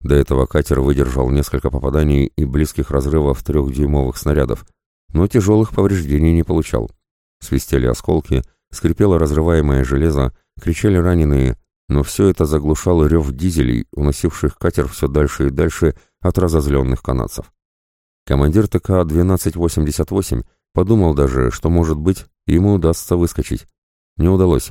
До этого катер выдержал несколько попаданий и близких разрывов трехдюймовых снарядов, но тяжелых повреждений не получал. Свистели осколки, скрипело разрываемое железо, кричали раненые, но все это заглушало рев дизелей, уносивших катер все дальше и дальше от разозленных канадцев. Командир ТК-1288 подумал даже, что, может быть, ему удастся выскочить. Не удалось.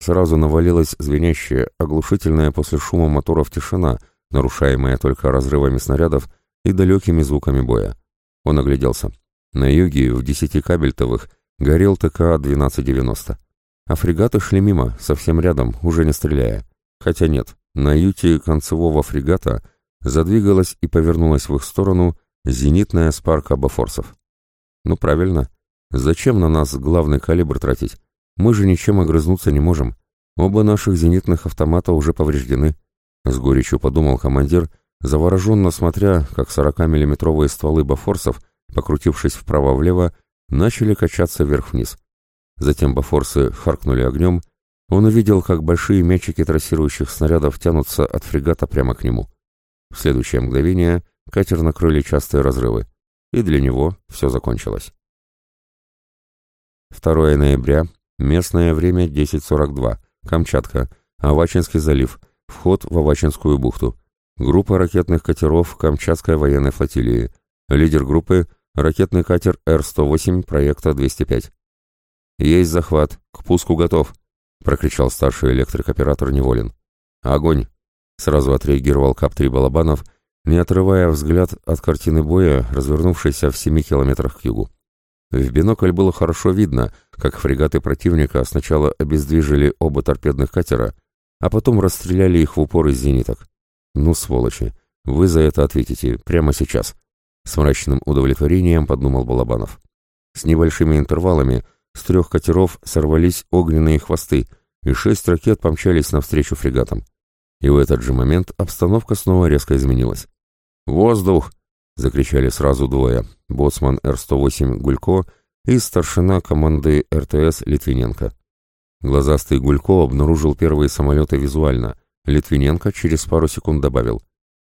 Сразу навалилась звенящая, оглушительная после шума моторов тишина, нарушаемая только разрывами снарядов и далекими звуками боя. Он огляделся. На юге, в десяти кабельтовых, горел ТК-1290. А фрегаты шли мимо, совсем рядом, уже не стреляя. Хотя нет, на юте концевого фрегата задвигалась и повернулась в их сторону зенитная спарка Бафорсов. Ну правильно. Зачем на нас главный калибр тратить? Мы же ничем огрызнуться не можем. Оба наших зенитных автомата уже повреждены. С горечью подумал командир, завороженно смотря, как 40-миллиметровые стволы Бафорсов, покрутившись вправо-влево, начали качаться вверх-вниз. Затем Бафорсы харкнули огнем, он увидел, как большие мячики трассирующих снарядов тянутся от фрегата прямо к нему. В следующее мгновение катер накрыли частые разрывы. И для него все закончилось. 2 ноября, местное время 10.42, Камчатка, Авачинский залив, вход в Авачинскую бухту. Группа ракетных катеров Камчатской военной флотилии. Лидер группы – ракетный катер Р-108 проекта 205. «Есть захват, к пуску готов», — прокричал старший электрик-оператор Неволин. «Огонь!» — сразу отреагировал КАП-3 Балабанов, не отрывая взгляд от картины боя, развернувшейся в семи километрах к югу. В бинокль было хорошо видно, как фрегаты противника сначала обездвижили оба торпедных катера, а потом расстреляли их в упор из зениток. «Ну, сволочи, вы за это ответите прямо сейчас», — с мрачным удовлетворением подумал Балабанов. С небольшими интервалами с трех катеров сорвались огненные хвосты, и шесть ракет помчались навстречу фрегатам. И в этот же момент обстановка снова резко изменилась. «Воздух!» — закричали сразу двое. Боцман Р-108 Гулько и старшина команды РТС Литвиненко. Глазастый Гулько обнаружил первые самолеты визуально. Литвиненко через пару секунд добавил.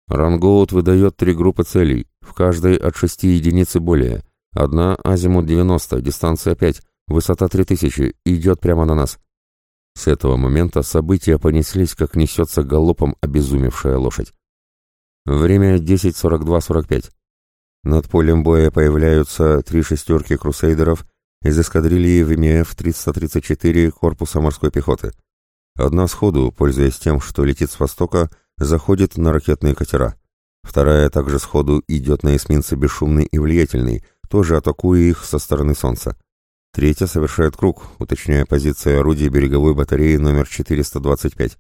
«Рангоут выдает три группы целей, в каждой от шести единиц и более. Одна азимут 90, дистанция 5, высота 3000, идет прямо на нас». С этого момента события понеслись, как несется галопом обезумевшая лошадь. Время 10.42.45. Над полем боя появляются три шестерки крусейдеров из эскадрильи ВМФ-334 корпуса морской пехоты. Одна сходу, пользуясь тем, что летит с востока, заходит на ракетные катера. Вторая также сходу идет на эсминцы бесшумный и влиятельный, тоже атакуя их со стороны солнца. Третья совершает круг, уточняя позиции орудий береговой батареи номер 425.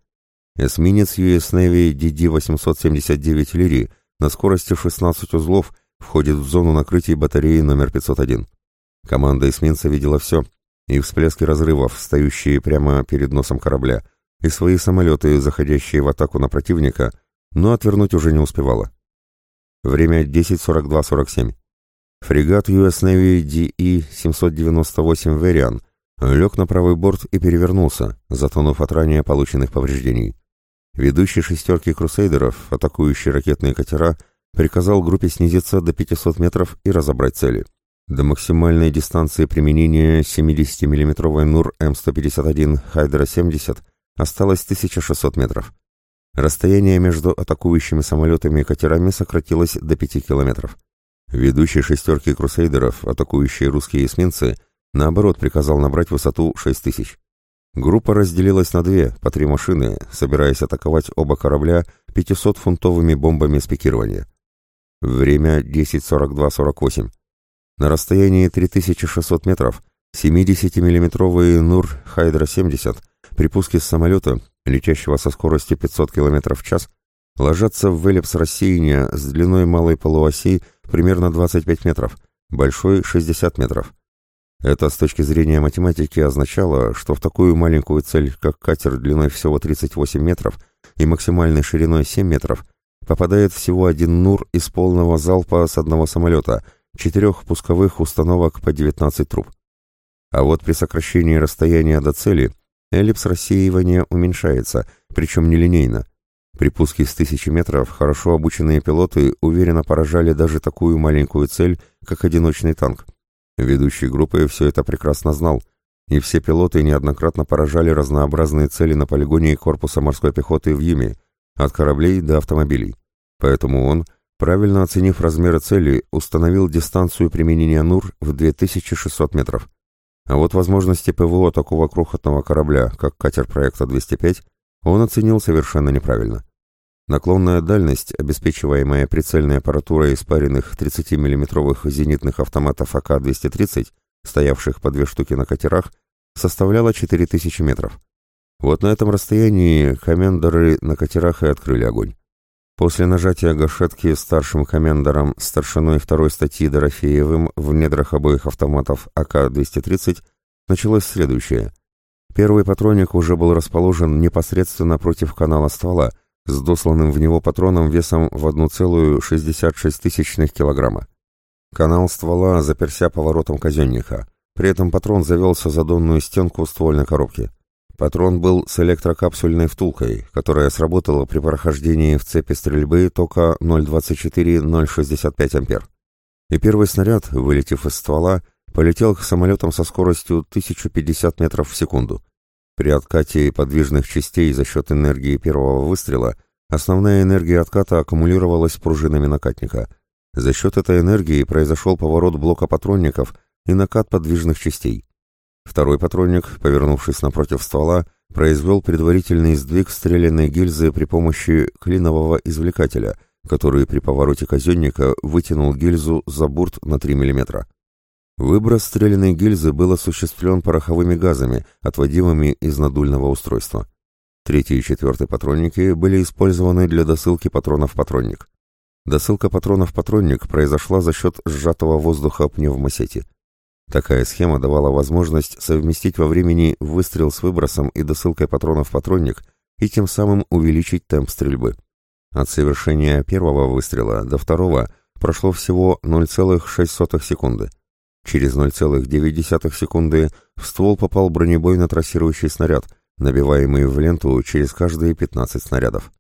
Эсминец US Navy DD-879 «Лири» на скорости 16 узлов входит в зону накрытия батареи номер 501. Команда эсминца видела все, и всплески разрывов, стоящие прямо перед носом корабля, и свои самолеты, заходящие в атаку на противника, но отвернуть уже не успевала. Время 10.42.47. Фрегат US Navy DE-798 Varian лег на правый борт и перевернулся, затонув от ранее полученных повреждений. Ведущий шестерки крусейдеров, атакующий ракетные катера, приказал группе снизиться до 500 метров и разобрать цели. До максимальной дистанции применения 70 миллиметровой НУР М151 Хайдера-70 осталось 1600 метров. Расстояние между атакующими самолетами и катерами сократилось до 5 километров. Ведущий шестерки крусейдеров, атакующие русские эсминцы, наоборот приказал набрать высоту 6000. Группа разделилась на две, по три машины, собираясь атаковать оба корабля 500-фунтовыми бомбами с пикирования. Время 10.42.48. На расстоянии 3600 метров 70-миллиметровый НУР Хайдра-70 при пуске с самолета, летящего со скоростью 500 км в час, ложатся в эллипс рассеяния с длиной малой полуоси примерно 25 метров, большой 60 метров. Это с точки зрения математики означало, что в такую маленькую цель, как катер длиной всего 38 метров и максимальной шириной 7 метров, попадает всего один НУР из полного залпа с одного самолета, четырех пусковых установок по 19 труб. А вот при сокращении расстояния до цели эллипс рассеивания уменьшается, причем нелинейно. При пуске с тысячи метров хорошо обученные пилоты уверенно поражали даже такую маленькую цель, как одиночный танк. Ведущий группы все это прекрасно знал, и все пилоты неоднократно поражали разнообразные цели на полигоне корпуса морской пехоты в Юме, от кораблей до автомобилей. Поэтому он, правильно оценив размеры цели, установил дистанцию применения НУР в 2600 метров. А вот возможности ПВО такого крохотного корабля, как катер проекта 205, он оценил совершенно неправильно. Наклонная дальность, обеспечиваемая прицельной аппаратурой испаренных 30 миллиметровых зенитных автоматов АК-230, стоявших по две штуки на катерах, составляла 4000 метров. Вот на этом расстоянии комендоры на катерах и открыли огонь. После нажатия гашетки старшим комендором старшиной второй статьи Дорофеевым в недрах обоих автоматов АК-230 началось следующее. Первый патроник уже был расположен непосредственно против канала ствола, с досланным в него патроном весом в 1,66 килограмма. Канал ствола заперся поворотом казенника. При этом патрон завелся за донную стенку ствольной коробки. Патрон был с электрокапсульной втулкой, которая сработала при прохождении в цепи стрельбы тока 0,24-0,65 ампер. И первый снаряд, вылетев из ствола, полетел к самолетам со скоростью 1050 метров в секунду. При откате подвижных частей за счет энергии первого выстрела основная энергия отката аккумулировалась пружинами накатника. За счет этой энергии произошел поворот блока патронников и накат подвижных частей. Второй патронник, повернувшись напротив ствола, произвел предварительный сдвиг стрелянной гильзы при помощи клинового извлекателя, который при повороте казенника вытянул гильзу за бурт на 3 мм. Выброс стрелянной гильзы был осуществлен пороховыми газами, отводимыми из надульного устройства. Третий и четвертый патронники были использованы для досылки патронов в патронник. Досылка патронов в патронник произошла за счет сжатого воздуха пневмосети. Такая схема давала возможность совместить во времени выстрел с выбросом и досылкой патронов в патронник и тем самым увеличить темп стрельбы. От совершения первого выстрела до второго прошло всего 0,06 секунды. Через 0,9 секунды в ствол попал бронебойно-трассирующий снаряд, набиваемый в ленту через каждые 15 снарядов.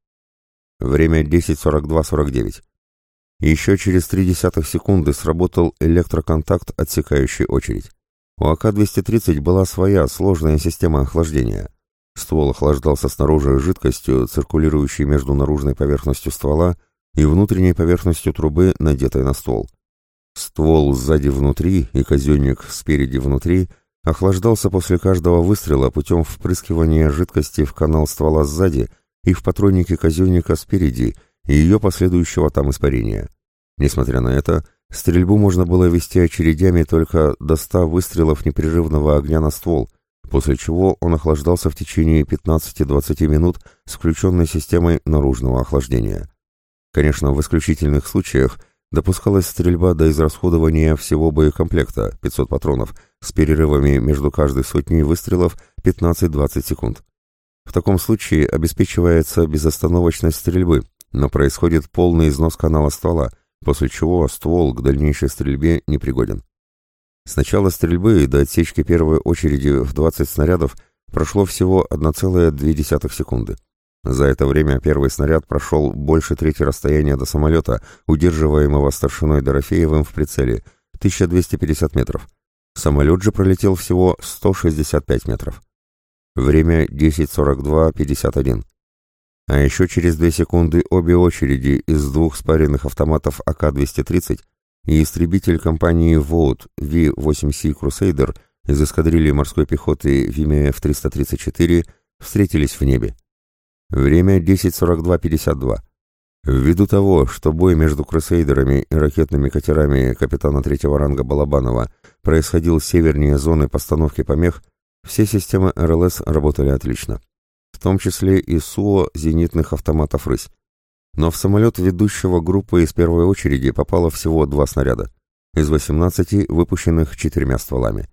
Время 10.42.49. Еще через три десятых секунды сработал электроконтакт, отсекающий очередь. У АК-230 была своя сложная система охлаждения. Ствол охлаждался снаружи жидкостью, циркулирующей между наружной поверхностью ствола и внутренней поверхностью трубы, надетой на ствол. Ствол сзади внутри и казенник спереди внутри охлаждался после каждого выстрела путем впрыскивания жидкости в канал ствола сзади и в патроннике казенника спереди и ее последующего там испарения. Несмотря на это, стрельбу можно было вести очередями только до 100 выстрелов непрерывного огня на ствол, после чего он охлаждался в течение 15-20 минут с включенной системой наружного охлаждения. Конечно, в исключительных случаях допускалась стрельба до израсходования всего боекомплекта 500 патронов с перерывами между каждой сотней выстрелов 15-20 секунд. В таком случае обеспечивается безостановочность стрельбы, но происходит полный износ канала ствола, после чего ствол к дальнейшей стрельбе непригоден. С начала стрельбы до отсечки первой очереди в 20 снарядов прошло всего 1,2 секунды. За это время первый снаряд прошел больше трети расстояния до самолета, удерживаемого старшиной Дорофеевым в прицеле, 1250 метров. Самолет же пролетел всего 165 метров. Время 10.42.51. А еще через две секунды обе очереди из двух спаренных автоматов АК-230 и истребитель компании ВОУТ V-8C Crusader из эскадрильи морской пехоты ВИМЕФ-334 встретились в небе. Время 10.42.52. Ввиду того, что бой между крусейдерами и ракетными катерами капитана третьего ранга Балабанова происходил севернее зоны постановки помех, все системы РЛС работали отлично в том числе и СУО зенитных автоматов «Рысь». Но в самолет ведущего группы из первой очереди попало всего два снаряда, из 18 выпущенных четырьмя стволами.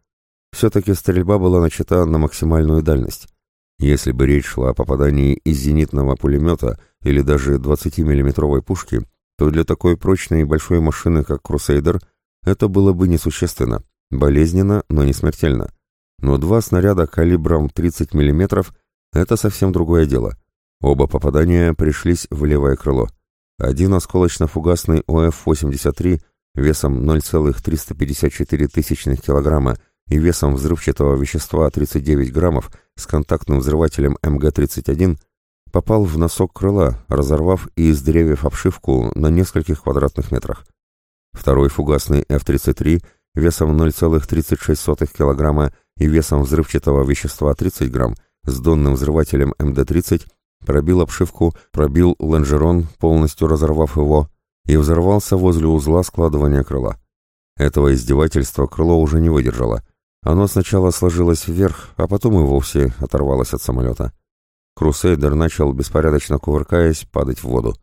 Все-таки стрельба была начата на максимальную дальность. Если бы речь шла о попадании из зенитного пулемета или даже 20-миллиметровой пушки, то для такой прочной и большой машины, как «Крусейдер», это было бы несущественно, болезненно, но не смертельно. Но два снаряда калибром 30 мм это совсем другое дело. Оба попадания пришлись в левое крыло. Один осколочно-фугасный ОФ-83 весом 0,354 тысячных килограмма и весом взрывчатого вещества 39 граммов с контактным взрывателем МГ-31 попал в носок крыла, разорвав и издревев обшивку на нескольких квадратных метрах. Второй фугасный F-33 весом 0,36 килограмма и весом взрывчатого вещества 30 грамм с донным взрывателем МД-30, пробил обшивку, пробил лонжерон, полностью разорвав его, и взорвался возле узла складывания крыла. Этого издевательства крыло уже не выдержало. Оно сначала сложилось вверх, а потом и вовсе оторвалось от самолета. Крусейдер начал, беспорядочно кувыркаясь, падать в воду.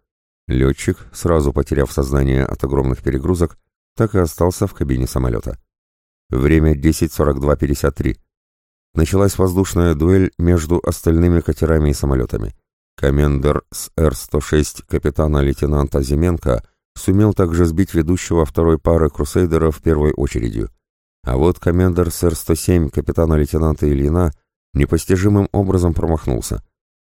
Летчик, сразу потеряв сознание от огромных перегрузок, так и остался в кабине самолета. Время 10.42.53. Началась воздушная дуэль между остальными катерами и самолетами. Комендер с Р-106 капитана-лейтенанта Зименко сумел также сбить ведущего второй пары крусейдеров первой очередью. А вот комендер с Р-107 капитана-лейтенанта Ильина непостижимым образом промахнулся.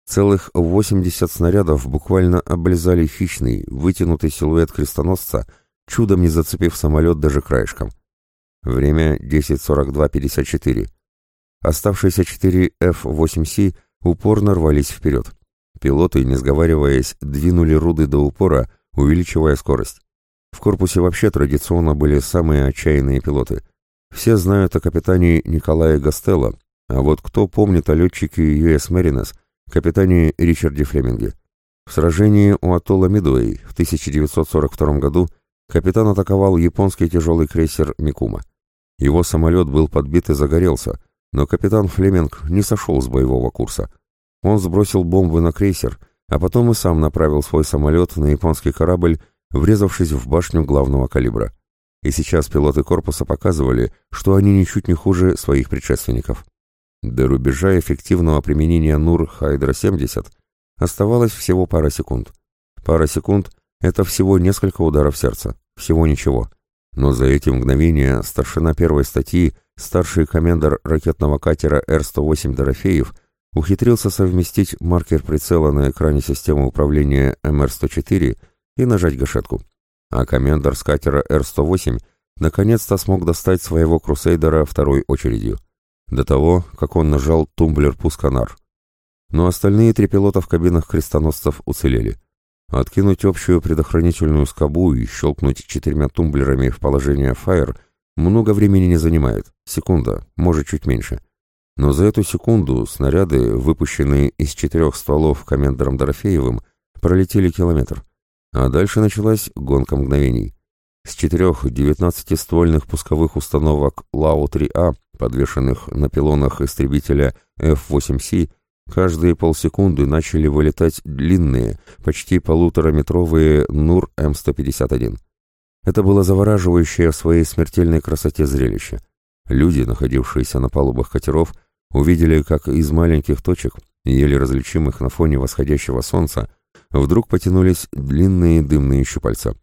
Целых 80 снарядов буквально облизали хищный, вытянутый силуэт крестоносца, чудом не зацепив самолет даже краешком. Время 10.42.54. Оставшиеся 4 F-8C упорно рвались вперед. Пилоты, не сговариваясь, двинули руды до упора, увеличивая скорость. В корпусе вообще традиционно были самые отчаянные пилоты. Все знают о капитане Николае Гастелло, а вот кто помнит о летчике US Marines, капитане Ричарде Флеминге? В сражении у атолла Мидуэй в 1942 году капитан атаковал японский тяжелый крейсер Микума. Его самолет был подбит и загорелся, но капитан Флеминг не сошел с боевого курса. Он сбросил бомбы на крейсер, а потом и сам направил свой самолет на японский корабль, врезавшись в башню главного калибра. И сейчас пилоты корпуса показывали, что они ничуть не хуже своих предшественников. До рубежа эффективного применения НУР Хайдра-70 оставалось всего пара секунд. Пара секунд — это всего несколько ударов сердца, всего ничего. Но за эти мгновения старшина первой статьи, старший командир ракетного катера Р-108 Дорофеев, ухитрился совместить маркер прицела на экране системы управления МР-104 и нажать гашетку. А командир с катера Р-108 наконец-то смог достать своего крусейдера второй очередью. До того, как он нажал тумблер пусканар. Но остальные три пилота в кабинах крестоносцев уцелели. Откинуть общую предохранительную скобу и щелкнуть четырьмя тумблерами в положение Fire много времени не занимает, секунда, может чуть меньше. Но за эту секунду снаряды, выпущенные из четырех стволов комендором Дорофеевым, пролетели километр. А дальше началась гонка мгновений. С четырех 19-ствольных пусковых установок Лау-3А, подвешенных на пилонах истребителя F-8C, Каждые полсекунды начали вылетать длинные, почти полутораметровые НУР М151. Это было завораживающее в своей смертельной красоте зрелище. Люди, находившиеся на палубах катеров, увидели, как из маленьких точек, еле различимых на фоне восходящего солнца, вдруг потянулись длинные дымные щупальца.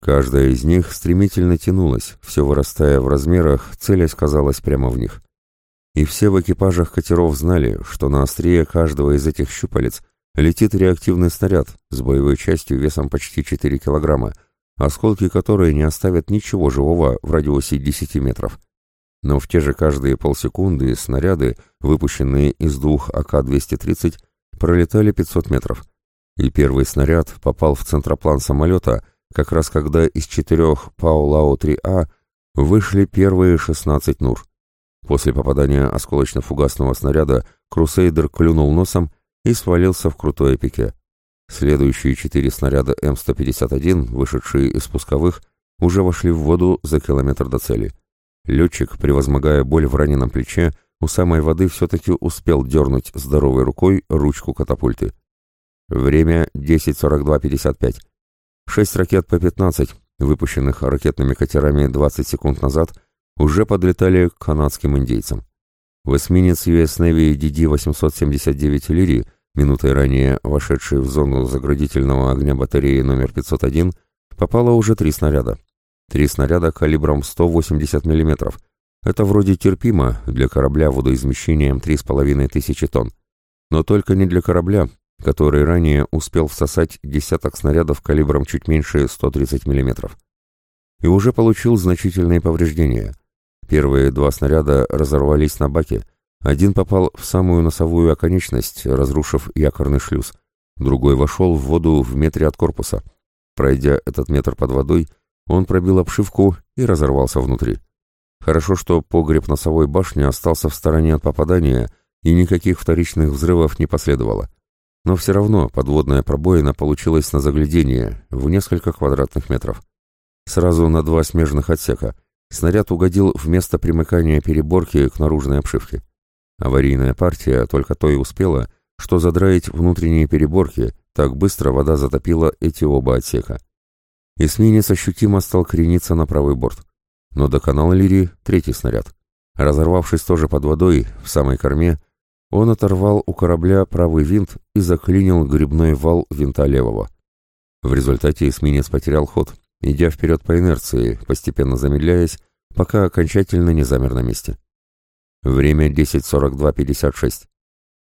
Каждая из них стремительно тянулась, все вырастая в размерах, целясь казалось прямо в них. И все в экипажах катеров знали, что на острие каждого из этих щупалец летит реактивный снаряд с боевой частью весом почти 4 килограмма, осколки которой не оставят ничего живого в радиусе 10 метров. Но в те же каждые полсекунды снаряды, выпущенные из двух АК-230, пролетали 500 метров. И первый снаряд попал в центроплан самолета, как раз когда из четырех Пау-Лау-3А вышли первые 16 НУР. После попадания осколочно-фугасного снаряда Крусейдер клюнул носом и свалился в крутое пике. Следующие четыре снаряда М-151, вышедшие из пусковых, уже вошли в воду за километр до цели. Летчик, превозмогая боль в раненом плече, у самой воды все-таки успел дернуть здоровой рукой ручку катапульты. Время 10.42.55. Шесть ракет по 15, выпущенных ракетными катерами 20 секунд назад, уже подлетали к канадским индейцам. В эсминец US Navy DD-879 «Лири», минутой ранее вошедший в зону заградительного огня батареи номер 501, попало уже три снаряда. Три снаряда калибром 180 мм. Это вроде терпимо для корабля водоизмещением 3500 тонн. Но только не для корабля, который ранее успел всосать десяток снарядов калибром чуть меньше 130 мм. И уже получил значительные повреждения – Первые два снаряда разорвались на баке. Один попал в самую носовую оконечность, разрушив якорный шлюз. Другой вошел в воду в метре от корпуса. Пройдя этот метр под водой, он пробил обшивку и разорвался внутри. Хорошо, что погреб носовой башни остался в стороне от попадания, и никаких вторичных взрывов не последовало. Но все равно подводная пробоина получилась на заглядение в несколько квадратных метров. Сразу на два смежных отсека, Снаряд угодил в место примыкания переборки к наружной обшивке. Аварийная партия только то и успела, что задраить внутренние переборки, так быстро вода затопила эти оба отсека. Эсминец ощутимо стал крениться на правый борт. Но доконал Лири третий снаряд. Разорвавшись тоже под водой, в самой корме, он оторвал у корабля правый винт и заклинил грибной вал винта левого. В результате эсминец потерял ход, идя вперед по инерции, постепенно замедляясь, пока окончательно не замер на месте. Время 10.42.56.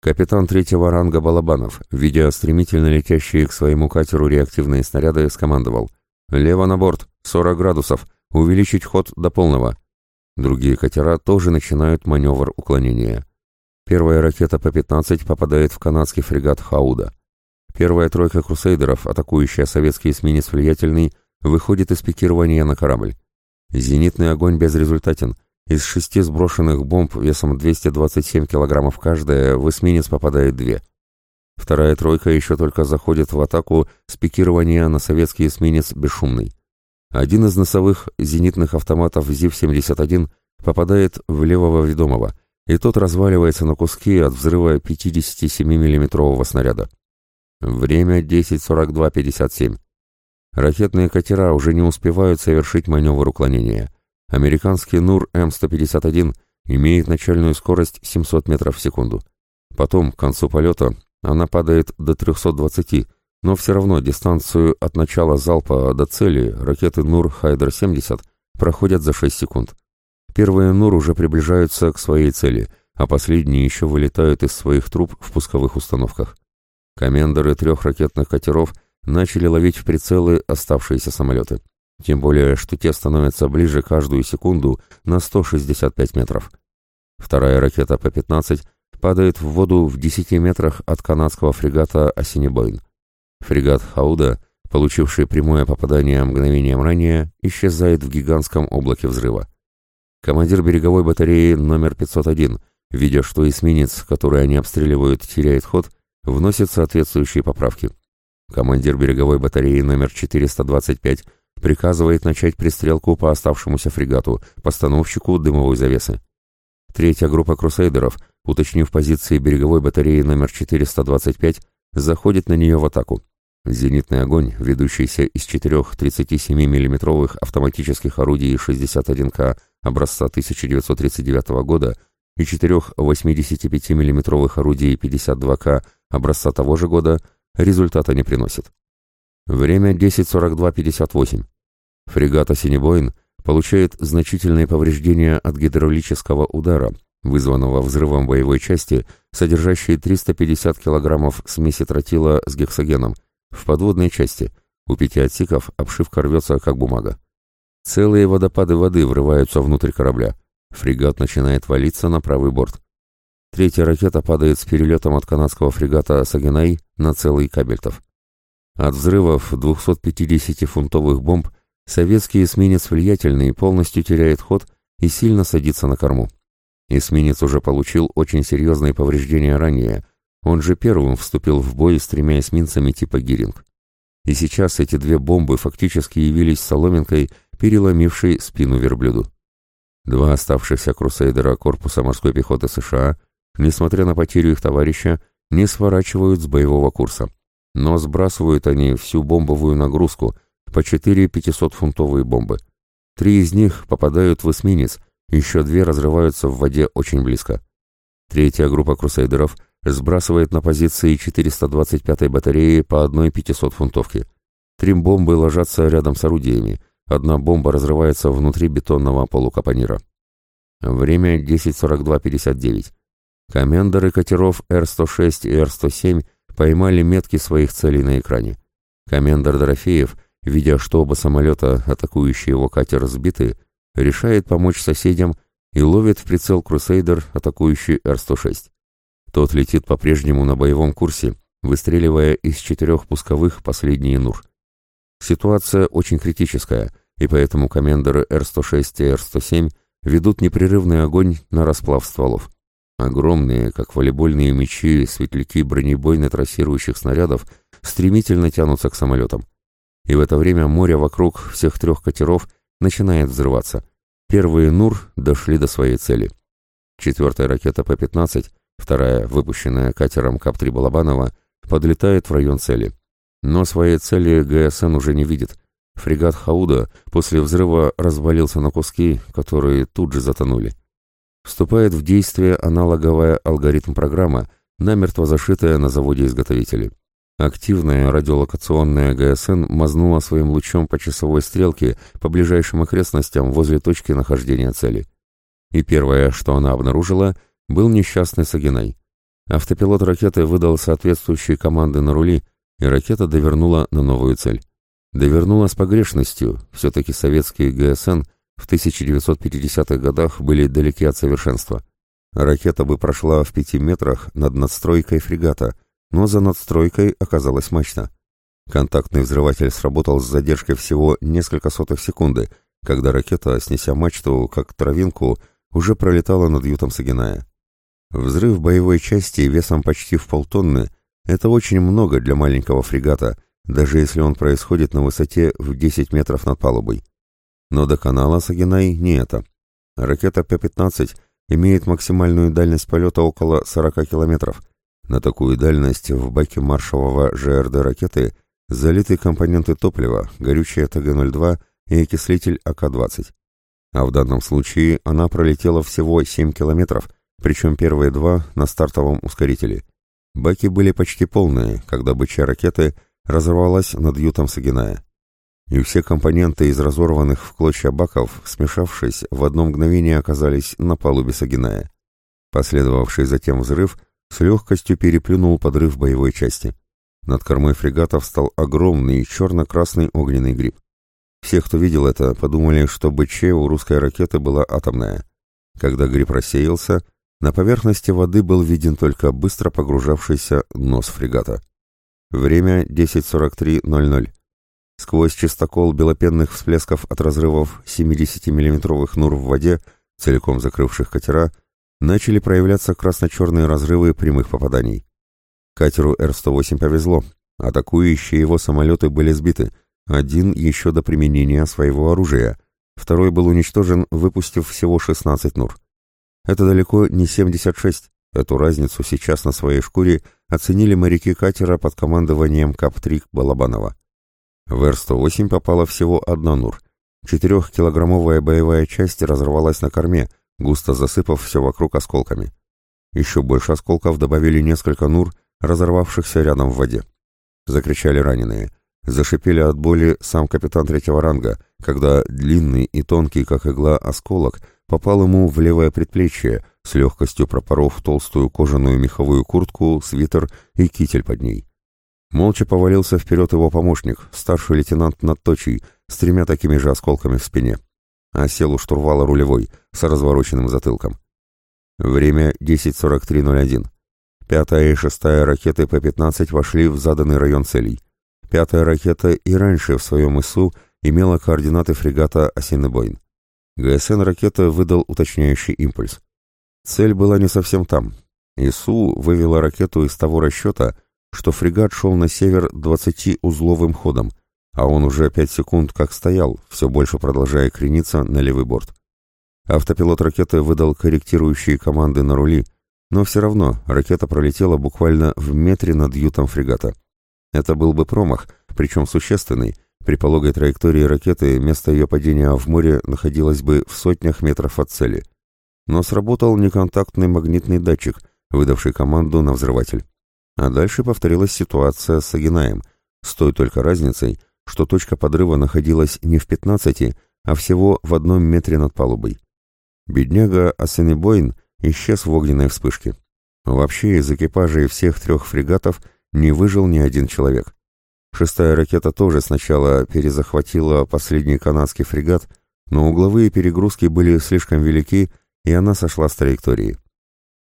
Капитан третьего ранга Балабанов, видя стремительно летящие к своему катеру реактивные снаряды, скомандовал «Лево на борт, 40 градусов, увеличить ход до полного». Другие катера тоже начинают маневр уклонения. Первая ракета П-15 попадает в канадский фрегат «Хауда». Первая тройка крусейдеров, атакующая советский эсминец «Влиятельный», выходит из пикирования на корабль. Зенитный огонь безрезультатен. Из шести сброшенных бомб весом 227 килограммов каждая в эсминец попадает две. Вторая тройка еще только заходит в атаку с пикирования на советский эсминец «Бесшумный». Один из носовых зенитных автоматов ЗИВ-71 попадает в левого ведомого, и тот разваливается на куски от взрыва 57 миллиметрового снаряда. Время 10.42.57. Ракетные катера уже не успевают совершить маневр уклонения. Американский НУР М-151 имеет начальную скорость 700 метров в секунду. Потом, к концу полета, она падает до 320, но все равно дистанцию от начала залпа до цели ракеты НУР Хайдер-70 проходят за 6 секунд. Первые НУР уже приближаются к своей цели, а последние еще вылетают из своих труб в пусковых установках. Комендоры трех ракетных катеров – начали ловить в прицелы оставшиеся самолеты. Тем более, что те становятся ближе каждую секунду на 165 метров. Вторая ракета П-15 падает в воду в 10 метрах от канадского фрегата «Осенебойн». Фрегат «Хауда», получивший прямое попадание мгновением ранее, исчезает в гигантском облаке взрыва. Командир береговой батареи номер 501, видя, что эсминец, который они обстреливают, теряет ход, вносит соответствующие поправки. Командир береговой батареи номер 425 приказывает начать пристрелку по оставшемуся фрегату, постановщику дымовой завесы. Третья группа крусейдеров, уточнив позиции береговой батареи номер 425, заходит на нее в атаку. Зенитный огонь, ведущийся из четырех 37 миллиметровых автоматических орудий 61К образца 1939 года и четырех 85 миллиметровых орудий 52К образца того же года, результата не приносит. Время 10.42.58. Фрегат «Осенебоин» получает значительные повреждения от гидравлического удара, вызванного взрывом боевой части, содержащей 350 килограммов смеси тротила с гексогеном, в подводной части. У пяти отсеков обшивка рвется, как бумага. Целые водопады воды врываются внутрь корабля. Фрегат начинает валиться на правый борт. Третья ракета падает с перелетом от канадского фрегата «Сагенай» на целый кабельтов. От взрывов 250-фунтовых бомб советский эсминец «Влиятельный» полностью теряет ход и сильно садится на корму. Эсминец уже получил очень серьезные повреждения ранее, он же первым вступил в бой с тремя эсминцами типа «Гиринг». И сейчас эти две бомбы фактически явились соломинкой, переломившей спину верблюду. Два оставшихся крусейдера корпуса морской пехоты США – несмотря на потерю их товарища, не сворачивают с боевого курса. Но сбрасывают они всю бомбовую нагрузку, по четыре 500-фунтовые бомбы. Три из них попадают в эсминец, еще две разрываются в воде очень близко. Третья группа крусейдеров сбрасывает на позиции 425-й батареи по одной 500-фунтовке. Три бомбы ложатся рядом с орудиями, одна бомба разрывается внутри бетонного полукапонира. Время 10.42.59. Комендоры катеров Р-106 и Р-107 поймали метки своих целей на экране. Комендор Дорофеев, видя, что оба самолета, атакующие его катер, сбиты, решает помочь соседям и ловит в прицел Крусейдер, атакующий Р-106. Тот летит по-прежнему на боевом курсе, выстреливая из четырех пусковых последние НУР. Ситуация очень критическая, и поэтому комендоры Р-106 и Р-107 ведут непрерывный огонь на расплав стволов. Огромные, как волейбольные мячи, светляки бронебойно-трассирующих снарядов стремительно тянутся к самолетам. И в это время море вокруг всех трех катеров начинает взрываться. Первые «Нур» дошли до своей цели. Четвертая ракета П-15, вторая, выпущенная катером КАП-3 Балабанова, подлетает в район цели. Но своей цели ГСН уже не видит. Фрегат «Хауда» после взрыва развалился на куски, которые тут же затонули. Вступает в действие аналоговая алгоритм-программа, намертво зашитая на заводе изготовителей. Активная радиолокационная ГСН мазнула своим лучом по часовой стрелке по ближайшим окрестностям возле точки нахождения цели. И первое, что она обнаружила, был несчастный Сагинай. Автопилот ракеты выдал соответствующие команды на рули, и ракета довернула на новую цель. Довернула с погрешностью, все-таки советские ГСН в 1950-х годах были далеки от совершенства. Ракета бы прошла в пяти метрах над надстройкой фрегата, но за надстройкой оказалась мачта. Контактный взрыватель сработал с задержкой всего несколько сотых секунды, когда ракета, снеся мачту, как травинку, уже пролетала над ютом Сагиная. Взрыв боевой части весом почти в полтонны – это очень много для маленького фрегата, даже если он происходит на высоте в 10 метров над палубой. Но до канала Сагинай не это. Ракета П-15 имеет максимальную дальность полета около 40 километров. На такую дальность в баке маршевого ЖРД ракеты залиты компоненты топлива, горючее ТГ-02 и окислитель АК-20. А в данном случае она пролетела всего 7 километров, причем первые два на стартовом ускорителе. Баки были почти полные, когда бычья ракеты разорвалась над ютом Сагиная. И все компоненты из разорванных в клочья баков, смешавшись, в одно мгновение оказались на палубе Сагиная. Последовавший затем взрыв с легкостью переплюнул подрыв боевой части. Над кормой фрегата встал огромный черно-красный огненный гриб. Все, кто видел это, подумали, что БЧ у русской ракеты была атомная. Когда гриб рассеялся, на поверхности воды был виден только быстро погружавшийся нос фрегата. Время 10.43.00. Сквозь чистокол белопенных всплесков от разрывов 70-миллиметровых нур в воде, целиком закрывших катера, начали проявляться красно-черные разрывы прямых попаданий. Катеру Р-108 повезло, атакующие его самолеты были сбиты, один еще до применения своего оружия, второй был уничтожен, выпустив всего 16 нур. Это далеко не 76. Эту разницу сейчас на своей шкуре оценили моряки катера под командованием КАП-3 Балабанова. В Р-108 попала всего одна нур. Четырехкилограммовая боевая часть разорвалась на корме, густо засыпав все вокруг осколками. Еще больше осколков добавили несколько нур, разорвавшихся рядом в воде. Закричали раненые. Зашипели от боли сам капитан третьего ранга, когда длинный и тонкий, как игла, осколок попал ему в левое предплечье, с легкостью пропоров толстую кожаную меховую куртку, свитер и китель под ней. Молча повалился вперед его помощник, старший лейтенант Надточий, с тремя такими же осколками в спине. А сел у штурвала рулевой, с развороченным затылком. Время 10.43.01. Пятая и шестая ракеты П-15 вошли в заданный район целей. Пятая ракета и раньше в своем ИСУ имела координаты фрегата «Осинебойн». ГСН-ракета выдал уточняющий импульс. Цель была не совсем там. ИСУ вывела ракету из того расчета, что фрегат шел на север 20-узловым ходом, а он уже 5 секунд как стоял, все больше продолжая крениться на левый борт. Автопилот ракеты выдал корректирующие команды на рули, но все равно ракета пролетела буквально в метре над ютом фрегата. Это был бы промах, причем существенный. При пологой траектории ракеты место ее падения в море находилось бы в сотнях метров от цели. Но сработал неконтактный магнитный датчик, выдавший команду на взрыватель. А дальше повторилась ситуация с Агинаем, с той только разницей, что точка подрыва находилась не в 15, а всего в одном метре над палубой. Бедняга Асенебойн исчез в огненной вспышке. Вообще из экипажей всех трех фрегатов не выжил ни один человек. Шестая ракета тоже сначала перезахватила последний канадский фрегат, но угловые перегрузки были слишком велики, и она сошла с траектории.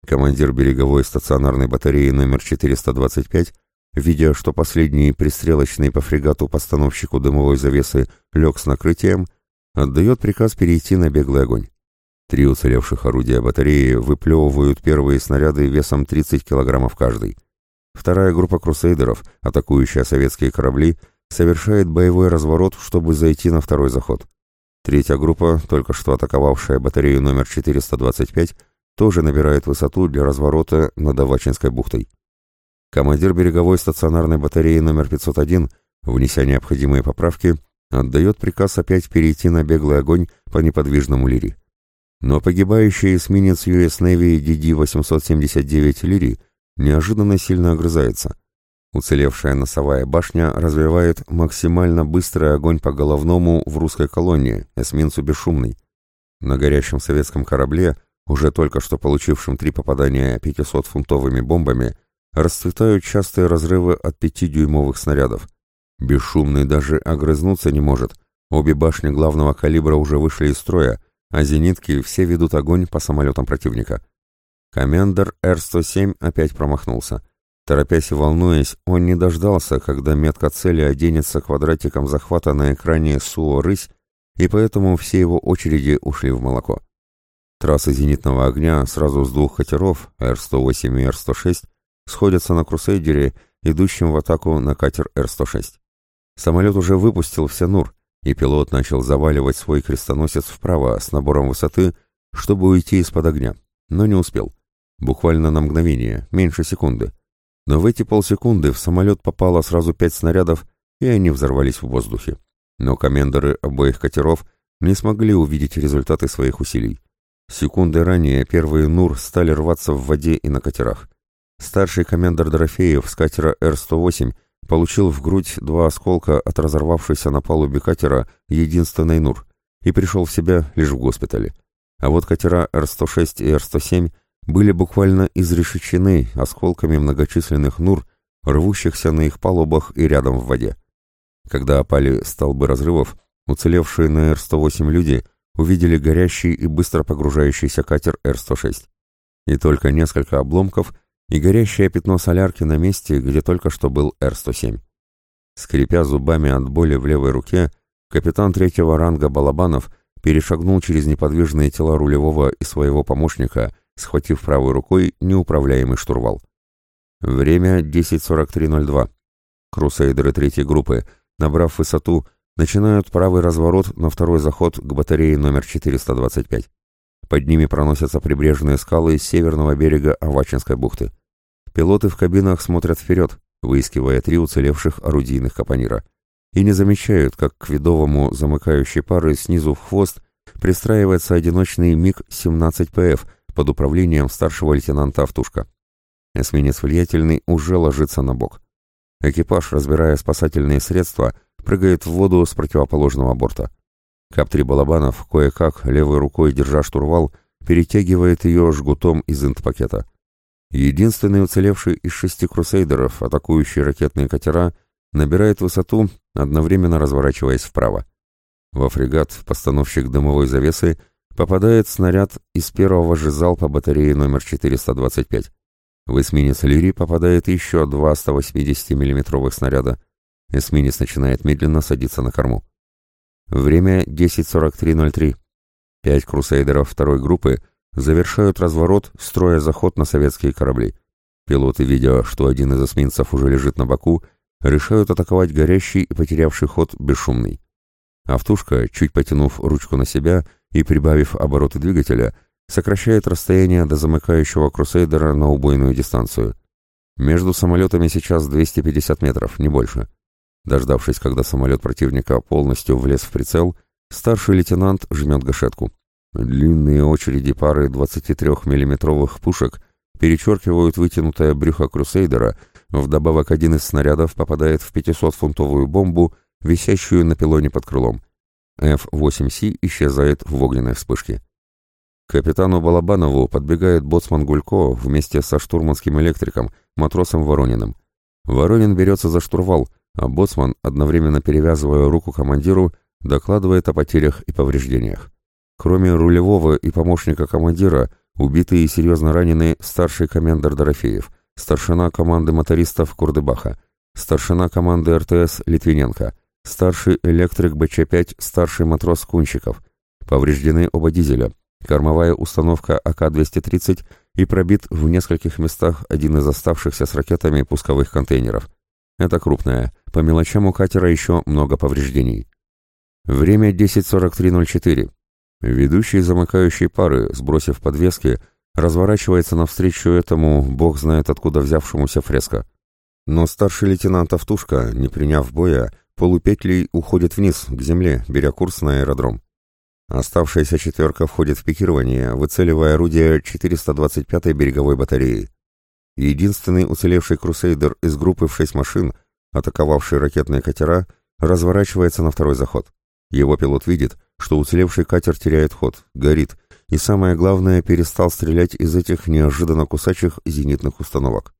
Командир береговой стационарной батареи номер 425, видя, что последний пристрелочный по фрегату постановщику дымовой завесы лег с накрытием, отдает приказ перейти на беглый огонь. Три уцелевших орудия батареи выплевывают первые снаряды весом 30 килограммов каждый. Вторая группа крусейдеров, атакующая советские корабли, совершает боевой разворот, чтобы зайти на второй заход. Третья группа, только что атаковавшая батарею номер 425, тоже набирает высоту для разворота над Авачинской бухтой. Командир береговой стационарной батареи номер 501, внеся необходимые поправки, отдает приказ опять перейти на беглый огонь по неподвижному лири. Но погибающий эсминец US Navy DD-879 «Лири» неожиданно сильно огрызается. Уцелевшая носовая башня развивает максимально быстрый огонь по головному в русской колонии, эсминцу бесшумный. На горящем советском корабле уже только что получившим три попадания 500-фунтовыми бомбами, расцветают частые разрывы от 5-дюймовых снарядов. Бесшумный даже огрызнуться не может. Обе башни главного калибра уже вышли из строя, а зенитки все ведут огонь по самолетам противника. Комендер Р-107 опять промахнулся. Торопясь и волнуясь, он не дождался, когда метка цели оденется квадратиком захвата на экране СУО-рысь, и поэтому все его очереди ушли в молоко. Трассы зенитного огня сразу с двух катеров, Р-108 и Р-106, сходятся на крусейдере, идущем в атаку на катер Р-106. Самолет уже выпустил все НУР, и пилот начал заваливать свой крестоносец вправо с набором высоты, чтобы уйти из-под огня, но не успел. Буквально на мгновение, меньше секунды. Но в эти полсекунды в самолет попало сразу пять снарядов, и они взорвались в воздухе. Но комендоры обоих катеров не смогли увидеть результаты своих усилий. Секунды ранее первые НУР стали рваться в воде и на катерах. Старший комендор Дорофеев с катера Р-108 получил в грудь два осколка от разорвавшейся на палубе катера единственной НУР и пришел в себя лишь в госпитале. А вот катера Р-106 и Р-107 были буквально изрешечены осколками многочисленных НУР, рвущихся на их палубах и рядом в воде. Когда опали столбы разрывов, уцелевшие на Р-108 люди увидели горящий и быстро погружающийся катер Р-106. И только несколько обломков и горящее пятно солярки на месте, где только что был Р-107. Скрипя зубами от боли в левой руке, капитан третьего ранга Балабанов перешагнул через неподвижные тела рулевого и своего помощника, схватив правой рукой неуправляемый штурвал. Время 10.43.02. Крусейдеры третьей группы, набрав высоту, начинают правый разворот на второй заход к батарее номер 425. Под ними проносятся прибрежные скалы с северного берега Авачинской бухты. Пилоты в кабинах смотрят вперед, выискивая три уцелевших орудийных капонира, и не замечают, как к видовому замыкающей пары снизу в хвост пристраивается одиночный МиГ-17ПФ под управлением старшего лейтенанта Автушка. Эсминец влиятельный уже ложится на бок. Экипаж, разбирая спасательные средства, прыгает в воду с противоположного борта. Кап-3 Балабанов, кое-как, левой рукой держа штурвал, перетягивает ее жгутом из инт-пакета. Единственный уцелевший из шести крусейдеров, атакующий ракетные катера, набирает высоту, одновременно разворачиваясь вправо. Во фрегат постановщик дымовой завесы попадает снаряд из первого же залпа батареи номер 425. В эсминец «Лири» попадает еще два 180 миллиметровых снаряда. Эсминец начинает медленно садиться на корму. Время 10.43.03. Пять крусейдеров второй группы завершают разворот, строя заход на советские корабли. Пилоты, видя, что один из эсминцев уже лежит на боку, решают атаковать горящий и потерявший ход бесшумный. Автушка, чуть потянув ручку на себя и прибавив обороты двигателя, сокращает расстояние до замыкающего крусейдера на убойную дистанцию. Между самолетами сейчас 250 метров, не больше. Дождавшись, когда самолет противника полностью влез в прицел, старший лейтенант жмет гашетку. Длинные очереди пары 23-миллиметровых пушек перечеркивают вытянутое брюхо Крусейдера, вдобавок один из снарядов попадает в 500-фунтовую бомбу, висящую на пилоне под крылом. F-8C исчезает в огненной вспышке. Капитану Балабанову подбегает боцман Гулько вместе со штурманским электриком, матросом Ворониным. Воронин берется за штурвал, а боцман, одновременно перевязывая руку командиру, докладывает о потерях и повреждениях. Кроме рулевого и помощника командира, убиты и серьезно ранены старший командир Дорофеев, старшина команды мотористов Курдыбаха, старшина команды РТС Литвиненко, старший электрик БЧ-5, старший матрос Кунчиков. Повреждены оба дизеля, кормовая установка АК-230 и пробит в нескольких местах один из оставшихся с ракетами пусковых контейнеров. Это крупное, по мелочам у катера еще много повреждений. Время 10.43.04. Ведущий замыкающей пары, сбросив подвески, разворачивается навстречу этому, бог знает откуда взявшемуся фреско. Но старший лейтенант Автушка, не приняв боя, полупетлей уходит вниз, к земле, беря курс на аэродром. Оставшаяся четверка входит в пикирование, выцеливая орудие 425-й береговой батареи. Единственный уцелевший крусейдер из группы в шесть машин, атаковавший ракетные катера, разворачивается на второй заход. Его пилот видит, что уцелевший катер теряет ход, горит, и самое главное, перестал стрелять из этих неожиданно кусачих зенитных установок.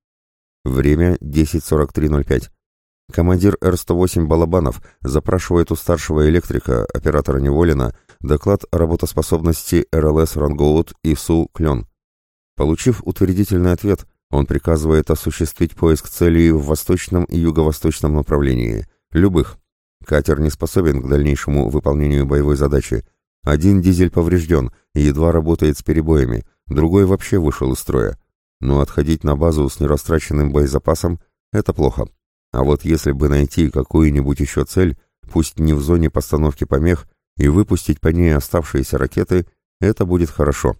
Время 10.43.05. Командир Р-108 Балабанов запрашивает у старшего электрика, оператора Неволина, доклад о работоспособности РЛС «Рангоут» и СУ «Клен». Получив утвердительный ответ, он приказывает осуществить поиск целей в восточном и юго-восточном направлении, любых. Катер не способен к дальнейшему выполнению боевой задачи. Один дизель поврежден и едва работает с перебоями, другой вообще вышел из строя. Но отходить на базу с нерастраченным боезапасом – это плохо. А вот если бы найти какую-нибудь еще цель, пусть не в зоне постановки помех, и выпустить по ней оставшиеся ракеты, это будет хорошо.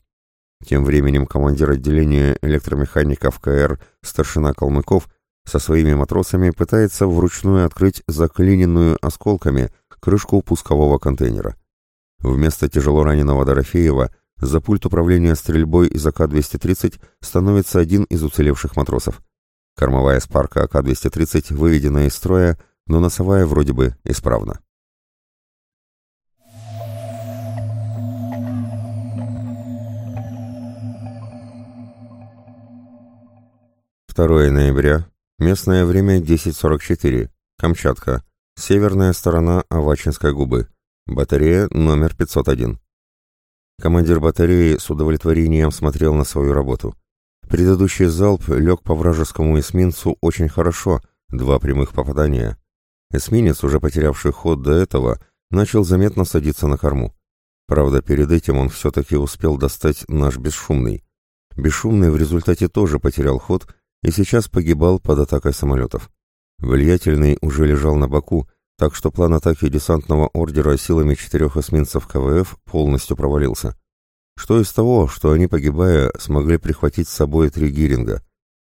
Тем временем командир отделения электромехаников КР старшина Калмыков со своими матросами пытается вручную открыть заклиненную осколками крышку пускового контейнера. Вместо тяжело раненого Дорофеева за пульт управления стрельбой из АК-230 становится один из уцелевших матросов. Кормовая спарка АК-230 выведена из строя, но носовая вроде бы исправна. 2 ноября. Местное время 10.44. Камчатка. Северная сторона Авачинской губы. Батарея номер 501. Командир батареи с удовлетворением смотрел на свою работу. Предыдущий залп лег по вражескому эсминцу очень хорошо, два прямых попадания. Эсминец, уже потерявший ход до этого, начал заметно садиться на корму. Правда, перед этим он все-таки успел достать наш бесшумный. Бесшумный в результате тоже потерял ход и сейчас погибал под атакой самолетов. Влиятельный уже лежал на боку, так что план атаки десантного ордера силами четырех эсминцев КВФ полностью провалился. Что из того, что они, погибая, смогли прихватить с собой три гиринга?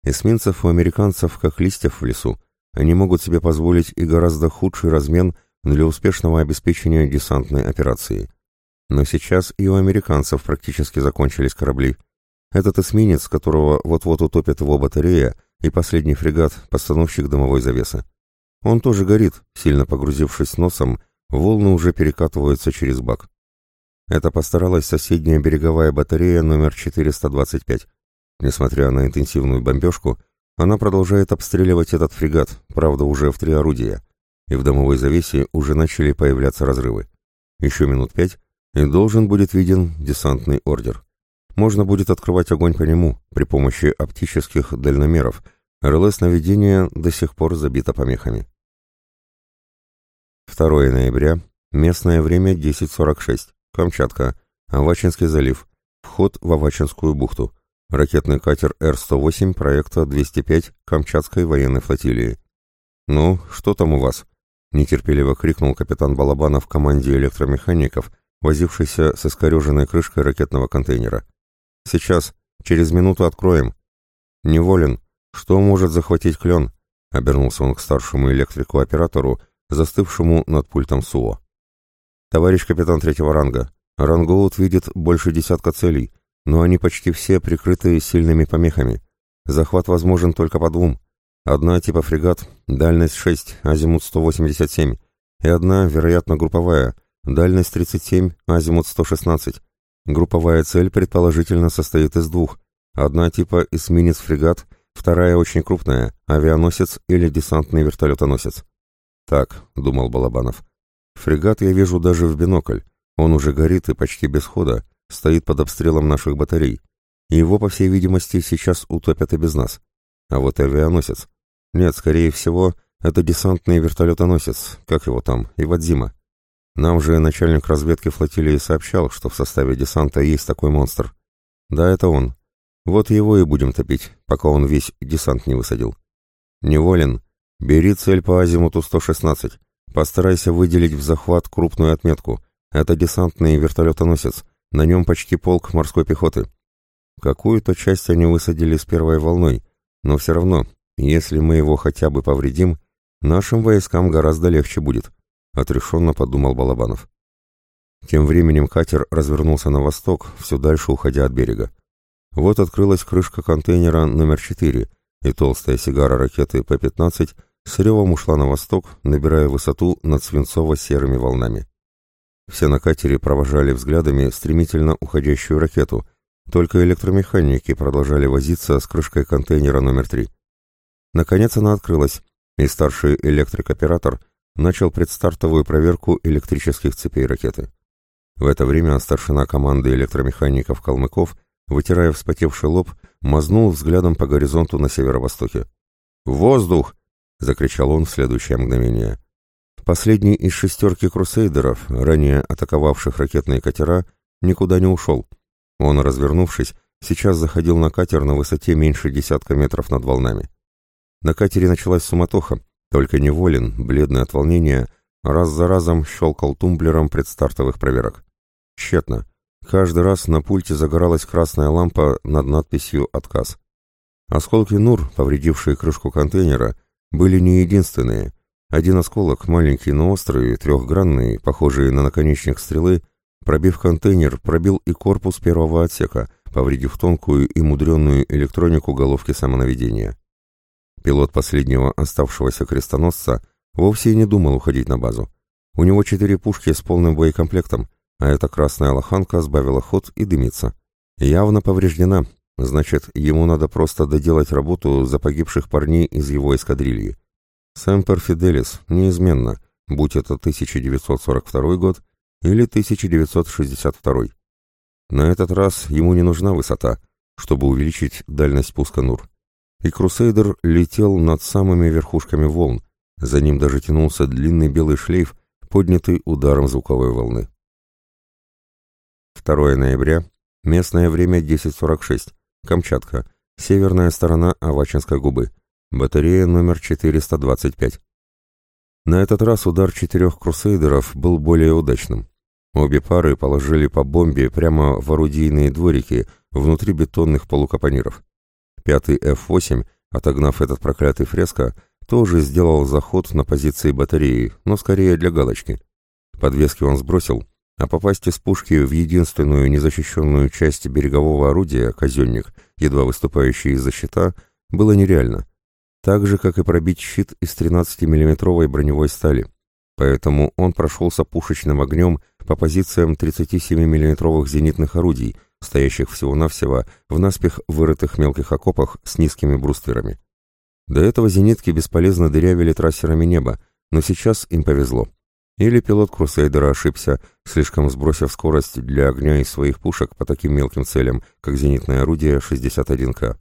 Эсминцев у американцев как листьев в лесу. Они могут себе позволить и гораздо худший размен для успешного обеспечения десантной операции. Но сейчас и у американцев практически закончились корабли. Этот эсминец, которого вот-вот утопит его батарея, и последний фрегат, постановщик дымовой завесы. Он тоже горит, сильно погрузившись носом, волны уже перекатываются через бак. Это постаралась соседняя береговая батарея номер 425. Несмотря на интенсивную бомбежку, она продолжает обстреливать этот фрегат, правда уже в три орудия, и в дымовой завесе уже начали появляться разрывы. Еще минут пять, и должен будет виден десантный ордер можно будет открывать огонь по нему при помощи оптических дальномеров. РЛС наведения до сих пор забито помехами. 2 ноября. Местное время 10.46. Камчатка. Авачинский залив. Вход в Авачинскую бухту. Ракетный катер Р-108 проекта 205 Камчатской военной флотилии. «Ну, что там у вас?» — нетерпеливо крикнул капитан Балабанов команде электромехаников, возившийся с искореженной крышкой ракетного контейнера. Сейчас, через минуту откроем. Неволен. Что может захватить клен? Обернулся он к старшему электрику-оператору, застывшему над пультом СУО. Товарищ капитан третьего ранга, Рангоут видит больше десятка целей, но они почти все прикрыты сильными помехами. Захват возможен только по двум. Одна типа фрегат, дальность 6, азимут 187, и одна, вероятно, групповая, дальность 37, азимут 116. Групповая цель предположительно состоит из двух. Одна типа эсминец-фрегат, вторая очень крупная, авианосец или десантный вертолетоносец. «Так», — думал Балабанов, — «фрегат я вижу даже в бинокль. Он уже горит и почти без хода, стоит под обстрелом наших батарей. Его, по всей видимости, сейчас утопят и без нас. А вот авианосец. Нет, скорее всего, это десантный вертолетоносец, как его там, Ивадзима. Нам же начальник разведки флотилии сообщал, что в составе десанта есть такой монстр. Да, это он. Вот его и будем топить, пока он весь десант не высадил. Неволен. Бери цель по азимуту 116. Постарайся выделить в захват крупную отметку. Это десантный вертолетоносец. На нем почти полк морской пехоты. Какую-то часть они высадили с первой волной, но все равно, если мы его хотя бы повредим, нашим войскам гораздо легче будет. — отрешенно подумал Балабанов. Тем временем катер развернулся на восток, все дальше уходя от берега. Вот открылась крышка контейнера номер 4, и толстая сигара ракеты П-15 с ревом ушла на восток, набирая высоту над свинцово-серыми волнами. Все на катере провожали взглядами стремительно уходящую ракету, только электромеханики продолжали возиться с крышкой контейнера номер три. Наконец она открылась, и старший электрик-оператор начал предстартовую проверку электрических цепей ракеты. В это время старшина команды электромехаников Калмыков, вытирая вспотевший лоб, мазнул взглядом по горизонту на северо-востоке. «Воздух!» — закричал он в следующее мгновение. Последний из шестерки крусейдеров, ранее атаковавших ракетные катера, никуда не ушел. Он, развернувшись, сейчас заходил на катер на высоте меньше десятка метров над волнами. На катере началась суматоха, только неволен, бледный от волнения, раз за разом щелкал тумблером предстартовых проверок. Тщетно. Каждый раз на пульте загоралась красная лампа над надписью «Отказ». Осколки НУР, повредившие крышку контейнера, были не единственные. Один осколок, маленький, но острый, трехгранный, похожий на наконечник стрелы, пробив контейнер, пробил и корпус первого отсека, повредив тонкую и мудренную электронику головки самонаведения. Пилот последнего оставшегося крестоносца вовсе не думал уходить на базу. У него четыре пушки с полным боекомплектом, а эта красная лоханка сбавила ход и дымится. Явно повреждена, значит, ему надо просто доделать работу за погибших парней из его эскадрильи. Сэмпер Фиделис, неизменно, будь это 1942 год или 1962. На этот раз ему не нужна высота, чтобы увеличить дальность пуска НУР. И Крусейдер летел над самыми верхушками волн, за ним даже тянулся длинный белый шлейф, поднятый ударом звуковой волны. 2 ноября, местное время 10.46, Камчатка, северная сторона Авачинской губы. Батарея номер 425. На этот раз удар четырех крусейдеров был более удачным. Обе пары положили по бомбе прямо в орудийные дворики внутри бетонных полукапониров. Пятый F-8, отогнав этот проклятый фреско, тоже сделал заход на позиции батареи, но скорее для галочки. Подвески он сбросил, а попасть из пушки в единственную незащищенную часть берегового орудия, казенник, едва выступающий из-за щита, было нереально так же, как и пробить щит из 13-миллиметровой броневой стали. Поэтому он прошелся пушечным огнем по позициям 37 миллиметровых зенитных орудий, стоящих всего-навсего в наспех вырытых мелких окопах с низкими брустверами. До этого зенитки бесполезно дырявили трассерами небо, но сейчас им повезло. Или пилот Крусейдера ошибся, слишком сбросив скорость для огня из своих пушек по таким мелким целям, как зенитное орудие 61К.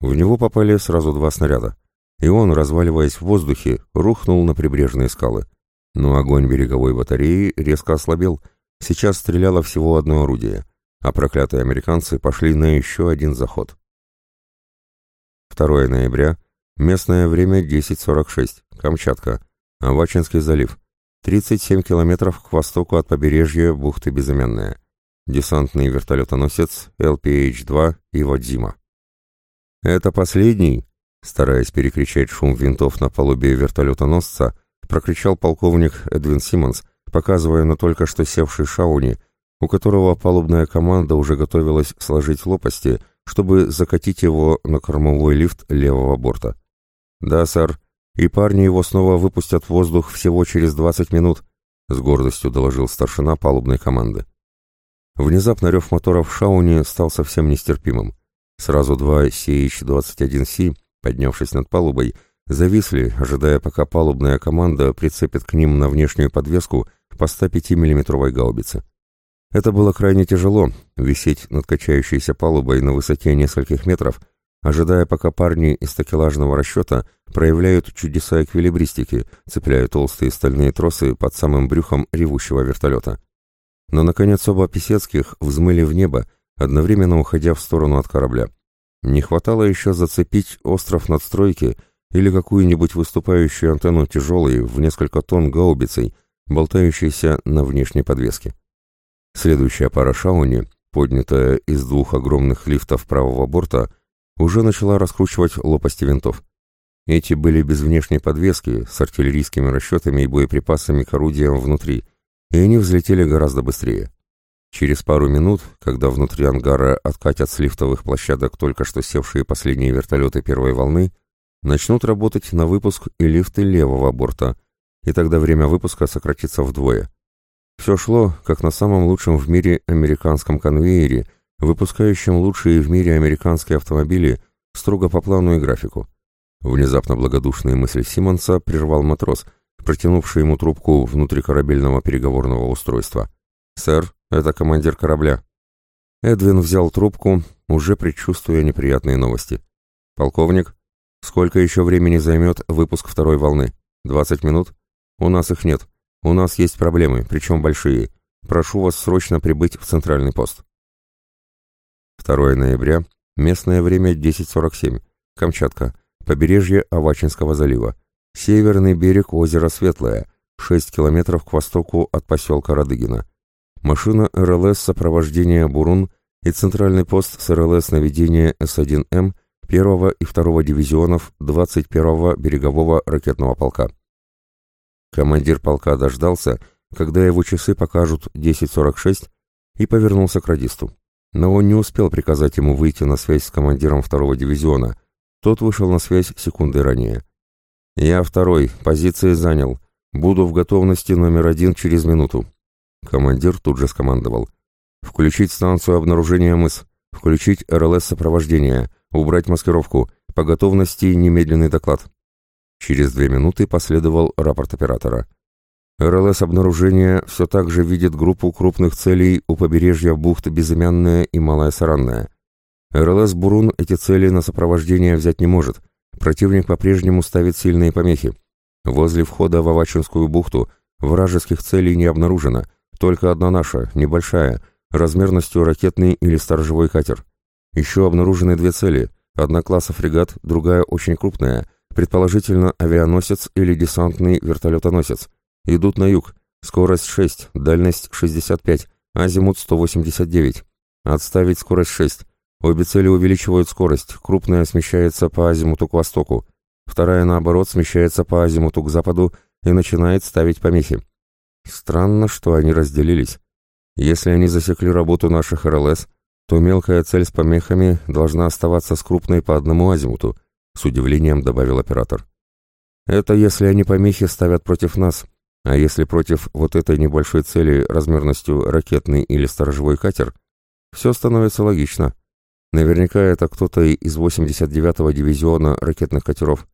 В него попали сразу два снаряда, и он, разваливаясь в воздухе, рухнул на прибрежные скалы. Но огонь береговой батареи резко ослабел, сейчас стреляло всего одно орудие, а проклятые американцы пошли на еще один заход. 2 ноября, местное время 10.46, Камчатка, Авачинский залив, 37 километров к востоку от побережья бухты Безымянная. Десантный вертолетоносец LPH-2 Иводзима. «Это последний?» Стараясь перекричать шум винтов на палубе вертолетоносца, прокричал полковник Эдвин Симмонс, показывая на только что севший Шауни, у которого палубная команда уже готовилась сложить лопасти, чтобы закатить его на кормовой лифт левого борта. «Да, сэр, и парни его снова выпустят в воздух всего через 20 минут», с гордостью доложил старшина палубной команды. Внезапно рев моторов в Шауне стал совсем нестерпимым. Сразу два CH-21C, поднявшись над палубой, зависли, ожидая, пока палубная команда прицепит к ним на внешнюю подвеску по 105 миллиметровой гаубице. Это было крайне тяжело, висеть над качающейся палубой на высоте нескольких метров, ожидая, пока парни из такелажного расчета проявляют чудеса эквилибристики, цепляя толстые стальные тросы под самым брюхом ревущего вертолета. Но, наконец, оба Писецких взмыли в небо, одновременно уходя в сторону от корабля. Не хватало еще зацепить остров надстройки или какую-нибудь выступающую антенну тяжелой в несколько тонн гаубицей, болтающейся на внешней подвеске. Следующая пара шауни, поднятая из двух огромных лифтов правого борта, уже начала раскручивать лопасти винтов. Эти были без внешней подвески, с артиллерийскими расчетами и боеприпасами к орудиям внутри, и они взлетели гораздо быстрее. Через пару минут, когда внутри ангара откатят с лифтовых площадок только что севшие последние вертолеты первой волны, начнут работать на выпуск и лифты левого борта, и тогда время выпуска сократится вдвое. Все шло, как на самом лучшем в мире американском конвейере, выпускающем лучшие в мире американские автомобили строго по плану и графику. Внезапно благодушные мысли Симмонса прервал матрос, протянувший ему трубку внутрикорабельного переговорного устройства. «Сэр, это командир корабля». Эдвин взял трубку, уже предчувствуя неприятные новости. «Полковник, сколько еще времени займет выпуск второй волны? Двадцать минут? У нас их нет. У нас есть проблемы, причем большие. Прошу вас срочно прибыть в центральный пост». 2 ноября, местное время 10.47, Камчатка, побережье Авачинского залива, северный берег озера Светлое, 6 километров к востоку от поселка Радыгина. Машина РЛС сопровождения «Бурун» и центральный пост с РЛС наведения С-1М 1 и 2 дивизионов 21-го берегового ракетного полка. Командир полка дождался, когда его часы покажут 10.46, и повернулся к радисту. Но он не успел приказать ему выйти на связь с командиром второго дивизиона. Тот вышел на связь секунды ранее. «Я второй, позиции занял. Буду в готовности номер один через минуту». Командир тут же скомандовал. Включить станцию обнаружения мыс. Включить РЛС сопровождения. Убрать маскировку. По готовности немедленный доклад. Через две минуты последовал рапорт оператора. РЛС обнаружения все так же видит группу крупных целей у побережья бухт Безымянная и Малая Саранная. РЛС «Бурун» эти цели на сопровождение взять не может. Противник по-прежнему ставит сильные помехи. Возле входа в Авачинскую бухту вражеских целей не обнаружено, только одна наша, небольшая, размерностью ракетный или сторожевой катер. Еще обнаружены две цели, одна класса фрегат, другая очень крупная, предположительно авианосец или десантный вертолетоносец. Идут на юг, скорость 6, дальность 65, азимут 189. Отставить скорость 6. Обе цели увеличивают скорость, крупная смещается по азимуту к востоку, вторая, наоборот, смещается по азимуту к западу и начинает ставить помехи. Странно, что они разделились. Если они засекли работу наших РЛС, то мелкая цель с помехами должна оставаться с крупной по одному азимуту, с удивлением добавил оператор. Это если они помехи ставят против нас, а если против вот этой небольшой цели размерностью ракетный или сторожевой катер, все становится логично. Наверняка это кто-то из 89-го дивизиона ракетных катеров.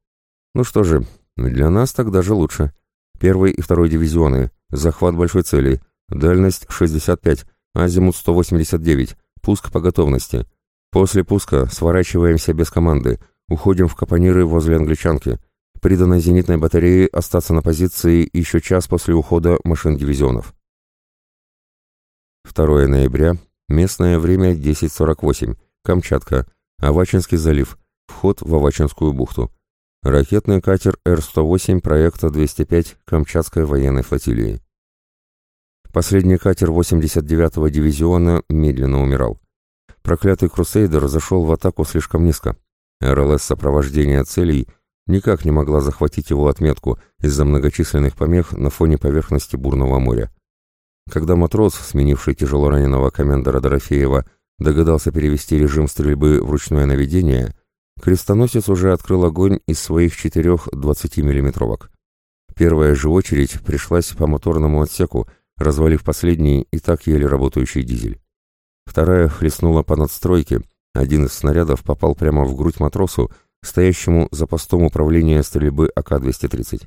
Ну что же, для нас тогда же лучше. Первый и второй дивизионы, захват большой цели, Дальность 65, азимут 189, пуск по готовности. После пуска сворачиваемся без команды, уходим в капониры возле англичанки. Приданной зенитной батарее остаться на позиции еще час после ухода машин дивизионов. 2 ноября, местное время 10.48, Камчатка, Авачинский залив, вход в Авачинскую бухту. Ракетный катер Р-108 проекта 205 Камчатской военной флотилии. Последний катер 89-го дивизиона медленно умирал. Проклятый Крусейдер зашел в атаку слишком низко. РЛС сопровождения целей никак не могла захватить его отметку из-за многочисленных помех на фоне поверхности бурного моря. Когда матрос, сменивший тяжело раненого комендора Дорофеева, догадался перевести режим стрельбы в ручное наведение, крестоносец уже открыл огонь из своих четырех 20-миллиметровок. Первая же очередь пришлась по моторному отсеку, развалив последний и так еле работающий дизель. Вторая хлестнула по надстройке, один из снарядов попал прямо в грудь матросу, стоящему за постом управления стрельбы АК-230.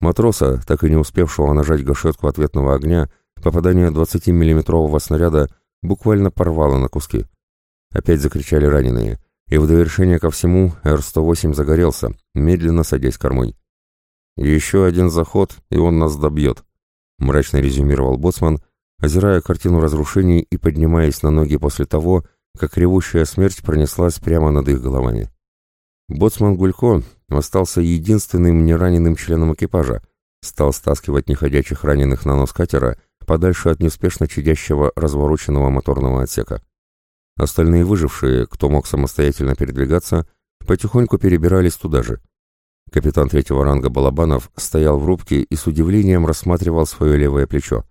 Матроса, так и не успевшего нажать гашетку ответного огня, попадание 20-миллиметрового снаряда буквально порвало на куски. Опять закричали раненые, и в довершение ко всему Р-108 загорелся, медленно садясь кормой. «Еще один заход, и он нас добьет», мрачно резюмировал боцман, озирая картину разрушений и поднимаясь на ноги после того, как ревущая смерть пронеслась прямо над их головами. Боцман Гулько остался единственным нераненым членом экипажа, стал стаскивать неходячих раненых на нос катера подальше от неспешно чадящего развороченного моторного отсека. Остальные выжившие, кто мог самостоятельно передвигаться, потихоньку перебирались туда же. Капитан третьего ранга Балабанов стоял в рубке и с удивлением рассматривал свое левое плечо.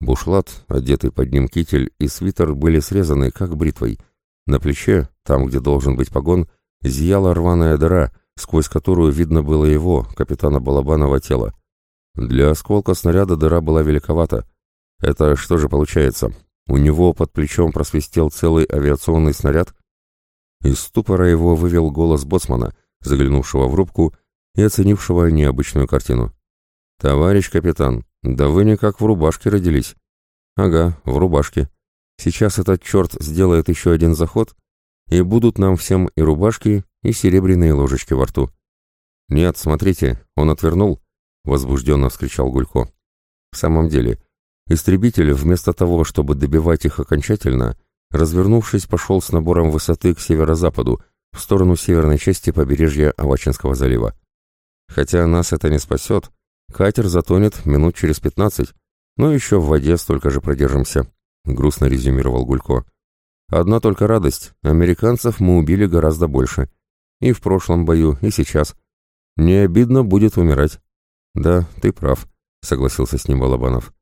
Бушлат, одетый под ним китель и свитер были срезаны, как бритвой. На плече, там, где должен быть погон, зияла рваная дыра, сквозь которую видно было его, капитана Балабанова, тело. Для осколка снаряда дыра была великовата. Это что же получается? У него под плечом просвистел целый авиационный снаряд? Из ступора его вывел голос боцмана, заглянувшего в рубку и оценившего необычную картину. «Товарищ капитан, да вы никак в рубашке родились». «Ага, в рубашке. Сейчас этот черт сделает еще один заход, и будут нам всем и рубашки, и серебряные ложечки во рту». «Нет, смотрите, он отвернул», — возбужденно вскричал Гулько. «В самом деле, истребитель, вместо того, чтобы добивать их окончательно, развернувшись, пошел с набором высоты к северо-западу, в сторону северной части побережья Авачинского залива. Хотя нас это не спасет, катер затонет минут через пятнадцать, но еще в воде столько же продержимся», — грустно резюмировал Гулько. «Одна только радость, американцев мы убили гораздо больше. И в прошлом бою, и сейчас. Не обидно будет умирать». «Да, ты прав», — согласился с ним Балабанов.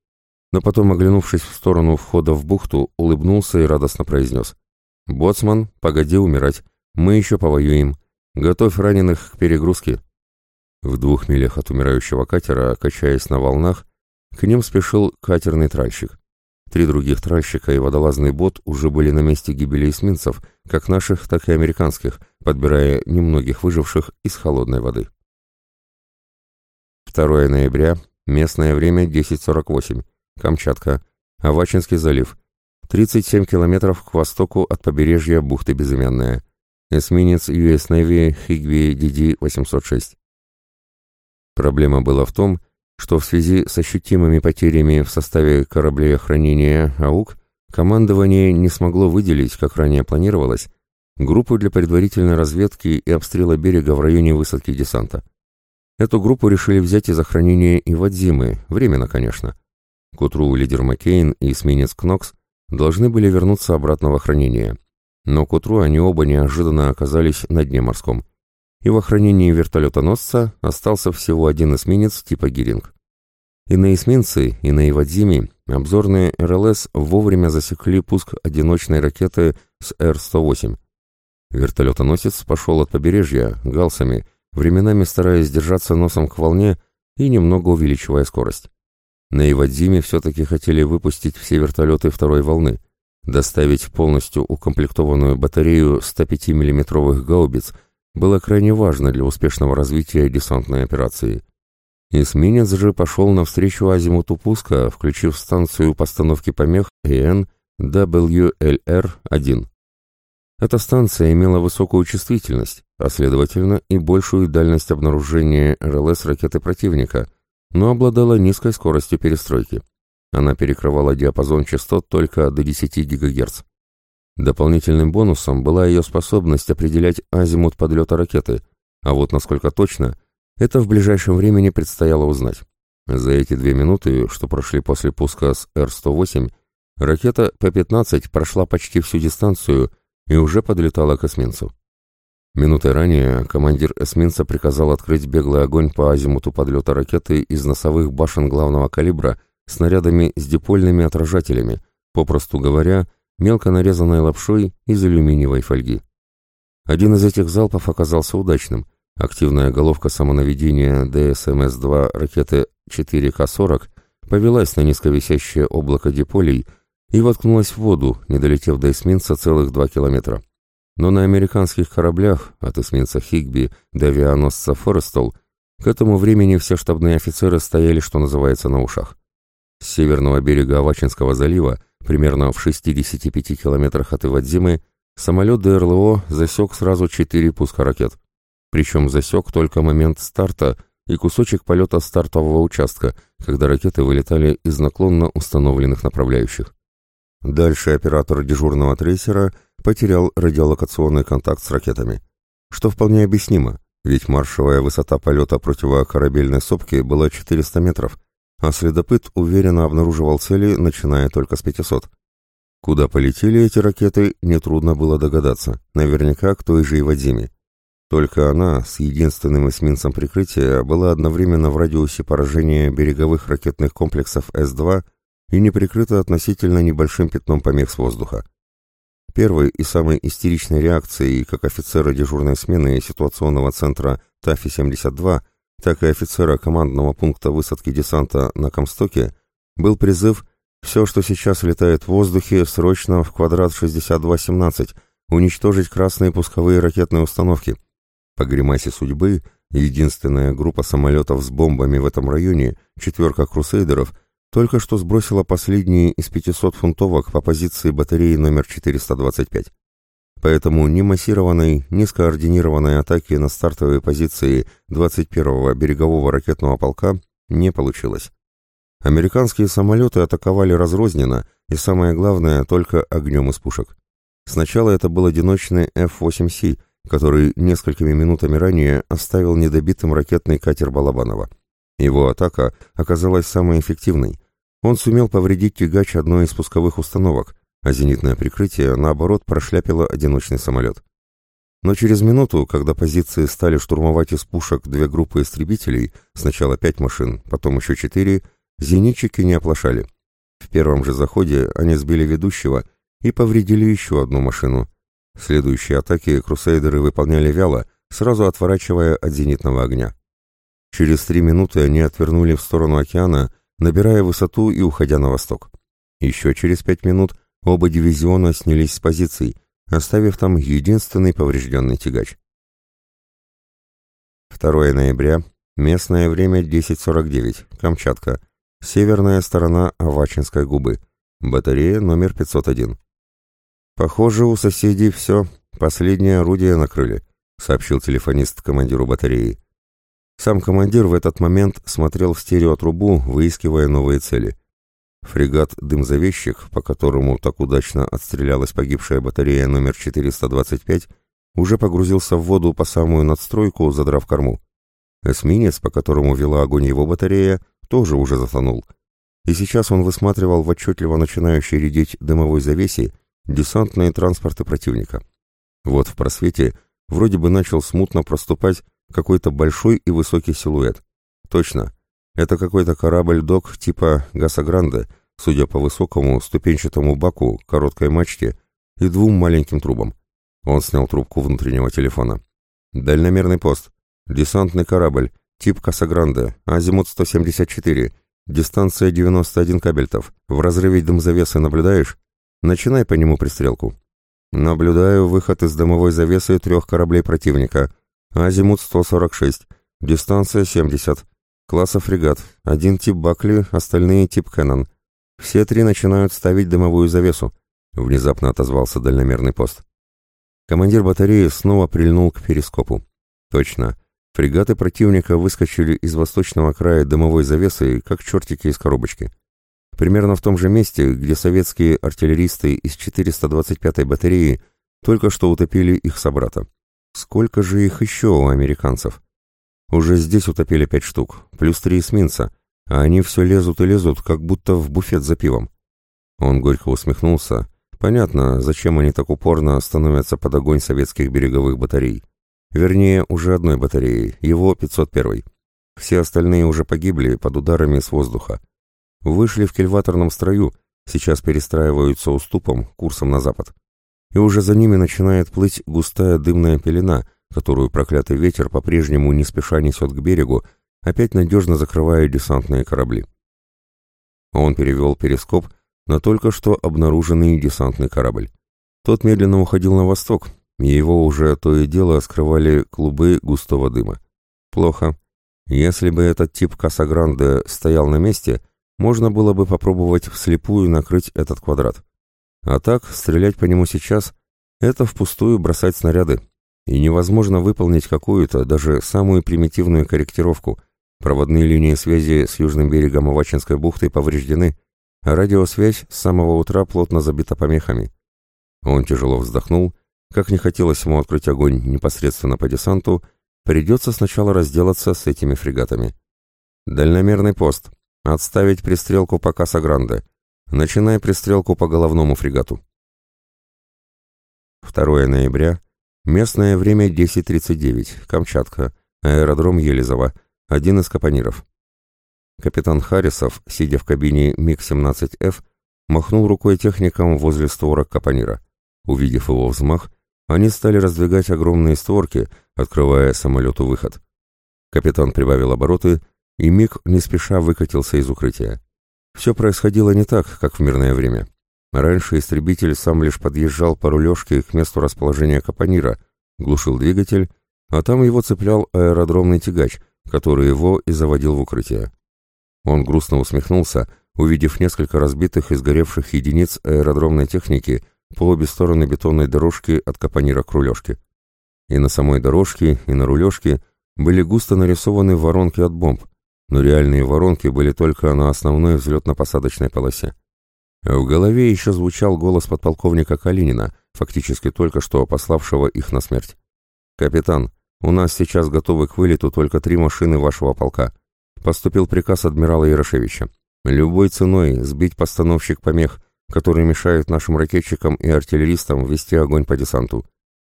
Но потом, оглянувшись в сторону входа в бухту, улыбнулся и радостно произнес. «Боцман, погоди умирать. Мы еще повоюем. Готовь раненых к перегрузке». В двух милях от умирающего катера, качаясь на волнах, к ним спешил катерный тральщик. Три других тральщика и водолазный бот уже были на месте гибели эсминцев, как наших, так и американских, подбирая немногих выживших из холодной воды. 2 ноября, местное время 10.48, Камчатка, Авачинский залив, 37 километров к востоку от побережья бухты Безымянная. Эсминец US Navy Higby DD-806. Проблема была в том, что в связи с ощутимыми потерями в составе кораблей охранения АУК командование не смогло выделить, как ранее планировалось, группу для предварительной разведки и обстрела берега в районе высадки десанта. Эту группу решили взять из охранения и Вадзимы, временно, конечно. К утру лидер Маккейн и эсминец Кнокс должны были вернуться обратно в охранение. Но к утру они оба неожиданно оказались на дне морском и в охранении вертолетоносца остался всего один эсминец типа «Гиринг». И на эсминце, и на Ивадзиме обзорные РЛС вовремя засекли пуск одиночной ракеты с Р-108. Вертолетоносец пошел от побережья галсами, временами стараясь держаться носом к волне и немного увеличивая скорость. На Ивадзиме все-таки хотели выпустить все вертолеты второй волны, доставить полностью укомплектованную батарею 105 миллиметровых гаубиц было крайне важно для успешного развития десантной операции. Эсминец же пошел навстречу азимуту пуска, включив станцию постановки помех ЭН WLR-1. Эта станция имела высокую чувствительность, а следовательно и большую дальность обнаружения РЛС ракеты противника, но обладала низкой скоростью перестройки. Она перекрывала диапазон частот только до 10 ГГц. Дополнительным бонусом была ее способность определять азимут подлета ракеты, а вот насколько точно, это в ближайшем времени предстояло узнать. За эти две минуты, что прошли после пуска с Р-108, ракета П-15 прошла почти всю дистанцию и уже подлетала к эсминцу. Минутой ранее командир эсминца приказал открыть беглый огонь по азимуту подлета ракеты из носовых башен главного калибра снарядами с дипольными отражателями, попросту говоря, мелко нарезанной лапшой из алюминиевой фольги. Один из этих залпов оказался удачным. Активная головка самонаведения ДСМС-2 ракеты 4К-40 повелась на низковисящее облако диполей и воткнулась в воду, не долетев до эсминца целых два километра. Но на американских кораблях, от эсминца Хигби до авианосца Форестол, к этому времени все штабные офицеры стояли, что называется, на ушах. С северного берега Авачинского залива Примерно в 65 километрах от Ивадзимы самолет ДРЛО засек сразу четыре пуска ракет. Причем засек только момент старта и кусочек полета стартового участка, когда ракеты вылетали из наклонно установленных направляющих. Дальше оператор дежурного трейсера потерял радиолокационный контакт с ракетами. Что вполне объяснимо, ведь маршевая высота полета противокорабельной сопки была 400 метров, а следопыт уверенно обнаруживал цели, начиная только с 500. Куда полетели эти ракеты, нетрудно было догадаться, наверняка к той же Ивадзиме. Только она, с единственным эсминцем прикрытия, была одновременно в радиусе поражения береговых ракетных комплексов С-2 и не прикрыта относительно небольшим пятном помех с воздуха. Первой и самой истеричной реакцией как офицера дежурной смены ситуационного центра ТАФИ-72 так и офицера командного пункта высадки десанта на Комстоке был призыв Все, что сейчас летает в воздухе, срочно в квадрат 6217, уничтожить красные пусковые ракетные установки. По гримасе судьбы, единственная группа самолетов с бомбами в этом районе, четверка крусейдеров, только что сбросила последние из 500 фунтовок по позиции батареи номер 425. Поэтому ни массированной, ни скоординированной атаки на стартовые позиции 21-го берегового ракетного полка не получилось. Американские самолеты атаковали разрозненно, и самое главное, только огнем из пушек. Сначала это был одиночный F-8C, который несколькими минутами ранее оставил недобитым ракетный катер Балабанова. Его атака оказалась самой эффективной. Он сумел повредить тягач одной из пусковых установок, а зенитное прикрытие, наоборот, прошляпило одиночный самолет. Но через минуту, когда позиции стали штурмовать из пушек две группы истребителей, сначала пять машин, потом еще четыре, зенитчики не оплошали. В первом же заходе они сбили ведущего и повредили еще одну машину. Следующие атаки крусейдеры выполняли вяло, сразу отворачивая от зенитного огня. Через три минуты они отвернули в сторону океана, набирая высоту и уходя на восток. Еще через пять минут оба дивизиона снялись с позиций, оставив там единственный поврежденный тягач. 2 ноября, местное время 10.49, Камчатка, северная сторона Авачинской губы, батарея номер 501. «Похоже, у соседей все, последнее орудие накрыли», — сообщил телефонист командиру батареи. Сам командир в этот момент смотрел в стереотрубу, выискивая новые цели. Фрегат «Дымзавещик», по которому так удачно отстрелялась погибшая батарея номер 425, уже погрузился в воду по самую надстройку, задрав корму. Эсминец, по которому вела огонь его батарея, тоже уже затонул. И сейчас он высматривал в отчетливо начинающей редеть дымовой завесе десантные транспорты противника. Вот в просвете вроде бы начал смутно проступать какой-то большой и высокий силуэт. Точно, это какой-то корабль-док типа Гасагранде, судя по высокому ступенчатому баку, короткой мачте и двум маленьким трубам. Он снял трубку внутреннего телефона. «Дальномерный пост. Десантный корабль. Тип Касагранде. Азимут 174. Дистанция 91 кабельтов. В разрыве дымзавесы наблюдаешь? Начинай по нему пристрелку». «Наблюдаю выход из дымовой завесы трех кораблей противника. Азимут 146, дистанция 70, класса фрегат, один тип Бакли, остальные тип Кэннон. Все три начинают ставить дымовую завесу», — внезапно отозвался дальномерный пост. Командир батареи снова прильнул к перископу. «Точно. Фрегаты противника выскочили из восточного края дымовой завесы, как чертики из коробочки. Примерно в том же месте, где советские артиллеристы из 425-й батареи только что утопили их собрата. Сколько же их еще у американцев? Уже здесь утопили пять штук, плюс три эсминца, а они все лезут и лезут, как будто в буфет за пивом. Он горько усмехнулся. Понятно, зачем они так упорно становятся под огонь советских береговых батарей. Вернее, уже одной батареи, его 501. Все остальные уже погибли под ударами с воздуха. Вышли в кильваторном строю, сейчас перестраиваются уступом, курсом на запад и уже за ними начинает плыть густая дымная пелена, которую проклятый ветер по-прежнему не спеша несет к берегу, опять надежно закрывая десантные корабли. Он перевел перископ на только что обнаруженный десантный корабль. Тот медленно уходил на восток, и его уже то и дело скрывали клубы густого дыма. Плохо. Если бы этот тип Касагранде стоял на месте, можно было бы попробовать вслепую накрыть этот квадрат. А так, стрелять по нему сейчас — это впустую бросать снаряды. И невозможно выполнить какую-то, даже самую примитивную корректировку. Проводные линии связи с южным берегом Авачинской бухты повреждены, а радиосвязь с самого утра плотно забита помехами. Он тяжело вздохнул, как не хотелось ему открыть огонь непосредственно по десанту, придется сначала разделаться с этими фрегатами. Дальномерный пост. Отставить пристрелку по Касагранде. Начинай пристрелку по головному фрегату. 2 ноября. Местное время 10.39. Камчатка. Аэродром Елизово. Один из капониров. Капитан Харрисов, сидя в кабине МиГ-17Ф, махнул рукой техникам возле створок капонира. Увидев его взмах, они стали раздвигать огромные створки, открывая самолету выход. Капитан прибавил обороты, и МиГ не спеша выкатился из укрытия. Все происходило не так, как в мирное время. Раньше истребитель сам лишь подъезжал по рулежке к месту расположения капонира, глушил двигатель, а там его цеплял аэродромный тягач, который его и заводил в укрытие. Он грустно усмехнулся, увидев несколько разбитых и сгоревших единиц аэродромной техники по обе стороны бетонной дорожки от капонира к рулежке. И на самой дорожке, и на рулежке были густо нарисованы воронки от бомб, но реальные воронки были только на основной взлетно-посадочной полосе. В голове еще звучал голос подполковника Калинина, фактически только что пославшего их на смерть. «Капитан, у нас сейчас готовы к вылету только три машины вашего полка. Поступил приказ адмирала Ярошевича. Любой ценой сбить постановщик помех, который мешает нашим ракетчикам и артиллеристам вести огонь по десанту.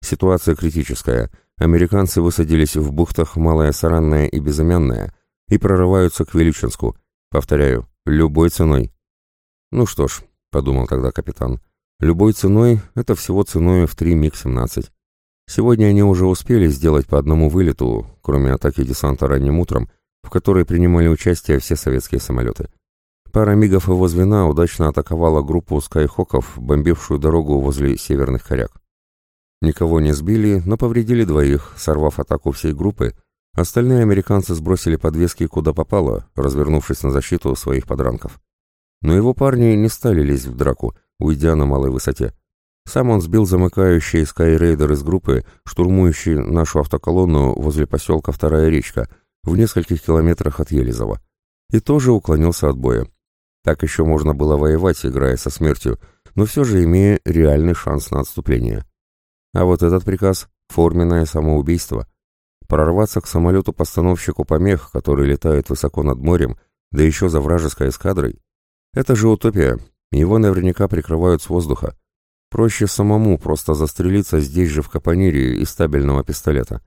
Ситуация критическая. Американцы высадились в бухтах Малая Саранная и Безымянная – и прорываются к Величинску. Повторяю, любой ценой. Ну что ж, подумал тогда капитан, любой ценой — это всего ценой в 3 МиГ-17. Сегодня они уже успели сделать по одному вылету, кроме атаки десанта ранним утром, в которой принимали участие все советские самолеты. Пара мигов его звена удачно атаковала группу скайхоков, бомбившую дорогу возле северных коряк. Никого не сбили, но повредили двоих, сорвав атаку всей группы Остальные американцы сбросили подвески куда попало, развернувшись на защиту своих подранков. Но его парни не стали лезть в драку, уйдя на малой высоте. Сам он сбил замыкающий скайрейдер из группы, штурмующий нашу автоколонну возле поселка Вторая речка, в нескольких километрах от Елизова. И тоже уклонился от боя. Так еще можно было воевать, играя со смертью, но все же имея реальный шанс на отступление. А вот этот приказ — форменное самоубийство — Прорваться к самолету-постановщику помех, который летает высоко над морем, да еще за вражеской эскадрой, это же утопия, его наверняка прикрывают с воздуха. Проще самому просто застрелиться здесь же в капонире из стабильного пистолета.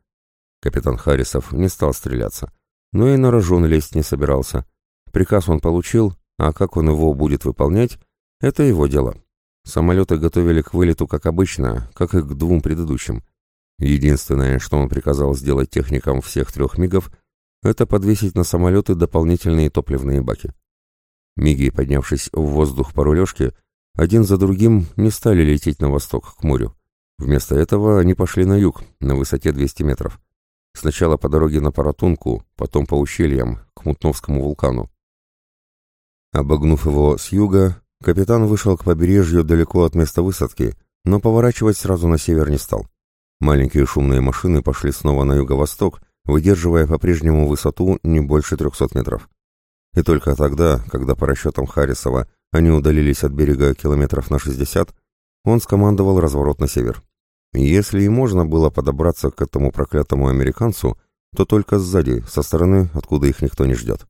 Капитан Харрисов не стал стреляться, но и на рожон лезть не собирался. Приказ он получил, а как он его будет выполнять, это его дело. Самолеты готовили к вылету как обычно, как и к двум предыдущим. Единственное, что он приказал сделать техникам всех трех МИГов, это подвесить на самолеты дополнительные топливные баки. МИГи, поднявшись в воздух по рулежке, один за другим не стали лететь на восток, к морю. Вместо этого они пошли на юг, на высоте 200 метров. Сначала по дороге на Паратунку, потом по ущельям, к Мутновскому вулкану. Обогнув его с юга, капитан вышел к побережью далеко от места высадки, но поворачивать сразу на север не стал. Маленькие шумные машины пошли снова на юго-восток, выдерживая по-прежнему высоту не больше 300 метров. И только тогда, когда по расчетам Харрисова они удалились от берега километров на 60, он скомандовал разворот на север. Если и можно было подобраться к этому проклятому американцу, то только сзади, со стороны, откуда их никто не ждет.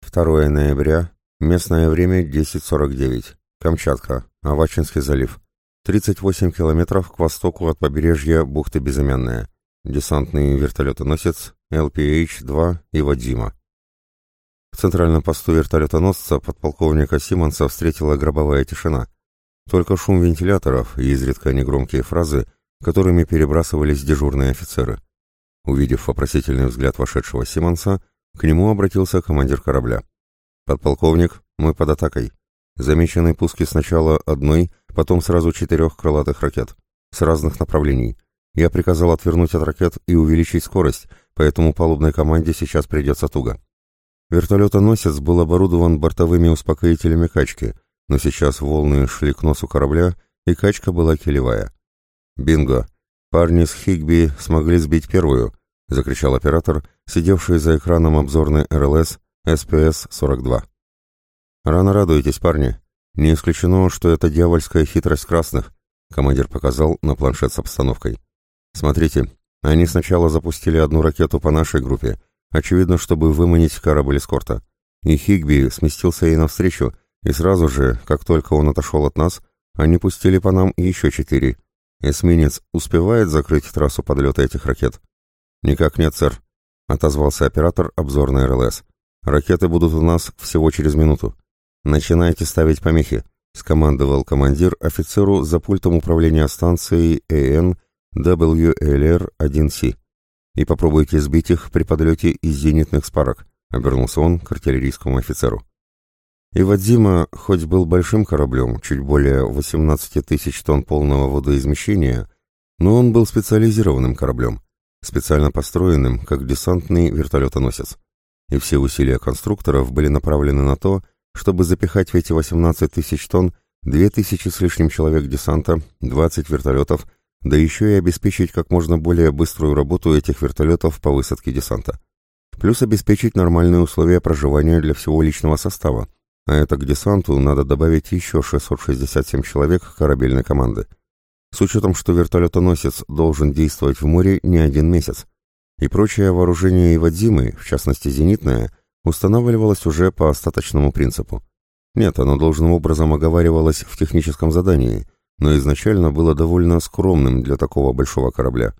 Второе ноября, местное время 10.49, Камчатка, Авачинский залив. 38 километров к востоку от побережья бухты Безымянная. Десантный вертолетоносец LPH-2 Ивадзима. В центральном посту вертолетоносца подполковника Симонса встретила гробовая тишина. Только шум вентиляторов и изредка негромкие фразы, которыми перебрасывались дежурные офицеры. Увидев вопросительный взгляд вошедшего Симонса, к нему обратился командир корабля. «Подполковник, мы под атакой. Замечены пуски сначала одной, потом сразу четырех крылатых ракет. С разных направлений. Я приказал отвернуть от ракет и увеличить скорость, поэтому палубной команде сейчас придется туго». Вертолетоносец был оборудован бортовыми успокоителями качки, но сейчас волны шли к носу корабля, и качка была килевая. «Бинго! Парни с Хигби смогли сбить первую, — закричал оператор, сидевший за экраном обзорной РЛС СПС-42. «Рано радуетесь, парни. Не исключено, что это дьявольская хитрость красных», — командир показал на планшет с обстановкой. «Смотрите, они сначала запустили одну ракету по нашей группе, очевидно, чтобы выманить корабль эскорта. И Хигби сместился ей навстречу, и сразу же, как только он отошел от нас, они пустили по нам еще четыре. Эсминец успевает закрыть трассу подлета этих ракет?» «Никак нет, сэр», — отозвался оператор обзорной РЛС. «Ракеты будут у нас всего через минуту. Начинайте ставить помехи. скомандовал командир офицеру за пультом управления станцией ЭН WLR-1C. «И попробуйте сбить их при подлете из зенитных спарок», — обернулся он к артиллерийскому офицеру. Ивадзима, хоть был большим кораблем, чуть более 18 тысяч тонн полного водоизмещения, но он был специализированным кораблем, специально построенным, как десантный вертолетоносец. И все усилия конструкторов были направлены на то, чтобы запихать в эти 18 тысяч тонн 2 тысячи с лишним человек десанта, 20 вертолетов, да еще и обеспечить как можно более быструю работу этих вертолетов по высадке десанта. Плюс обеспечить нормальные условия проживания для всего личного состава, а это к десанту надо добавить еще 667 человек корабельной команды. С учетом, что вертолетоносец должен действовать в море не один месяц. И прочее вооружение Ивадзимы, в частности зенитное, устанавливалось уже по остаточному принципу. Нет, оно должным образом оговаривалось в техническом задании, но изначально было довольно скромным для такого большого корабля.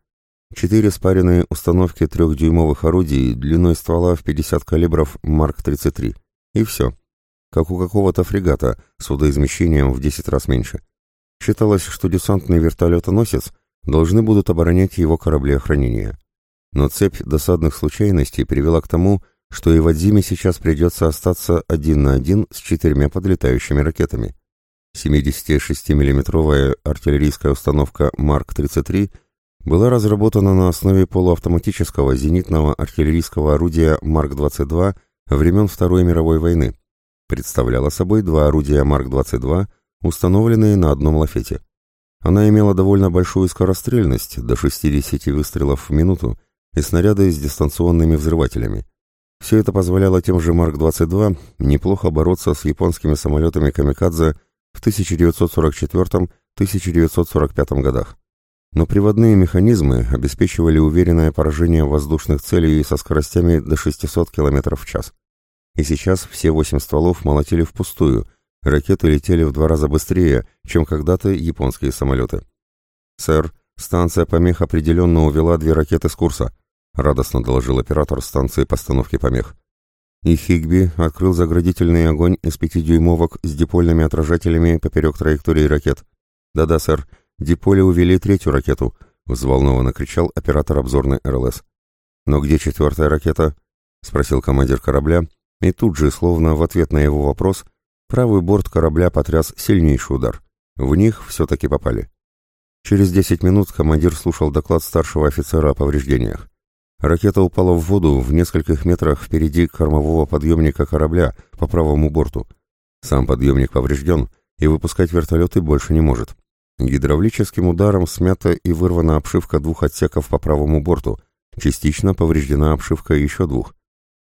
Четыре спаренные установки трехдюймовых орудий длиной ствола в 50 калибров Марк-33. И все. Как у какого-то фрегата с водоизмещением в 10 раз меньше. Считалось, что десантный вертолетоносец должны будут оборонять его корабли охранения. Но цепь досадных случайностей привела к тому, что и Вадзиме сейчас придется остаться один на один с четырьмя подлетающими ракетами. 76 миллиметровая артиллерийская установка Марк-33 была разработана на основе полуавтоматического зенитного артиллерийского орудия Марк-22 времен Второй мировой войны. Представляла собой два орудия Марк-22, установленные на одном лафете. Она имела довольно большую скорострельность, до 60 выстрелов в минуту, и снаряды с дистанционными взрывателями. Все это позволяло тем же Марк-22 неплохо бороться с японскими самолетами «Камикадзе» в 1944-1945 годах. Но приводные механизмы обеспечивали уверенное поражение воздушных целей со скоростями до 600 км в час. И сейчас все восемь стволов молотили впустую, ракеты летели в два раза быстрее, чем когда-то японские самолеты. «Сэр, станция помех определенно увела две ракеты с курса», радостно доложил оператор станции постановки помех. И Хигби открыл заградительный огонь из пятидюймовок с дипольными отражателями поперек траектории ракет. «Да-да, сэр, диполи увели третью ракету», — взволнованно кричал оператор обзорной РЛС. «Но где четвертая ракета?» — спросил командир корабля, и тут же, словно в ответ на его вопрос, правый борт корабля потряс сильнейший удар. В них все-таки попали. Через десять минут командир слушал доклад старшего офицера о повреждениях. Ракета упала в воду в нескольких метрах впереди кормового подъемника корабля по правому борту. Сам подъемник поврежден, и выпускать вертолеты больше не может. Гидравлическим ударом смята и вырвана обшивка двух отсеков по правому борту, частично повреждена обшивка еще двух.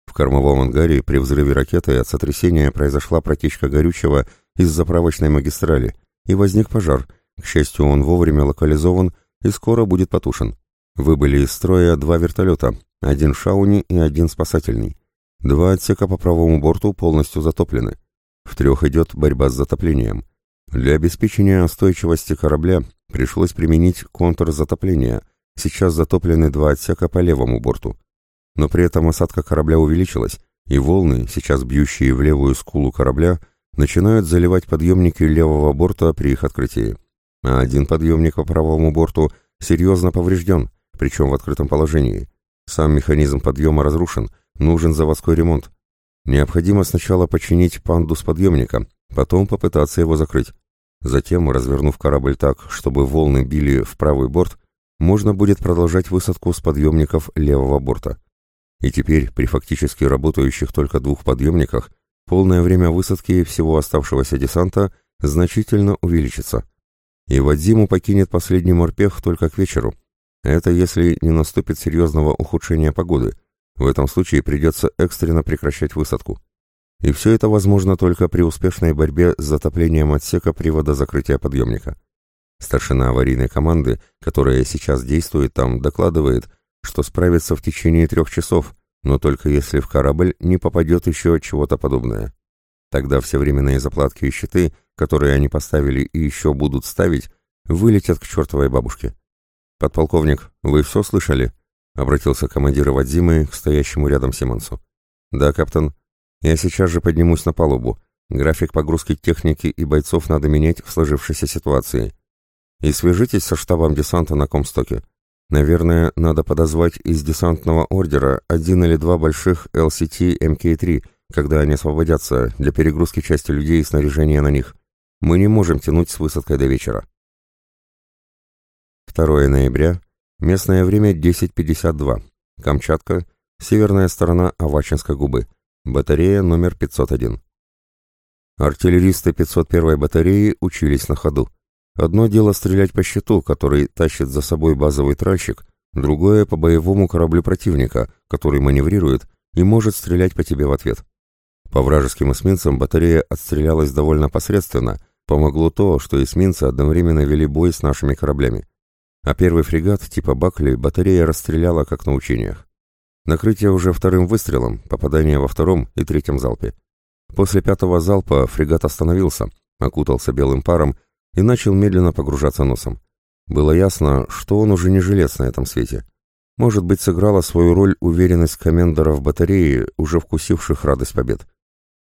В кормовом ангаре при взрыве ракеты от сотрясения произошла протечка горючего из заправочной магистрали, и возник пожар. К счастью, он вовремя локализован и скоро будет потушен. Выбыли из строя два вертолета, один шауни и один спасательный. Два отсека по правому борту полностью затоплены. В трех идет борьба с затоплением. Для обеспечения устойчивости корабля пришлось применить контур затопления. Сейчас затоплены два отсека по левому борту. Но при этом осадка корабля увеличилась, и волны, сейчас бьющие в левую скулу корабля, начинают заливать подъемники левого борта при их открытии. А один подъемник по правому борту серьезно поврежден, причем в открытом положении. Сам механизм подъема разрушен, нужен заводской ремонт. Необходимо сначала починить пандус подъемника, потом попытаться его закрыть. Затем, развернув корабль так, чтобы волны били в правый борт, можно будет продолжать высадку с подъемников левого борта. И теперь, при фактически работающих только двух подъемниках, полное время высадки всего оставшегося десанта значительно увеличится. И Вадзиму покинет последний морпех только к вечеру, это если не наступит серьезного ухудшения погоды. В этом случае придется экстренно прекращать высадку. И все это возможно только при успешной борьбе с затоплением отсека привода закрытия подъемника. Старшина аварийной команды, которая сейчас действует там, докладывает, что справится в течение трех часов, но только если в корабль не попадет еще чего-то подобное. Тогда все временные заплатки и щиты, которые они поставили и еще будут ставить, вылетят к чертовой бабушке. «Подполковник, вы все слышали?» — обратился командир Вадзимы к стоящему рядом Симонсу. «Да, капитан. Я сейчас же поднимусь на палубу. График погрузки техники и бойцов надо менять в сложившейся ситуации. И свяжитесь со штабом десанта на Комстоке. Наверное, надо подозвать из десантного ордера один или два больших LCT МК-3, когда они освободятся, для перегрузки части людей и снаряжения на них. Мы не можем тянуть с высадкой до вечера. 2 ноября. Местное время 10.52. Камчатка. Северная сторона Авачинской губы. Батарея номер 501. Артиллеристы 501 батареи учились на ходу. Одно дело стрелять по щиту, который тащит за собой базовый тральщик, другое — по боевому кораблю противника, который маневрирует и может стрелять по тебе в ответ. По вражеским эсминцам батарея отстрелялась довольно посредственно, помогло то, что эсминцы одновременно вели бой с нашими кораблями. А первый фрегат типа Бакли батарея расстреляла как на учениях. Накрытие уже вторым выстрелом, попадание во втором и третьем залпе. После пятого залпа фрегат остановился, окутался белым паром и начал медленно погружаться носом. Было ясно, что он уже не жилец на этом свете. Может быть, сыграла свою роль уверенность комендоров батареи, уже вкусивших радость побед.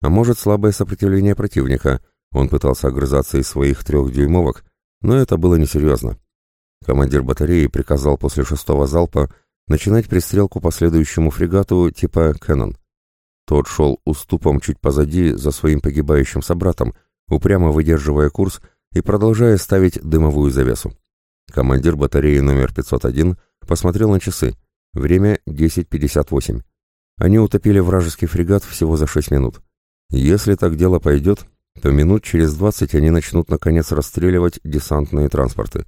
А может, слабое сопротивление противника. Он пытался огрызаться из своих трехдюймовок, но это было несерьезно. Командир батареи приказал после шестого залпа начинать пристрелку по следующему фрегату типа «Кэннон». Тот шел уступом чуть позади за своим погибающим собратом, упрямо выдерживая курс и продолжая ставить дымовую завесу. Командир батареи номер 501 посмотрел на часы. Время 10.58. Они утопили вражеский фрегат всего за 6 минут. Если так дело пойдет, то минут через 20 они начнут наконец расстреливать десантные транспорты.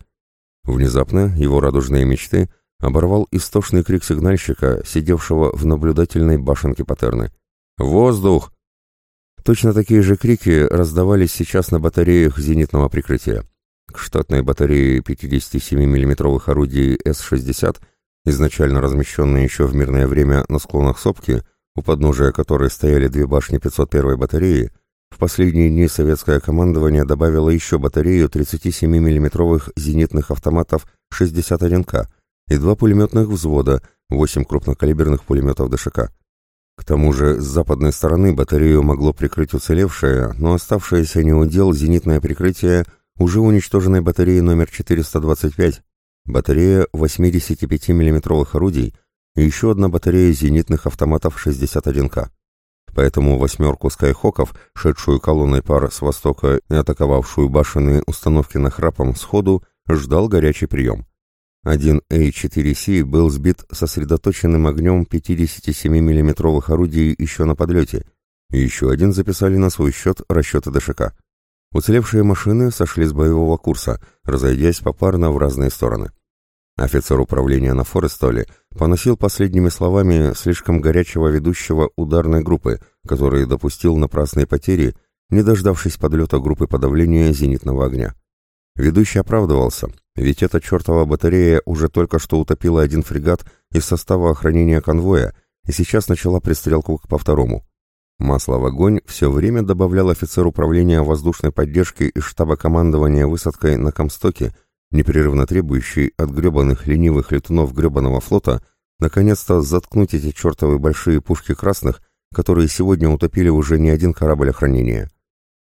Внезапно его радужные мечты оборвал истошный крик сигнальщика, сидевшего в наблюдательной башенке Патерны. «Воздух!» Точно такие же крики раздавались сейчас на батареях зенитного прикрытия. К штатной батарее 57 миллиметровых орудий С-60, изначально размещенной еще в мирное время на склонах сопки, у подножия которой стояли две башни 501 батареи, в последние дни советское командование добавило еще батарею 37 миллиметровых зенитных автоматов 61К и два пулеметных взвода, 8 крупнокалиберных пулеметов ДШК. К тому же с западной стороны батарею могло прикрыть уцелевшее, но оставшееся неудел зенитное прикрытие уже уничтоженной батареи номер 425, батарея 85 миллиметровых орудий и еще одна батарея зенитных автоматов 61К. Поэтому восьмерку скайхоков, шедшую колонной пар с востока и атаковавшую башенные установки на храпом сходу, ждал горячий прием. Один А4С был сбит сосредоточенным огнем 57 миллиметровых орудий еще на подлете, и еще один записали на свой счет расчеты ДШК. Уцелевшие машины сошли с боевого курса, разойдясь попарно в разные стороны. Офицер управления на Форестоле поносил последними словами слишком горячего ведущего ударной группы, который допустил напрасные потери, не дождавшись подлета группы подавления зенитного огня. Ведущий оправдывался, ведь эта чертова батарея уже только что утопила один фрегат из состава охранения конвоя и сейчас начала пристрелку по второму. Масло в огонь все время добавлял офицер управления воздушной поддержки из штаба командования высадкой на Комстоке, непрерывно требующий от гребаных ленивых летунов гребаного флота наконец-то заткнуть эти чертовы большие пушки красных, которые сегодня утопили уже не один корабль охранения.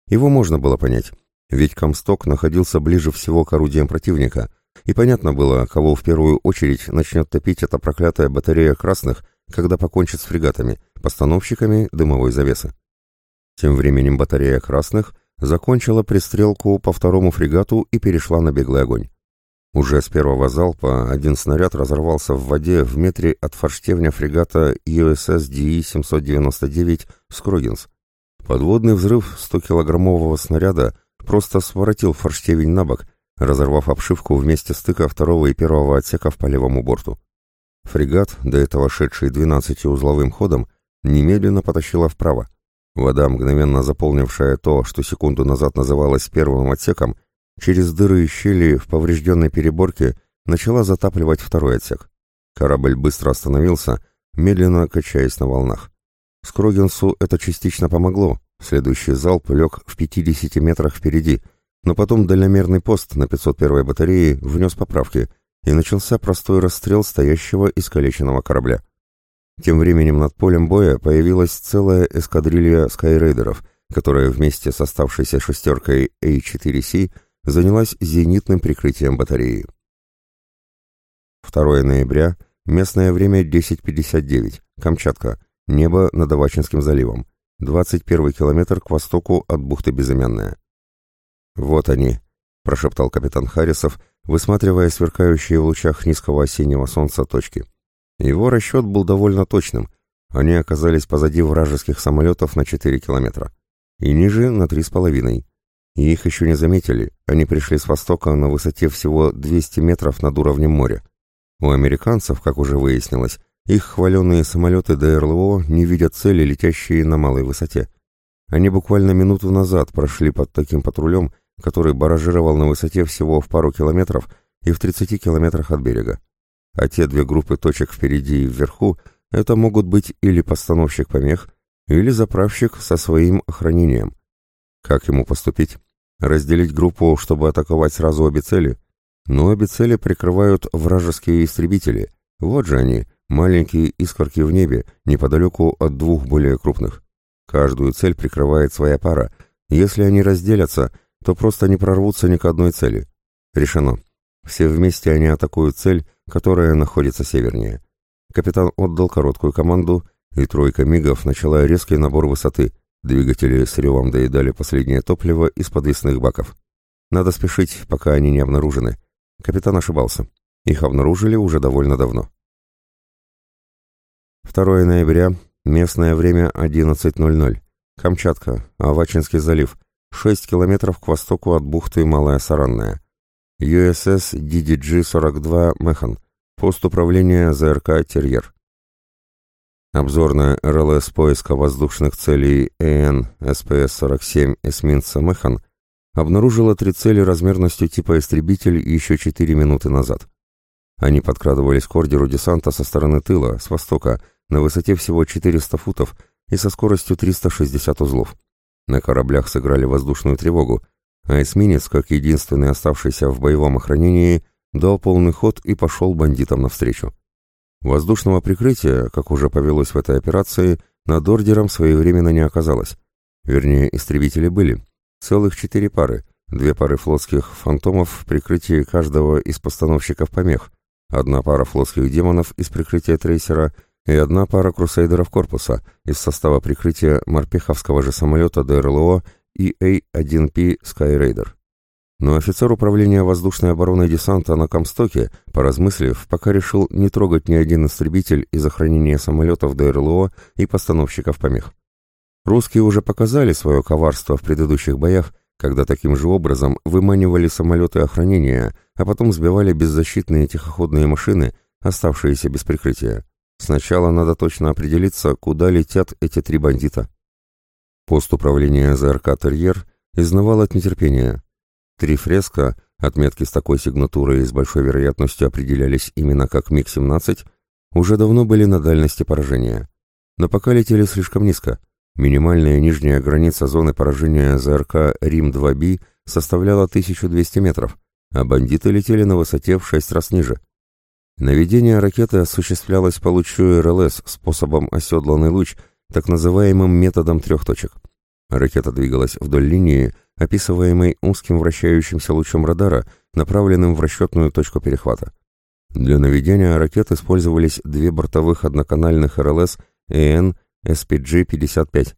Его можно было понять. Ведь Комсток находился ближе всего к орудиям противника, и понятно было, кого в первую очередь начнет топить эта проклятая батарея красных, когда покончит с фрегатами, постановщиками дымовой завесы. Тем временем батарея красных закончила пристрелку по второму фрегату и перешла на беглый огонь. Уже с первого залпа один снаряд разорвался в воде в метре от форштевня фрегата USS DE-799 «Скрогинс». Подводный взрыв 100-килограммового снаряда просто своротил форштевень на бок, разорвав обшивку вместе стыка второго и первого отсека по левому борту. Фрегат, до этого шедший 12-узловым ходом, немедленно потащила вправо. Вода, мгновенно заполнившая то, что секунду назад называлось первым отсеком, через дыры и щели в поврежденной переборке начала затапливать второй отсек. Корабль быстро остановился, медленно качаясь на волнах. Скрогинсу это частично помогло, Следующий залп лег в 50 метрах впереди, но потом дальномерный пост на 501 батарее внес поправки, и начался простой расстрел стоящего искалеченного корабля. Тем временем над полем боя появилась целая эскадрилья скайрейдеров, которая вместе с оставшейся шестеркой A4C занялась зенитным прикрытием батареи. 2 ноября, местное время 10.59, Камчатка, небо над Авачинским заливом, 21 километр к востоку от бухты Безымянная. «Вот они», — прошептал капитан Харрисов, высматривая сверкающие в лучах низкого осеннего солнца точки. Его расчет был довольно точным. Они оказались позади вражеских самолетов на 4 километра. И ниже на 3,5. И их еще не заметили. Они пришли с востока на высоте всего 200 метров над уровнем моря. У американцев, как уже выяснилось, их хваленные самолеты ДРЛО не видят цели, летящие на малой высоте. Они буквально минуту назад прошли под таким патрулем, который баражировал на высоте всего в пару километров и в 30 километрах от берега. А те две группы точек впереди и вверху — это могут быть или постановщик помех, или заправщик со своим охранением. Как ему поступить? Разделить группу, чтобы атаковать сразу обе цели? Но обе цели прикрывают вражеские истребители. Вот же они, маленькие искорки в небе, неподалеку от двух более крупных. Каждую цель прикрывает своя пара. Если они разделятся, то просто не прорвутся ни к одной цели. Решено. Все вместе они атакуют цель, которая находится севернее. Капитан отдал короткую команду, и тройка мигов начала резкий набор высоты. Двигатели с ревом доедали последнее топливо из подвесных баков. Надо спешить, пока они не обнаружены. Капитан ошибался. Их обнаружили уже довольно давно. 2 ноября, местное время 11.00. Камчатка, Авачинский залив, 6 километров к востоку от бухты Малая Саранная. USS DDG-42 «Механ», пост управления ЗРК «Терьер». Обзорная РЛС поиска воздушных целей ЭН СПС-47 эсминца «Механ» обнаружила три цели размерностью типа истребитель еще 4 минуты назад. Они подкрадывались к ордеру десанта со стороны тыла, с востока, на высоте всего 400 футов и со скоростью 360 узлов. На кораблях сыграли воздушную тревогу, а эсминец, как единственный оставшийся в боевом охранении, дал полный ход и пошел бандитам навстречу. Воздушного прикрытия, как уже повелось в этой операции, над ордером своевременно не оказалось. Вернее, истребители были. Целых четыре пары, две пары флотских фантомов в прикрытии каждого из постановщиков помех, одна пара флотских демонов из прикрытия трейсера — и одна пара крусейдеров корпуса из состава прикрытия морпеховского же самолета ДРЛО EA-1P Skyraider. Но офицер управления воздушной обороны десанта на Комстоке, поразмыслив, пока решил не трогать ни один истребитель из охранения самолетов ДРЛО и постановщиков помех. Русские уже показали свое коварство в предыдущих боях, когда таким же образом выманивали самолеты охранения, а потом сбивали беззащитные тихоходные машины, оставшиеся без прикрытия. Сначала надо точно определиться, куда летят эти три бандита. Пост управления ЗРК «Терьер» изнывал от нетерпения. Три фреска, отметки с такой сигнатурой с большой вероятностью определялись именно как МиГ-17, уже давно были на дальности поражения. Но пока летели слишком низко. Минимальная нижняя граница зоны поражения ЗРК «Рим-2Б» составляла 1200 метров, а бандиты летели на высоте в 6 раз ниже. Наведение ракеты осуществлялось по лучу РЛС способом оседланный луч, так называемым методом трех точек. Ракета двигалась вдоль линии, описываемой узким вращающимся лучом радара, направленным в расчетную точку перехвата. Для наведения ракет использовались две бортовых одноканальных РЛС ЭН SPG-55.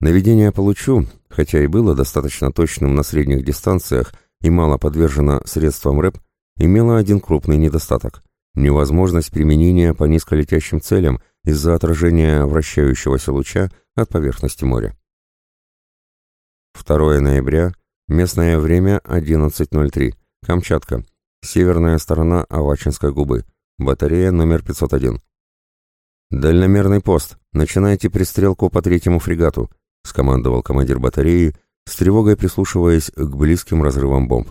Наведение по лучу, хотя и было достаточно точным на средних дистанциях и мало подвержено средствам РЭП, имело один крупный недостаток – невозможность применения по низколетящим целям из-за отражения вращающегося луча от поверхности моря. 2 ноября, местное время 11.03, Камчатка, северная сторона Авачинской губы, батарея номер 501. «Дальномерный пост, начинайте пристрелку по третьему фрегату», скомандовал командир батареи, с тревогой прислушиваясь к близким разрывам бомб.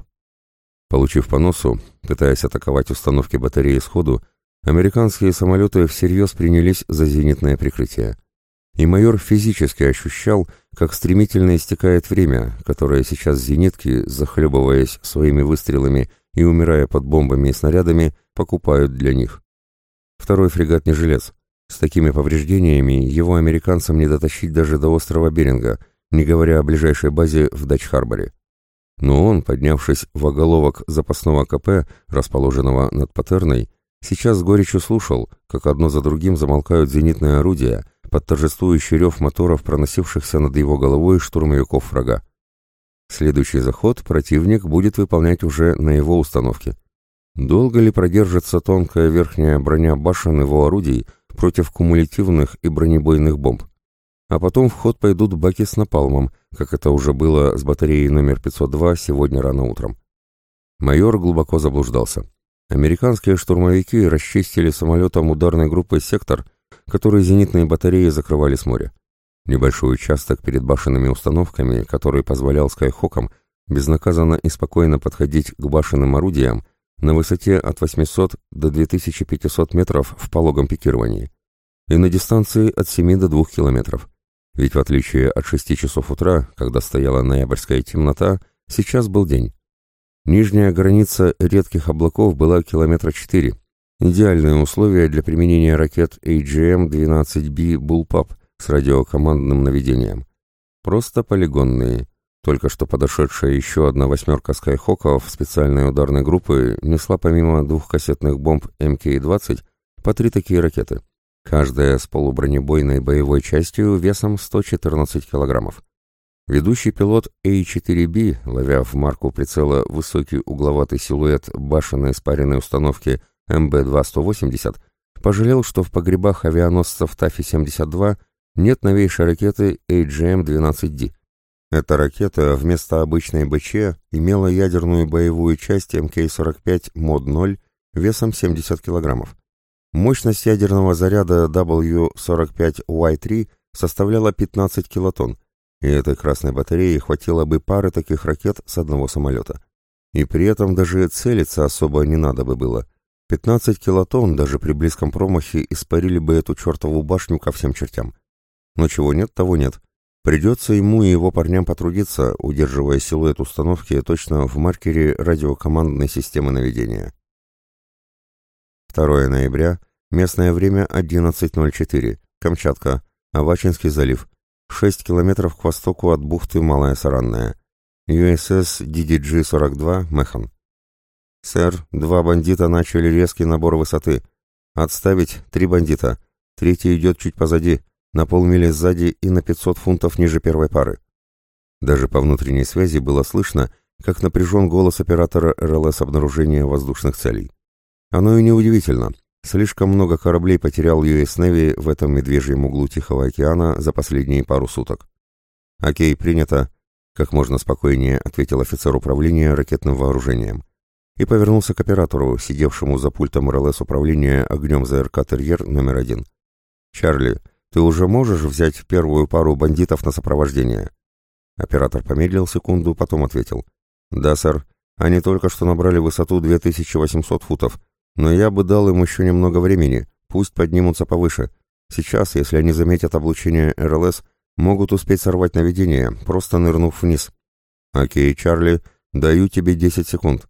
Получив по носу, пытаясь атаковать установки батареи сходу, американские самолеты всерьез принялись за зенитное прикрытие. И майор физически ощущал, как стремительно истекает время, которое сейчас зенитки, захлебываясь своими выстрелами и умирая под бомбами и снарядами, покупают для них. Второй фрегат не жилец. С такими повреждениями его американцам не дотащить даже до острова Беринга, не говоря о ближайшей базе в Дач-Харборе. Но он, поднявшись в оголовок запасного КП, расположенного над Патерной, сейчас с горечью слушал, как одно за другим замолкают зенитные орудия под торжествующий рев моторов, проносившихся над его головой штурмовиков врага. Следующий заход противник будет выполнять уже на его установке. Долго ли продержится тонкая верхняя броня башен его орудий против кумулятивных и бронебойных бомб? А потом в ход пойдут баки с напалмом, как это уже было с батареей номер 502 сегодня рано утром. Майор глубоко заблуждался. Американские штурмовики расчистили самолетом ударной группы сектор, который зенитные батареи закрывали с моря. Небольшой участок перед башенными установками, который позволял скайхокам безнаказанно и спокойно подходить к башенным орудиям на высоте от 800 до 2500 метров в пологом пикировании и на дистанции от 7 до 2 километров. Ведь в отличие от шести часов утра, когда стояла ноябрьская темнота, сейчас был день. Нижняя граница редких облаков была километра 4. Идеальные условия для применения ракет AGM-12B Bullpup с радиокомандным наведением. Просто полигонные. Только что подошедшая еще одна восьмерка скайхоков специальной ударной группы несла помимо двух кассетных бомб МК-20 по три такие ракеты каждая с полубронебойной боевой частью весом 114 килограммов. Ведущий пилот A4B, ловя в марку прицела высокий угловатый силуэт башенной спаренной установки МБ-2-180, пожалел, что в погребах авианосцев Тафи-72 нет новейшей ракеты AGM-12D. Эта ракета вместо обычной БЧ имела ядерную боевую часть МК-45 МОД-0 весом 70 килограммов. Мощность ядерного заряда W-45Y3 составляла 15 килотонн, и этой красной батареи хватило бы пары таких ракет с одного самолета. И при этом даже целиться особо не надо бы было. 15 килотонн даже при близком промахе испарили бы эту чертову башню ко всем чертям. Но чего нет, того нет. Придется ему и его парням потрудиться, удерживая силуэт установки точно в маркере радиокомандной системы наведения. 2 ноября, местное время 11.04, Камчатка, Авачинский залив, 6 километров к востоку от бухты Малая Саранная. USS DDG-42 Механ. «Сэр, два бандита начали резкий набор высоты. Отставить три бандита. Третий идет чуть позади, на полмили сзади и на 500 фунтов ниже первой пары». Даже по внутренней связи было слышно, как напряжен голос оператора РЛС обнаружения воздушных целей. Оно и неудивительно. Слишком много кораблей потерял US Navy в этом медвежьем углу Тихого океана за последние пару суток. «Окей, принято», — как можно спокойнее ответил офицер управления ракетным вооружением. И повернулся к оператору, сидевшему за пультом РЛС управления огнем ЗРК «Терьер» номер один. «Чарли, ты уже можешь взять первую пару бандитов на сопровождение?» Оператор помедлил секунду, потом ответил. «Да, сэр. Они только что набрали высоту 2800 футов, но я бы дал им еще немного времени, пусть поднимутся повыше. Сейчас, если они заметят облучение РЛС, могут успеть сорвать наведение, просто нырнув вниз. Окей, Чарли, даю тебе 10 секунд.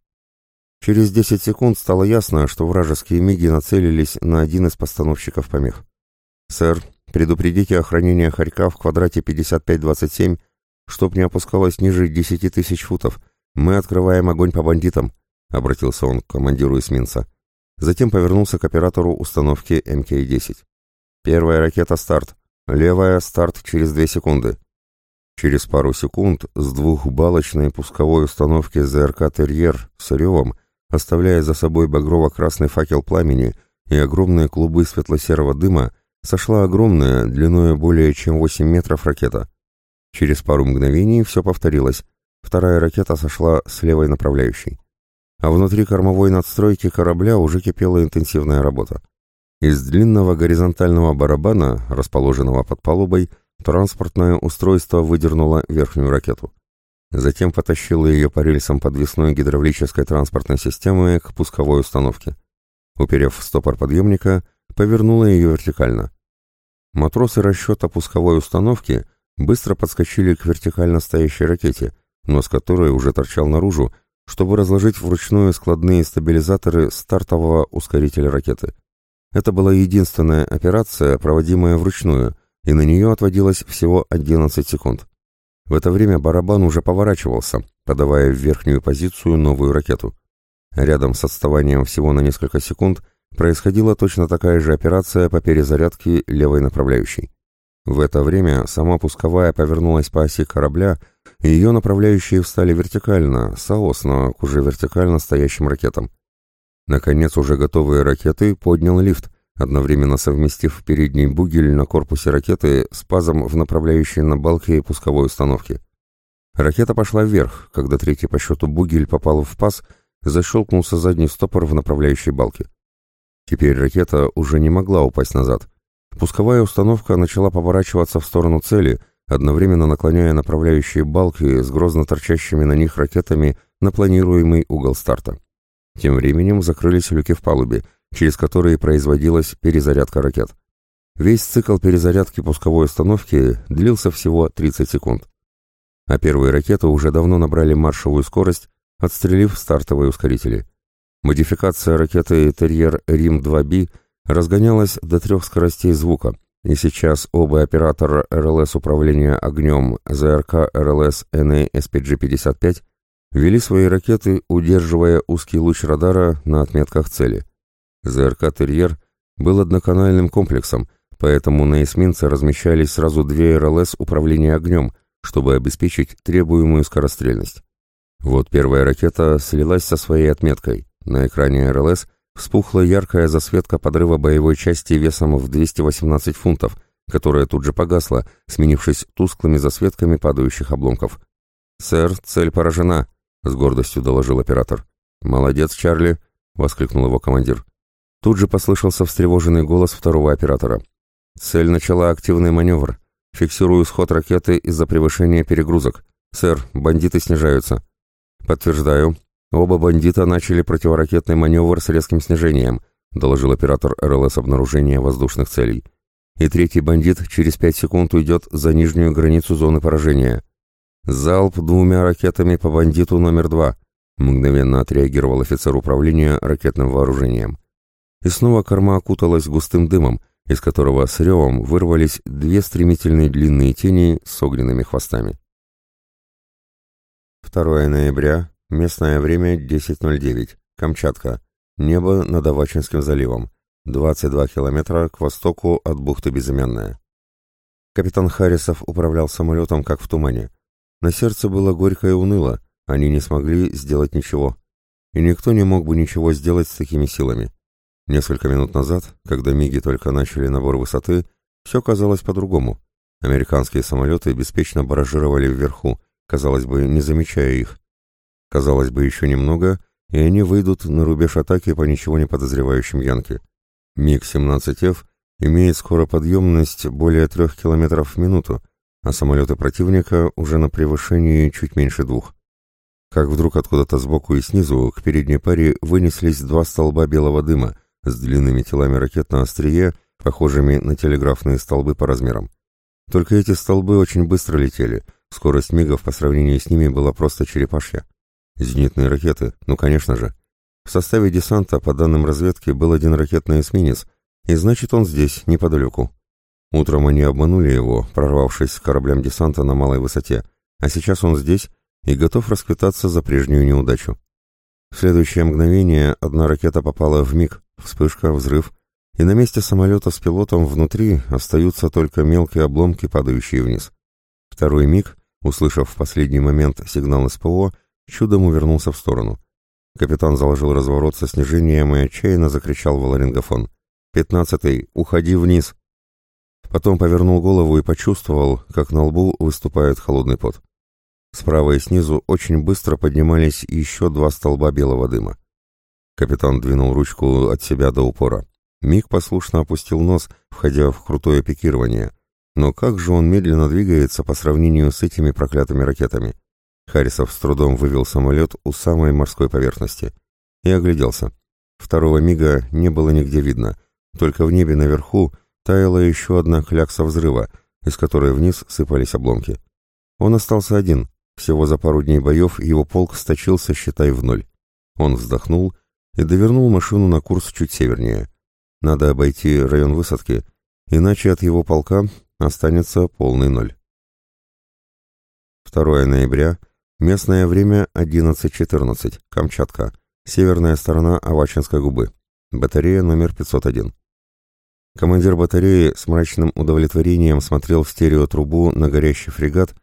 Через 10 секунд стало ясно, что вражеские миги нацелились на один из постановщиков помех. «Сэр, предупредите охранение Харька в квадрате 5527, чтоб не опускалось ниже 10 тысяч футов. Мы открываем огонь по бандитам», — обратился он к командиру эсминца. Затем повернулся к оператору установки МК-10. «Первая ракета старт. Левая старт через две секунды». Через пару секунд с двухбалочной пусковой установки ЗРК «Терьер» с ревом, оставляя за собой багрово-красный факел пламени и огромные клубы светло-серого дыма, сошла огромная, длиной более чем 8 метров ракета. Через пару мгновений все повторилось. Вторая ракета сошла с левой направляющей а внутри кормовой надстройки корабля уже кипела интенсивная работа. Из длинного горизонтального барабана, расположенного под палубой, транспортное устройство выдернуло верхнюю ракету. Затем потащило ее по рельсам подвесной гидравлической транспортной системы к пусковой установке. Уперев стопор подъемника, повернуло ее вертикально. Матросы расчета пусковой установки быстро подскочили к вертикально стоящей ракете, нос которой уже торчал наружу, чтобы разложить вручную складные стабилизаторы стартового ускорителя ракеты. Это была единственная операция, проводимая вручную, и на нее отводилось всего 11 секунд. В это время барабан уже поворачивался, подавая в верхнюю позицию новую ракету. Рядом с отставанием всего на несколько секунд происходила точно такая же операция по перезарядке левой направляющей. В это время сама пусковая повернулась по оси корабля, ее направляющие встали вертикально, соосно к уже вертикально стоящим ракетам. Наконец, уже готовые ракеты поднял лифт, одновременно совместив передний бугель на корпусе ракеты с пазом в направляющей на балке пусковой установки. Ракета пошла вверх, когда третий по счету бугель попал в паз, защелкнулся задний стопор в направляющей балке. Теперь ракета уже не могла упасть назад. Пусковая установка начала поворачиваться в сторону цели, одновременно наклоняя направляющие балки с грозно торчащими на них ракетами на планируемый угол старта. Тем временем закрылись люки в палубе, через которые производилась перезарядка ракет. Весь цикл перезарядки пусковой установки длился всего 30 секунд. А первые ракеты уже давно набрали маршевую скорость, отстрелив стартовые ускорители. Модификация ракеты «Терьер Рим-2B» разгонялась до трех скоростей звука, и сейчас оба оператора РЛС управления огнем ЗРК РЛС NA-SPG-55 вели свои ракеты, удерживая узкий луч радара на отметках цели. ЗРК «Терьер» был одноканальным комплексом, поэтому на эсминце размещались сразу две РЛС управления огнем, чтобы обеспечить требуемую скорострельность. Вот первая ракета слилась со своей отметкой. На экране РЛС вспухла яркая засветка подрыва боевой части весом в 218 фунтов, которая тут же погасла, сменившись тусклыми засветками падающих обломков. «Сэр, цель поражена», — с гордостью доложил оператор. «Молодец, Чарли», — воскликнул его командир. Тут же послышался встревоженный голос второго оператора. «Цель начала активный маневр. Фиксирую сход ракеты из-за превышения перегрузок. Сэр, бандиты снижаются». «Подтверждаю. Оба бандита начали противоракетный маневр с резким снижением», доложил оператор РЛС обнаружения воздушных целей. «И третий бандит через пять секунд уйдет за нижнюю границу зоны поражения». «Залп двумя ракетами по бандиту номер два», мгновенно отреагировал офицер управления ракетным вооружением. И снова корма окуталась густым дымом, из которого с ревом вырвались две стремительные длинные тени с огненными хвостами. 2 ноября, местное время 10.09, Камчатка, небо над Авачинским заливом, 22 километра к востоку от бухты Безымянная. Капитан Харрисов управлял самолетом как в тумане. На сердце было горько и уныло, они не смогли сделать ничего. И никто не мог бы ничего сделать с такими силами. Несколько минут назад, когда МиГи только начали набор высоты, все казалось по-другому. Американские самолеты беспечно баражировали вверху, казалось бы, не замечая их. Казалось бы, еще немного, и они выйдут на рубеж атаки по ничего не подозревающим Янке. МиГ-17Ф имеет скороподъемность более трех километров в минуту, а самолеты противника уже на превышении чуть меньше двух. Как вдруг откуда-то сбоку и снизу к передней паре вынеслись два столба белого дыма с длинными телами ракет на острие, похожими на телеграфные столбы по размерам. Только эти столбы очень быстро летели, скорость мигов по сравнению с ними была просто черепашья. Зенитные ракеты, ну конечно же. В составе десанта, по данным разведки, был один ракетный эсминец, и значит он здесь, неподалеку. Утром они обманули его, прорвавшись к кораблям десанта на малой высоте, а сейчас он здесь и готов расквитаться за прежнюю неудачу. В следующее мгновение одна ракета попала в миг, вспышка, взрыв, и на месте самолета с пилотом внутри остаются только мелкие обломки, падающие вниз. Второй миг, услышав в последний момент сигнал СПО, чудом увернулся в сторону. Капитан заложил разворот со снижением и отчаянно закричал в ларингофон. «Пятнадцатый, уходи вниз!» Потом повернул голову и почувствовал, как на лбу выступает холодный пот. Справа и снизу очень быстро поднимались еще два столба белого дыма. Капитан двинул ручку от себя до упора. Миг послушно опустил нос, входя в крутое пикирование. Но как же он медленно двигается по сравнению с этими проклятыми ракетами? Харрисов с трудом вывел самолет у самой морской поверхности и огляделся. Второго мига не было нигде видно, только в небе наверху таяла еще одна клякса взрыва, из которой вниз сыпались обломки. Он остался один, всего за пару дней боев его полк сточился, считай, в ноль. Он вздохнул и довернул машину на курс чуть севернее. Надо обойти район высадки, иначе от его полка останется полный ноль. 2 ноября, местное время 11.14, Камчатка, северная сторона Авачинской губы, батарея номер 501. Командир батареи с мрачным удовлетворением смотрел в стереотрубу на горящий фрегат,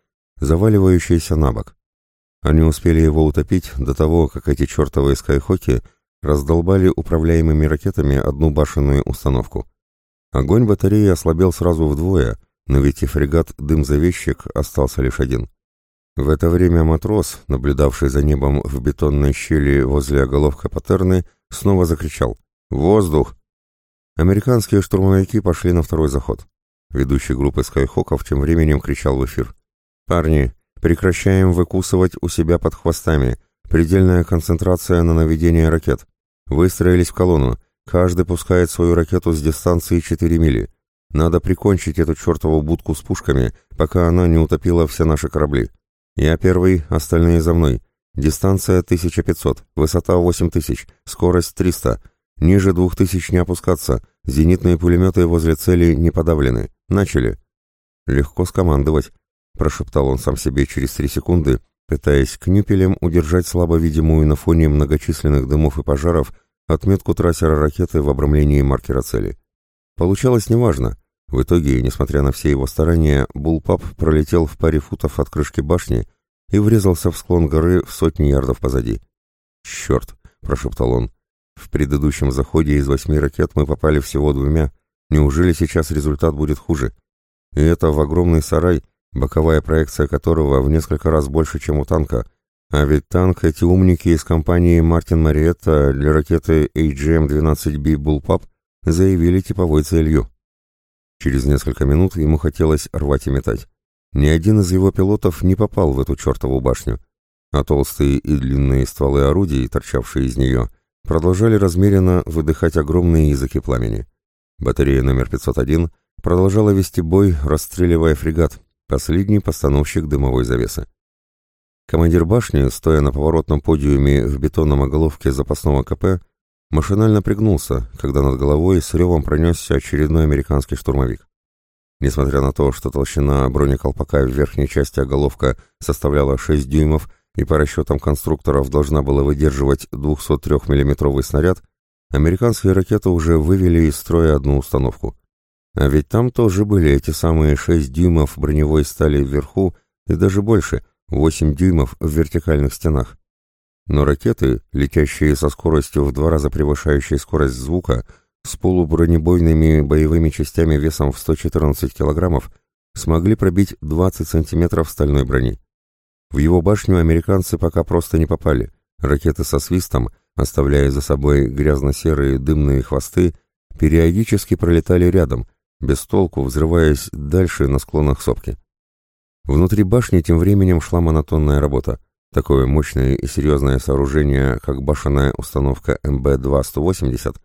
заваливающийся на бок. Они успели его утопить до того, как эти чертовые скайхоки раздолбали управляемыми ракетами одну башенную установку. Огонь батареи ослабел сразу вдвое, но ведь и фрегат-дым-завещик остался лишь один. В это время матрос, наблюдавший за небом в бетонной щели возле оголовка Патерны, снова закричал «Воздух!». Американские штурмовики пошли на второй заход. Ведущий группы скайхоков тем временем кричал в эфир. «Парни, прекращаем выкусывать у себя под хвостами. Предельная концентрация на наведение ракет. Выстроились в колонну. Каждый пускает свою ракету с дистанции 4 мили. Надо прикончить эту чертову будку с пушками, пока она не утопила все наши корабли. Я первый, остальные за мной. Дистанция 1500, высота 8000, скорость 300. Ниже 2000 не опускаться. Зенитные пулеметы возле цели не подавлены. Начали. Легко скомандовать, прошептал он сам себе через три секунды, пытаясь кнюпелем удержать слабо видимую на фоне многочисленных дымов и пожаров отметку трассера ракеты в обрамлении маркера цели. Получалось неважно. В итоге, несмотря на все его старания, Булпап пролетел в паре футов от крышки башни и врезался в склон горы в сотни ярдов позади. «Черт!» — прошептал он. «В предыдущем заходе из восьми ракет мы попали всего двумя. Неужели сейчас результат будет хуже? И это в огромный сарай, боковая проекция которого в несколько раз больше, чем у танка. А ведь танк эти умники из компании Мартин Мариетта для ракеты AGM-12B Bullpup заявили типовой целью. Через несколько минут ему хотелось рвать и метать. Ни один из его пилотов не попал в эту чертову башню, а толстые и длинные стволы орудий, торчавшие из нее, продолжали размеренно выдыхать огромные языки пламени. Батарея номер 501 продолжала вести бой, расстреливая фрегат, последний постановщик дымовой завесы. Командир башни, стоя на поворотном подиуме в бетонном оголовке запасного КП, машинально пригнулся, когда над головой с ревом пронесся очередной американский штурмовик. Несмотря на то, что толщина бронеколпака в верхней части оголовка составляла 6 дюймов и по расчетам конструкторов должна была выдерживать 203 миллиметровый снаряд, американские ракеты уже вывели из строя одну установку. А ведь там тоже были эти самые 6 дюймов броневой стали вверху и даже больше, 8 дюймов в вертикальных стенах. Но ракеты, летящие со скоростью в два раза превышающей скорость звука, с полубронебойными боевыми частями весом в 114 килограммов, смогли пробить 20 сантиметров стальной брони. В его башню американцы пока просто не попали. Ракеты со свистом, оставляя за собой грязно-серые дымные хвосты, периодически пролетали рядом, без толку взрываясь дальше на склонах сопки. Внутри башни тем временем шла монотонная работа. Такое мощное и серьезное сооружение, как башенная установка МБ-2-180,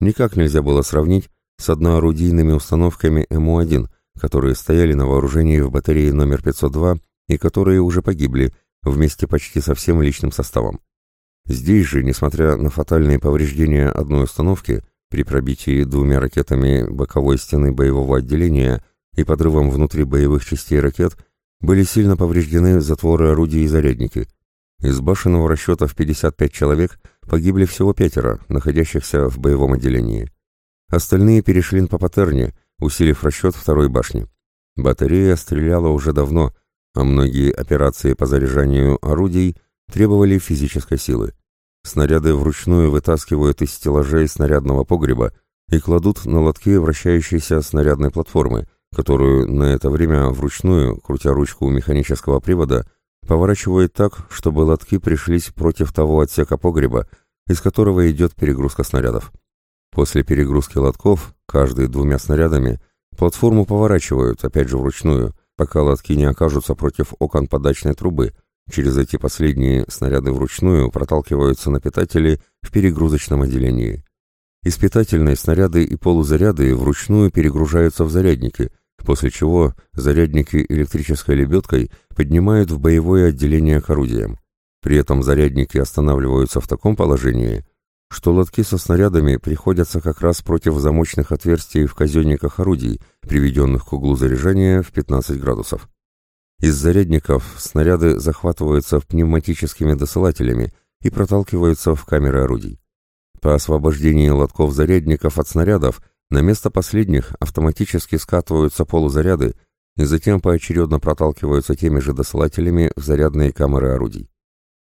никак нельзя было сравнить с одноорудийными установками МУ-1, которые стояли на вооружении в батарее номер 502 и которые уже погибли вместе почти со всем личным составом. Здесь же, несмотря на фатальные повреждения одной установки, при пробитии двумя ракетами боковой стены боевого отделения и подрывом внутри боевых частей ракет, были сильно повреждены затворы орудий и зарядники. Из башенного расчета в 55 человек погибли всего пятеро, находящихся в боевом отделении. Остальные перешли по патерне, усилив расчет второй башни. Батарея стреляла уже давно, а многие операции по заряжанию орудий требовали физической силы. Снаряды вручную вытаскивают из стеллажей снарядного погреба и кладут на лотки вращающейся снарядной платформы, которую на это время вручную, крутя ручку механического привода, поворачивает так, чтобы лотки пришлись против того отсека погреба, из которого идет перегрузка снарядов. После перегрузки лотков, каждый двумя снарядами, платформу поворачивают, опять же вручную, пока лотки не окажутся против окон подачной трубы, Через эти последние снаряды вручную проталкиваются на питатели в перегрузочном отделении. Из снаряды и полузаряды вручную перегружаются в зарядники, после чего зарядники электрической лебедкой поднимают в боевое отделение к орудиям. При этом зарядники останавливаются в таком положении, что лотки со снарядами приходятся как раз против замочных отверстий в казенниках орудий, приведенных к углу заряжания в 15 градусов. Из зарядников снаряды захватываются пневматическими досылателями и проталкиваются в камеры орудий. По освобождении лотков зарядников от снарядов на место последних автоматически скатываются полузаряды и затем поочередно проталкиваются теми же досылателями в зарядные камеры орудий.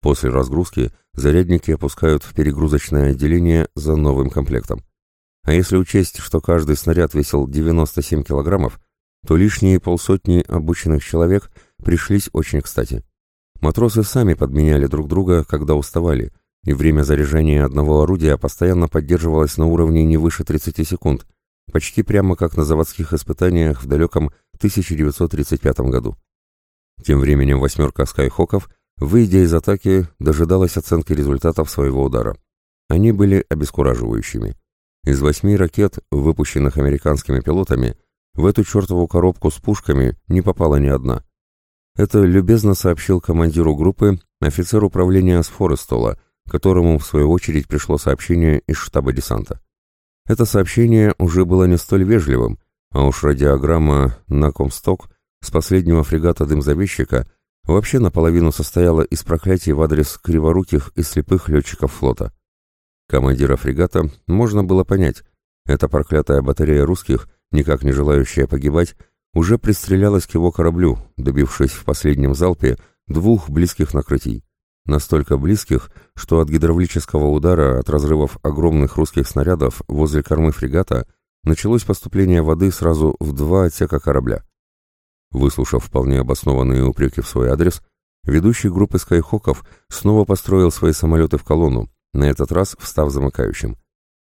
После разгрузки зарядники опускают в перегрузочное отделение за новым комплектом. А если учесть, что каждый снаряд весил 97 килограммов, то лишние полсотни обученных человек пришлись очень кстати. Матросы сами подменяли друг друга, когда уставали, и время заряжания одного орудия постоянно поддерживалось на уровне не выше 30 секунд, почти прямо как на заводских испытаниях в далеком 1935 году. Тем временем «восьмерка Скайхоков», выйдя из атаки, дожидалась оценки результатов своего удара. Они были обескураживающими. Из восьми ракет, выпущенных американскими пилотами, в эту чертову коробку с пушками не попала ни одна. Это любезно сообщил командиру группы офицер управления Сфорестола, которому в свою очередь пришло сообщение из штаба десанта. Это сообщение уже было не столь вежливым, а уж радиограмма на Комсток с последнего фрегата дымзавещика вообще наполовину состояла из проклятий в адрес криворуких и слепых летчиков флота. Командира фрегата можно было понять, эта проклятая батарея русских – никак не желающая погибать, уже пристрелялась к его кораблю, добившись в последнем залпе двух близких накрытий. Настолько близких, что от гидравлического удара от разрывов огромных русских снарядов возле кормы фрегата началось поступление воды сразу в два отсека корабля. Выслушав вполне обоснованные упреки в свой адрес, ведущий группы скайхоков снова построил свои самолеты в колонну, на этот раз встав замыкающим.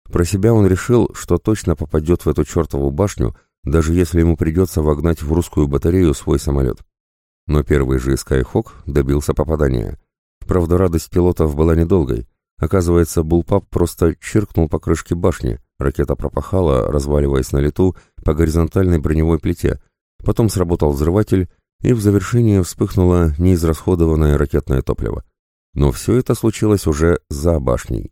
Про себя он решил, что точно попадет в эту чертову башню, даже если ему придется вогнать в русскую батарею свой самолет. Но первый же Skyhawk добился попадания. Правда, радость пилотов была недолгой. Оказывается, Булпап просто чиркнул по крышке башни, ракета пропахала, разваливаясь на лету по горизонтальной броневой плите, потом сработал взрыватель, и в завершение вспыхнуло неизрасходованное ракетное топливо. Но все это случилось уже за башней.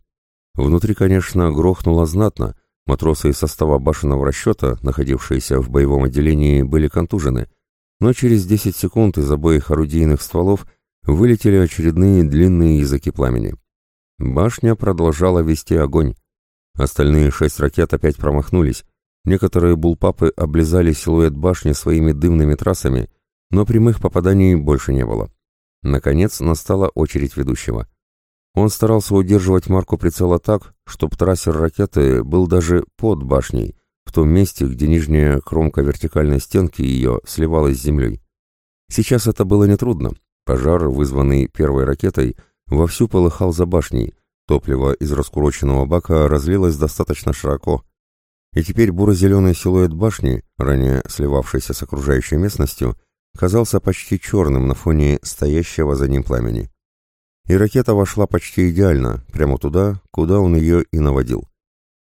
Внутри, конечно, грохнуло знатно. Матросы из состава башенного расчета, находившиеся в боевом отделении, были контужены, но через 10 секунд из обоих орудийных стволов вылетели очередные длинные языки пламени. Башня продолжала вести огонь. Остальные шесть ракет опять промахнулись. Некоторые булпапы облизали силуэт башни своими дымными трассами, но прямых попаданий больше не было. Наконец настала очередь ведущего. Он старался удерживать марку прицела так, чтобы трассер ракеты был даже под башней, в том месте, где нижняя кромка вертикальной стенки ее сливалась с землей. Сейчас это было нетрудно. Пожар, вызванный первой ракетой, вовсю полыхал за башней, топливо из раскуроченного бака разлилось достаточно широко. И теперь буро-зеленый силуэт башни, ранее сливавшийся с окружающей местностью, казался почти черным на фоне стоящего за ним пламени и ракета вошла почти идеально, прямо туда, куда он ее и наводил.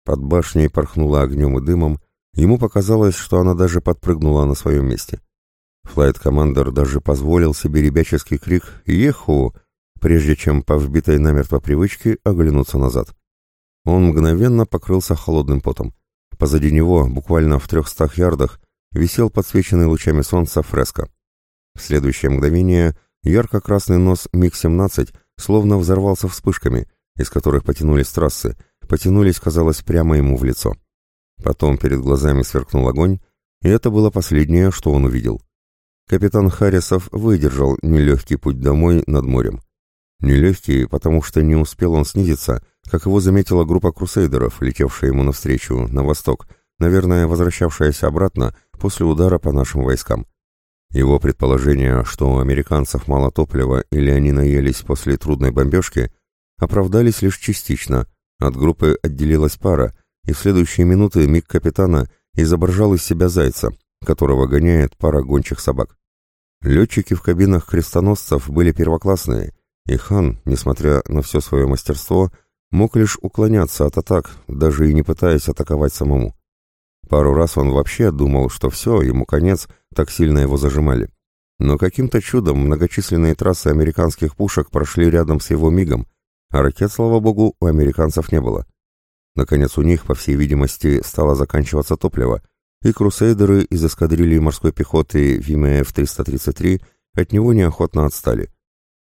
Под башней порхнула огнем и дымом, ему показалось, что она даже подпрыгнула на своем месте. Флайт-командер даже позволил себе ребяческий крик «Еху!», прежде чем по вбитой намертво привычке оглянуться назад. Он мгновенно покрылся холодным потом. Позади него, буквально в трехстах ярдах, висел подсвеченный лучами солнца фреска. В следующее мгновение ярко-красный нос МиГ-17 словно взорвался вспышками, из которых потянулись трассы, потянулись, казалось, прямо ему в лицо. Потом перед глазами сверкнул огонь, и это было последнее, что он увидел. Капитан Харрисов выдержал нелегкий путь домой над морем. Нелегкий, потому что не успел он снизиться, как его заметила группа крусейдеров, летевшая ему навстречу, на восток, наверное, возвращавшаяся обратно после удара по нашим войскам. Его предположение, что у американцев мало топлива или они наелись после трудной бомбежки, оправдались лишь частично. От группы отделилась пара, и в следующие минуты миг капитана изображал из себя зайца, которого гоняет пара гончих собак. Летчики в кабинах крестоносцев были первоклассные, и хан, несмотря на все свое мастерство, мог лишь уклоняться от атак, даже и не пытаясь атаковать самому. Пару раз он вообще думал, что все, ему конец, так сильно его зажимали. Но каким-то чудом многочисленные трассы американских пушек прошли рядом с его мигом, а ракет, слава богу, у американцев не было. Наконец у них, по всей видимости, стало заканчиваться топливо, и крусейдеры из эскадрильи морской пехоты ВМФ-333 от него неохотно отстали.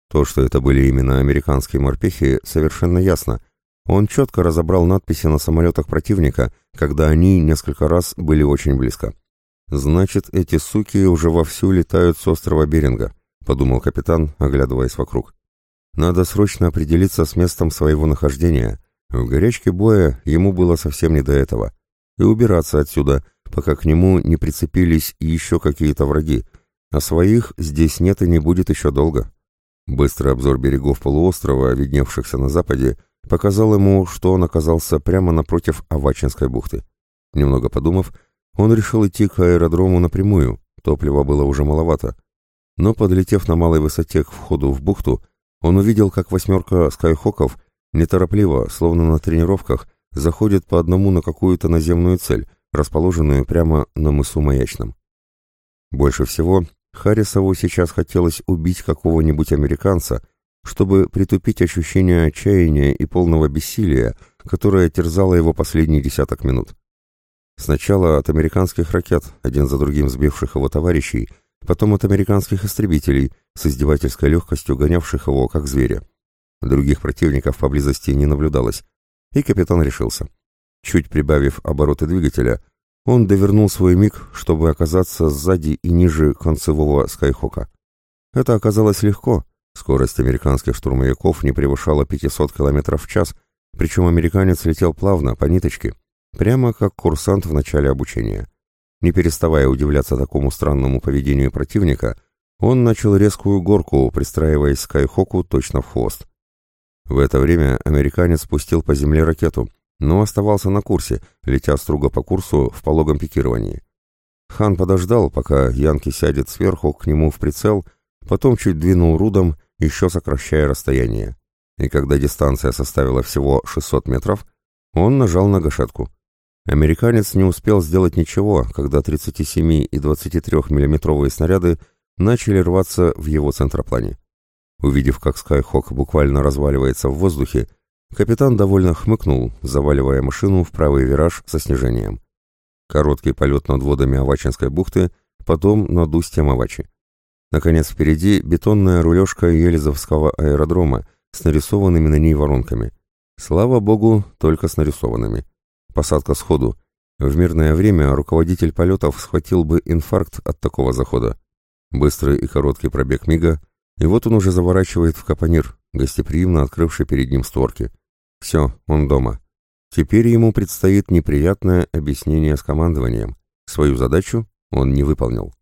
То, что это были именно американские морпехи, совершенно ясно. Он четко разобрал надписи на самолетах противника, когда они несколько раз были очень близко. «Значит, эти суки уже вовсю летают с острова Беринга», — подумал капитан, оглядываясь вокруг. «Надо срочно определиться с местом своего нахождения. В горячке боя ему было совсем не до этого. И убираться отсюда, пока к нему не прицепились еще какие-то враги, а своих здесь нет и не будет еще долго». Быстрый обзор берегов полуострова, видневшихся на западе, показал ему, что он оказался прямо напротив Авачинской бухты. Немного подумав, он решил идти к аэродрому напрямую, топлива было уже маловато. Но, подлетев на малой высоте к входу в бухту, он увидел, как восьмерка скайхоков неторопливо, словно на тренировках, заходит по одному на какую-то наземную цель, расположенную прямо на мысу Маячном. Больше всего Харрисову сейчас хотелось убить какого-нибудь американца, чтобы притупить ощущение отчаяния и полного бессилия, которое терзало его последние десяток минут. Сначала от американских ракет, один за другим сбивших его товарищей, потом от американских истребителей, с издевательской легкостью гонявших его, как зверя. Других противников поблизости не наблюдалось, и капитан решился. Чуть прибавив обороты двигателя, он довернул свой миг, чтобы оказаться сзади и ниже концевого скайхока. Это оказалось легко. Скорость американских штурмовиков не превышала 500 км в час, причем американец летел плавно, по ниточке, прямо как курсант в начале обучения. Не переставая удивляться такому странному поведению противника, он начал резкую горку, пристраиваясь Скайхоку точно в хвост. В это время американец спустил по земле ракету, но оставался на курсе, летя строго по курсу в пологом пикировании. Хан подождал, пока Янки сядет сверху к нему в прицел, потом чуть двинул рудом, еще сокращая расстояние. И когда дистанция составила всего 600 метров, он нажал на гашетку. Американец не успел сделать ничего, когда 37 и 23 миллиметровые снаряды начали рваться в его центроплане. Увидев, как Скайхок буквально разваливается в воздухе, капитан довольно хмыкнул, заваливая машину в правый вираж со снижением. Короткий полет над водами Авачинской бухты, потом над устьем Авачи. Наконец впереди бетонная рулежка Елизовского аэродрома с нарисованными на ней воронками. Слава богу, только с нарисованными. Посадка сходу. В мирное время руководитель полетов схватил бы инфаркт от такого захода. Быстрый и короткий пробег мига, и вот он уже заворачивает в капонир, гостеприимно открывший перед ним створки. Все, он дома. Теперь ему предстоит неприятное объяснение с командованием. Свою задачу он не выполнил.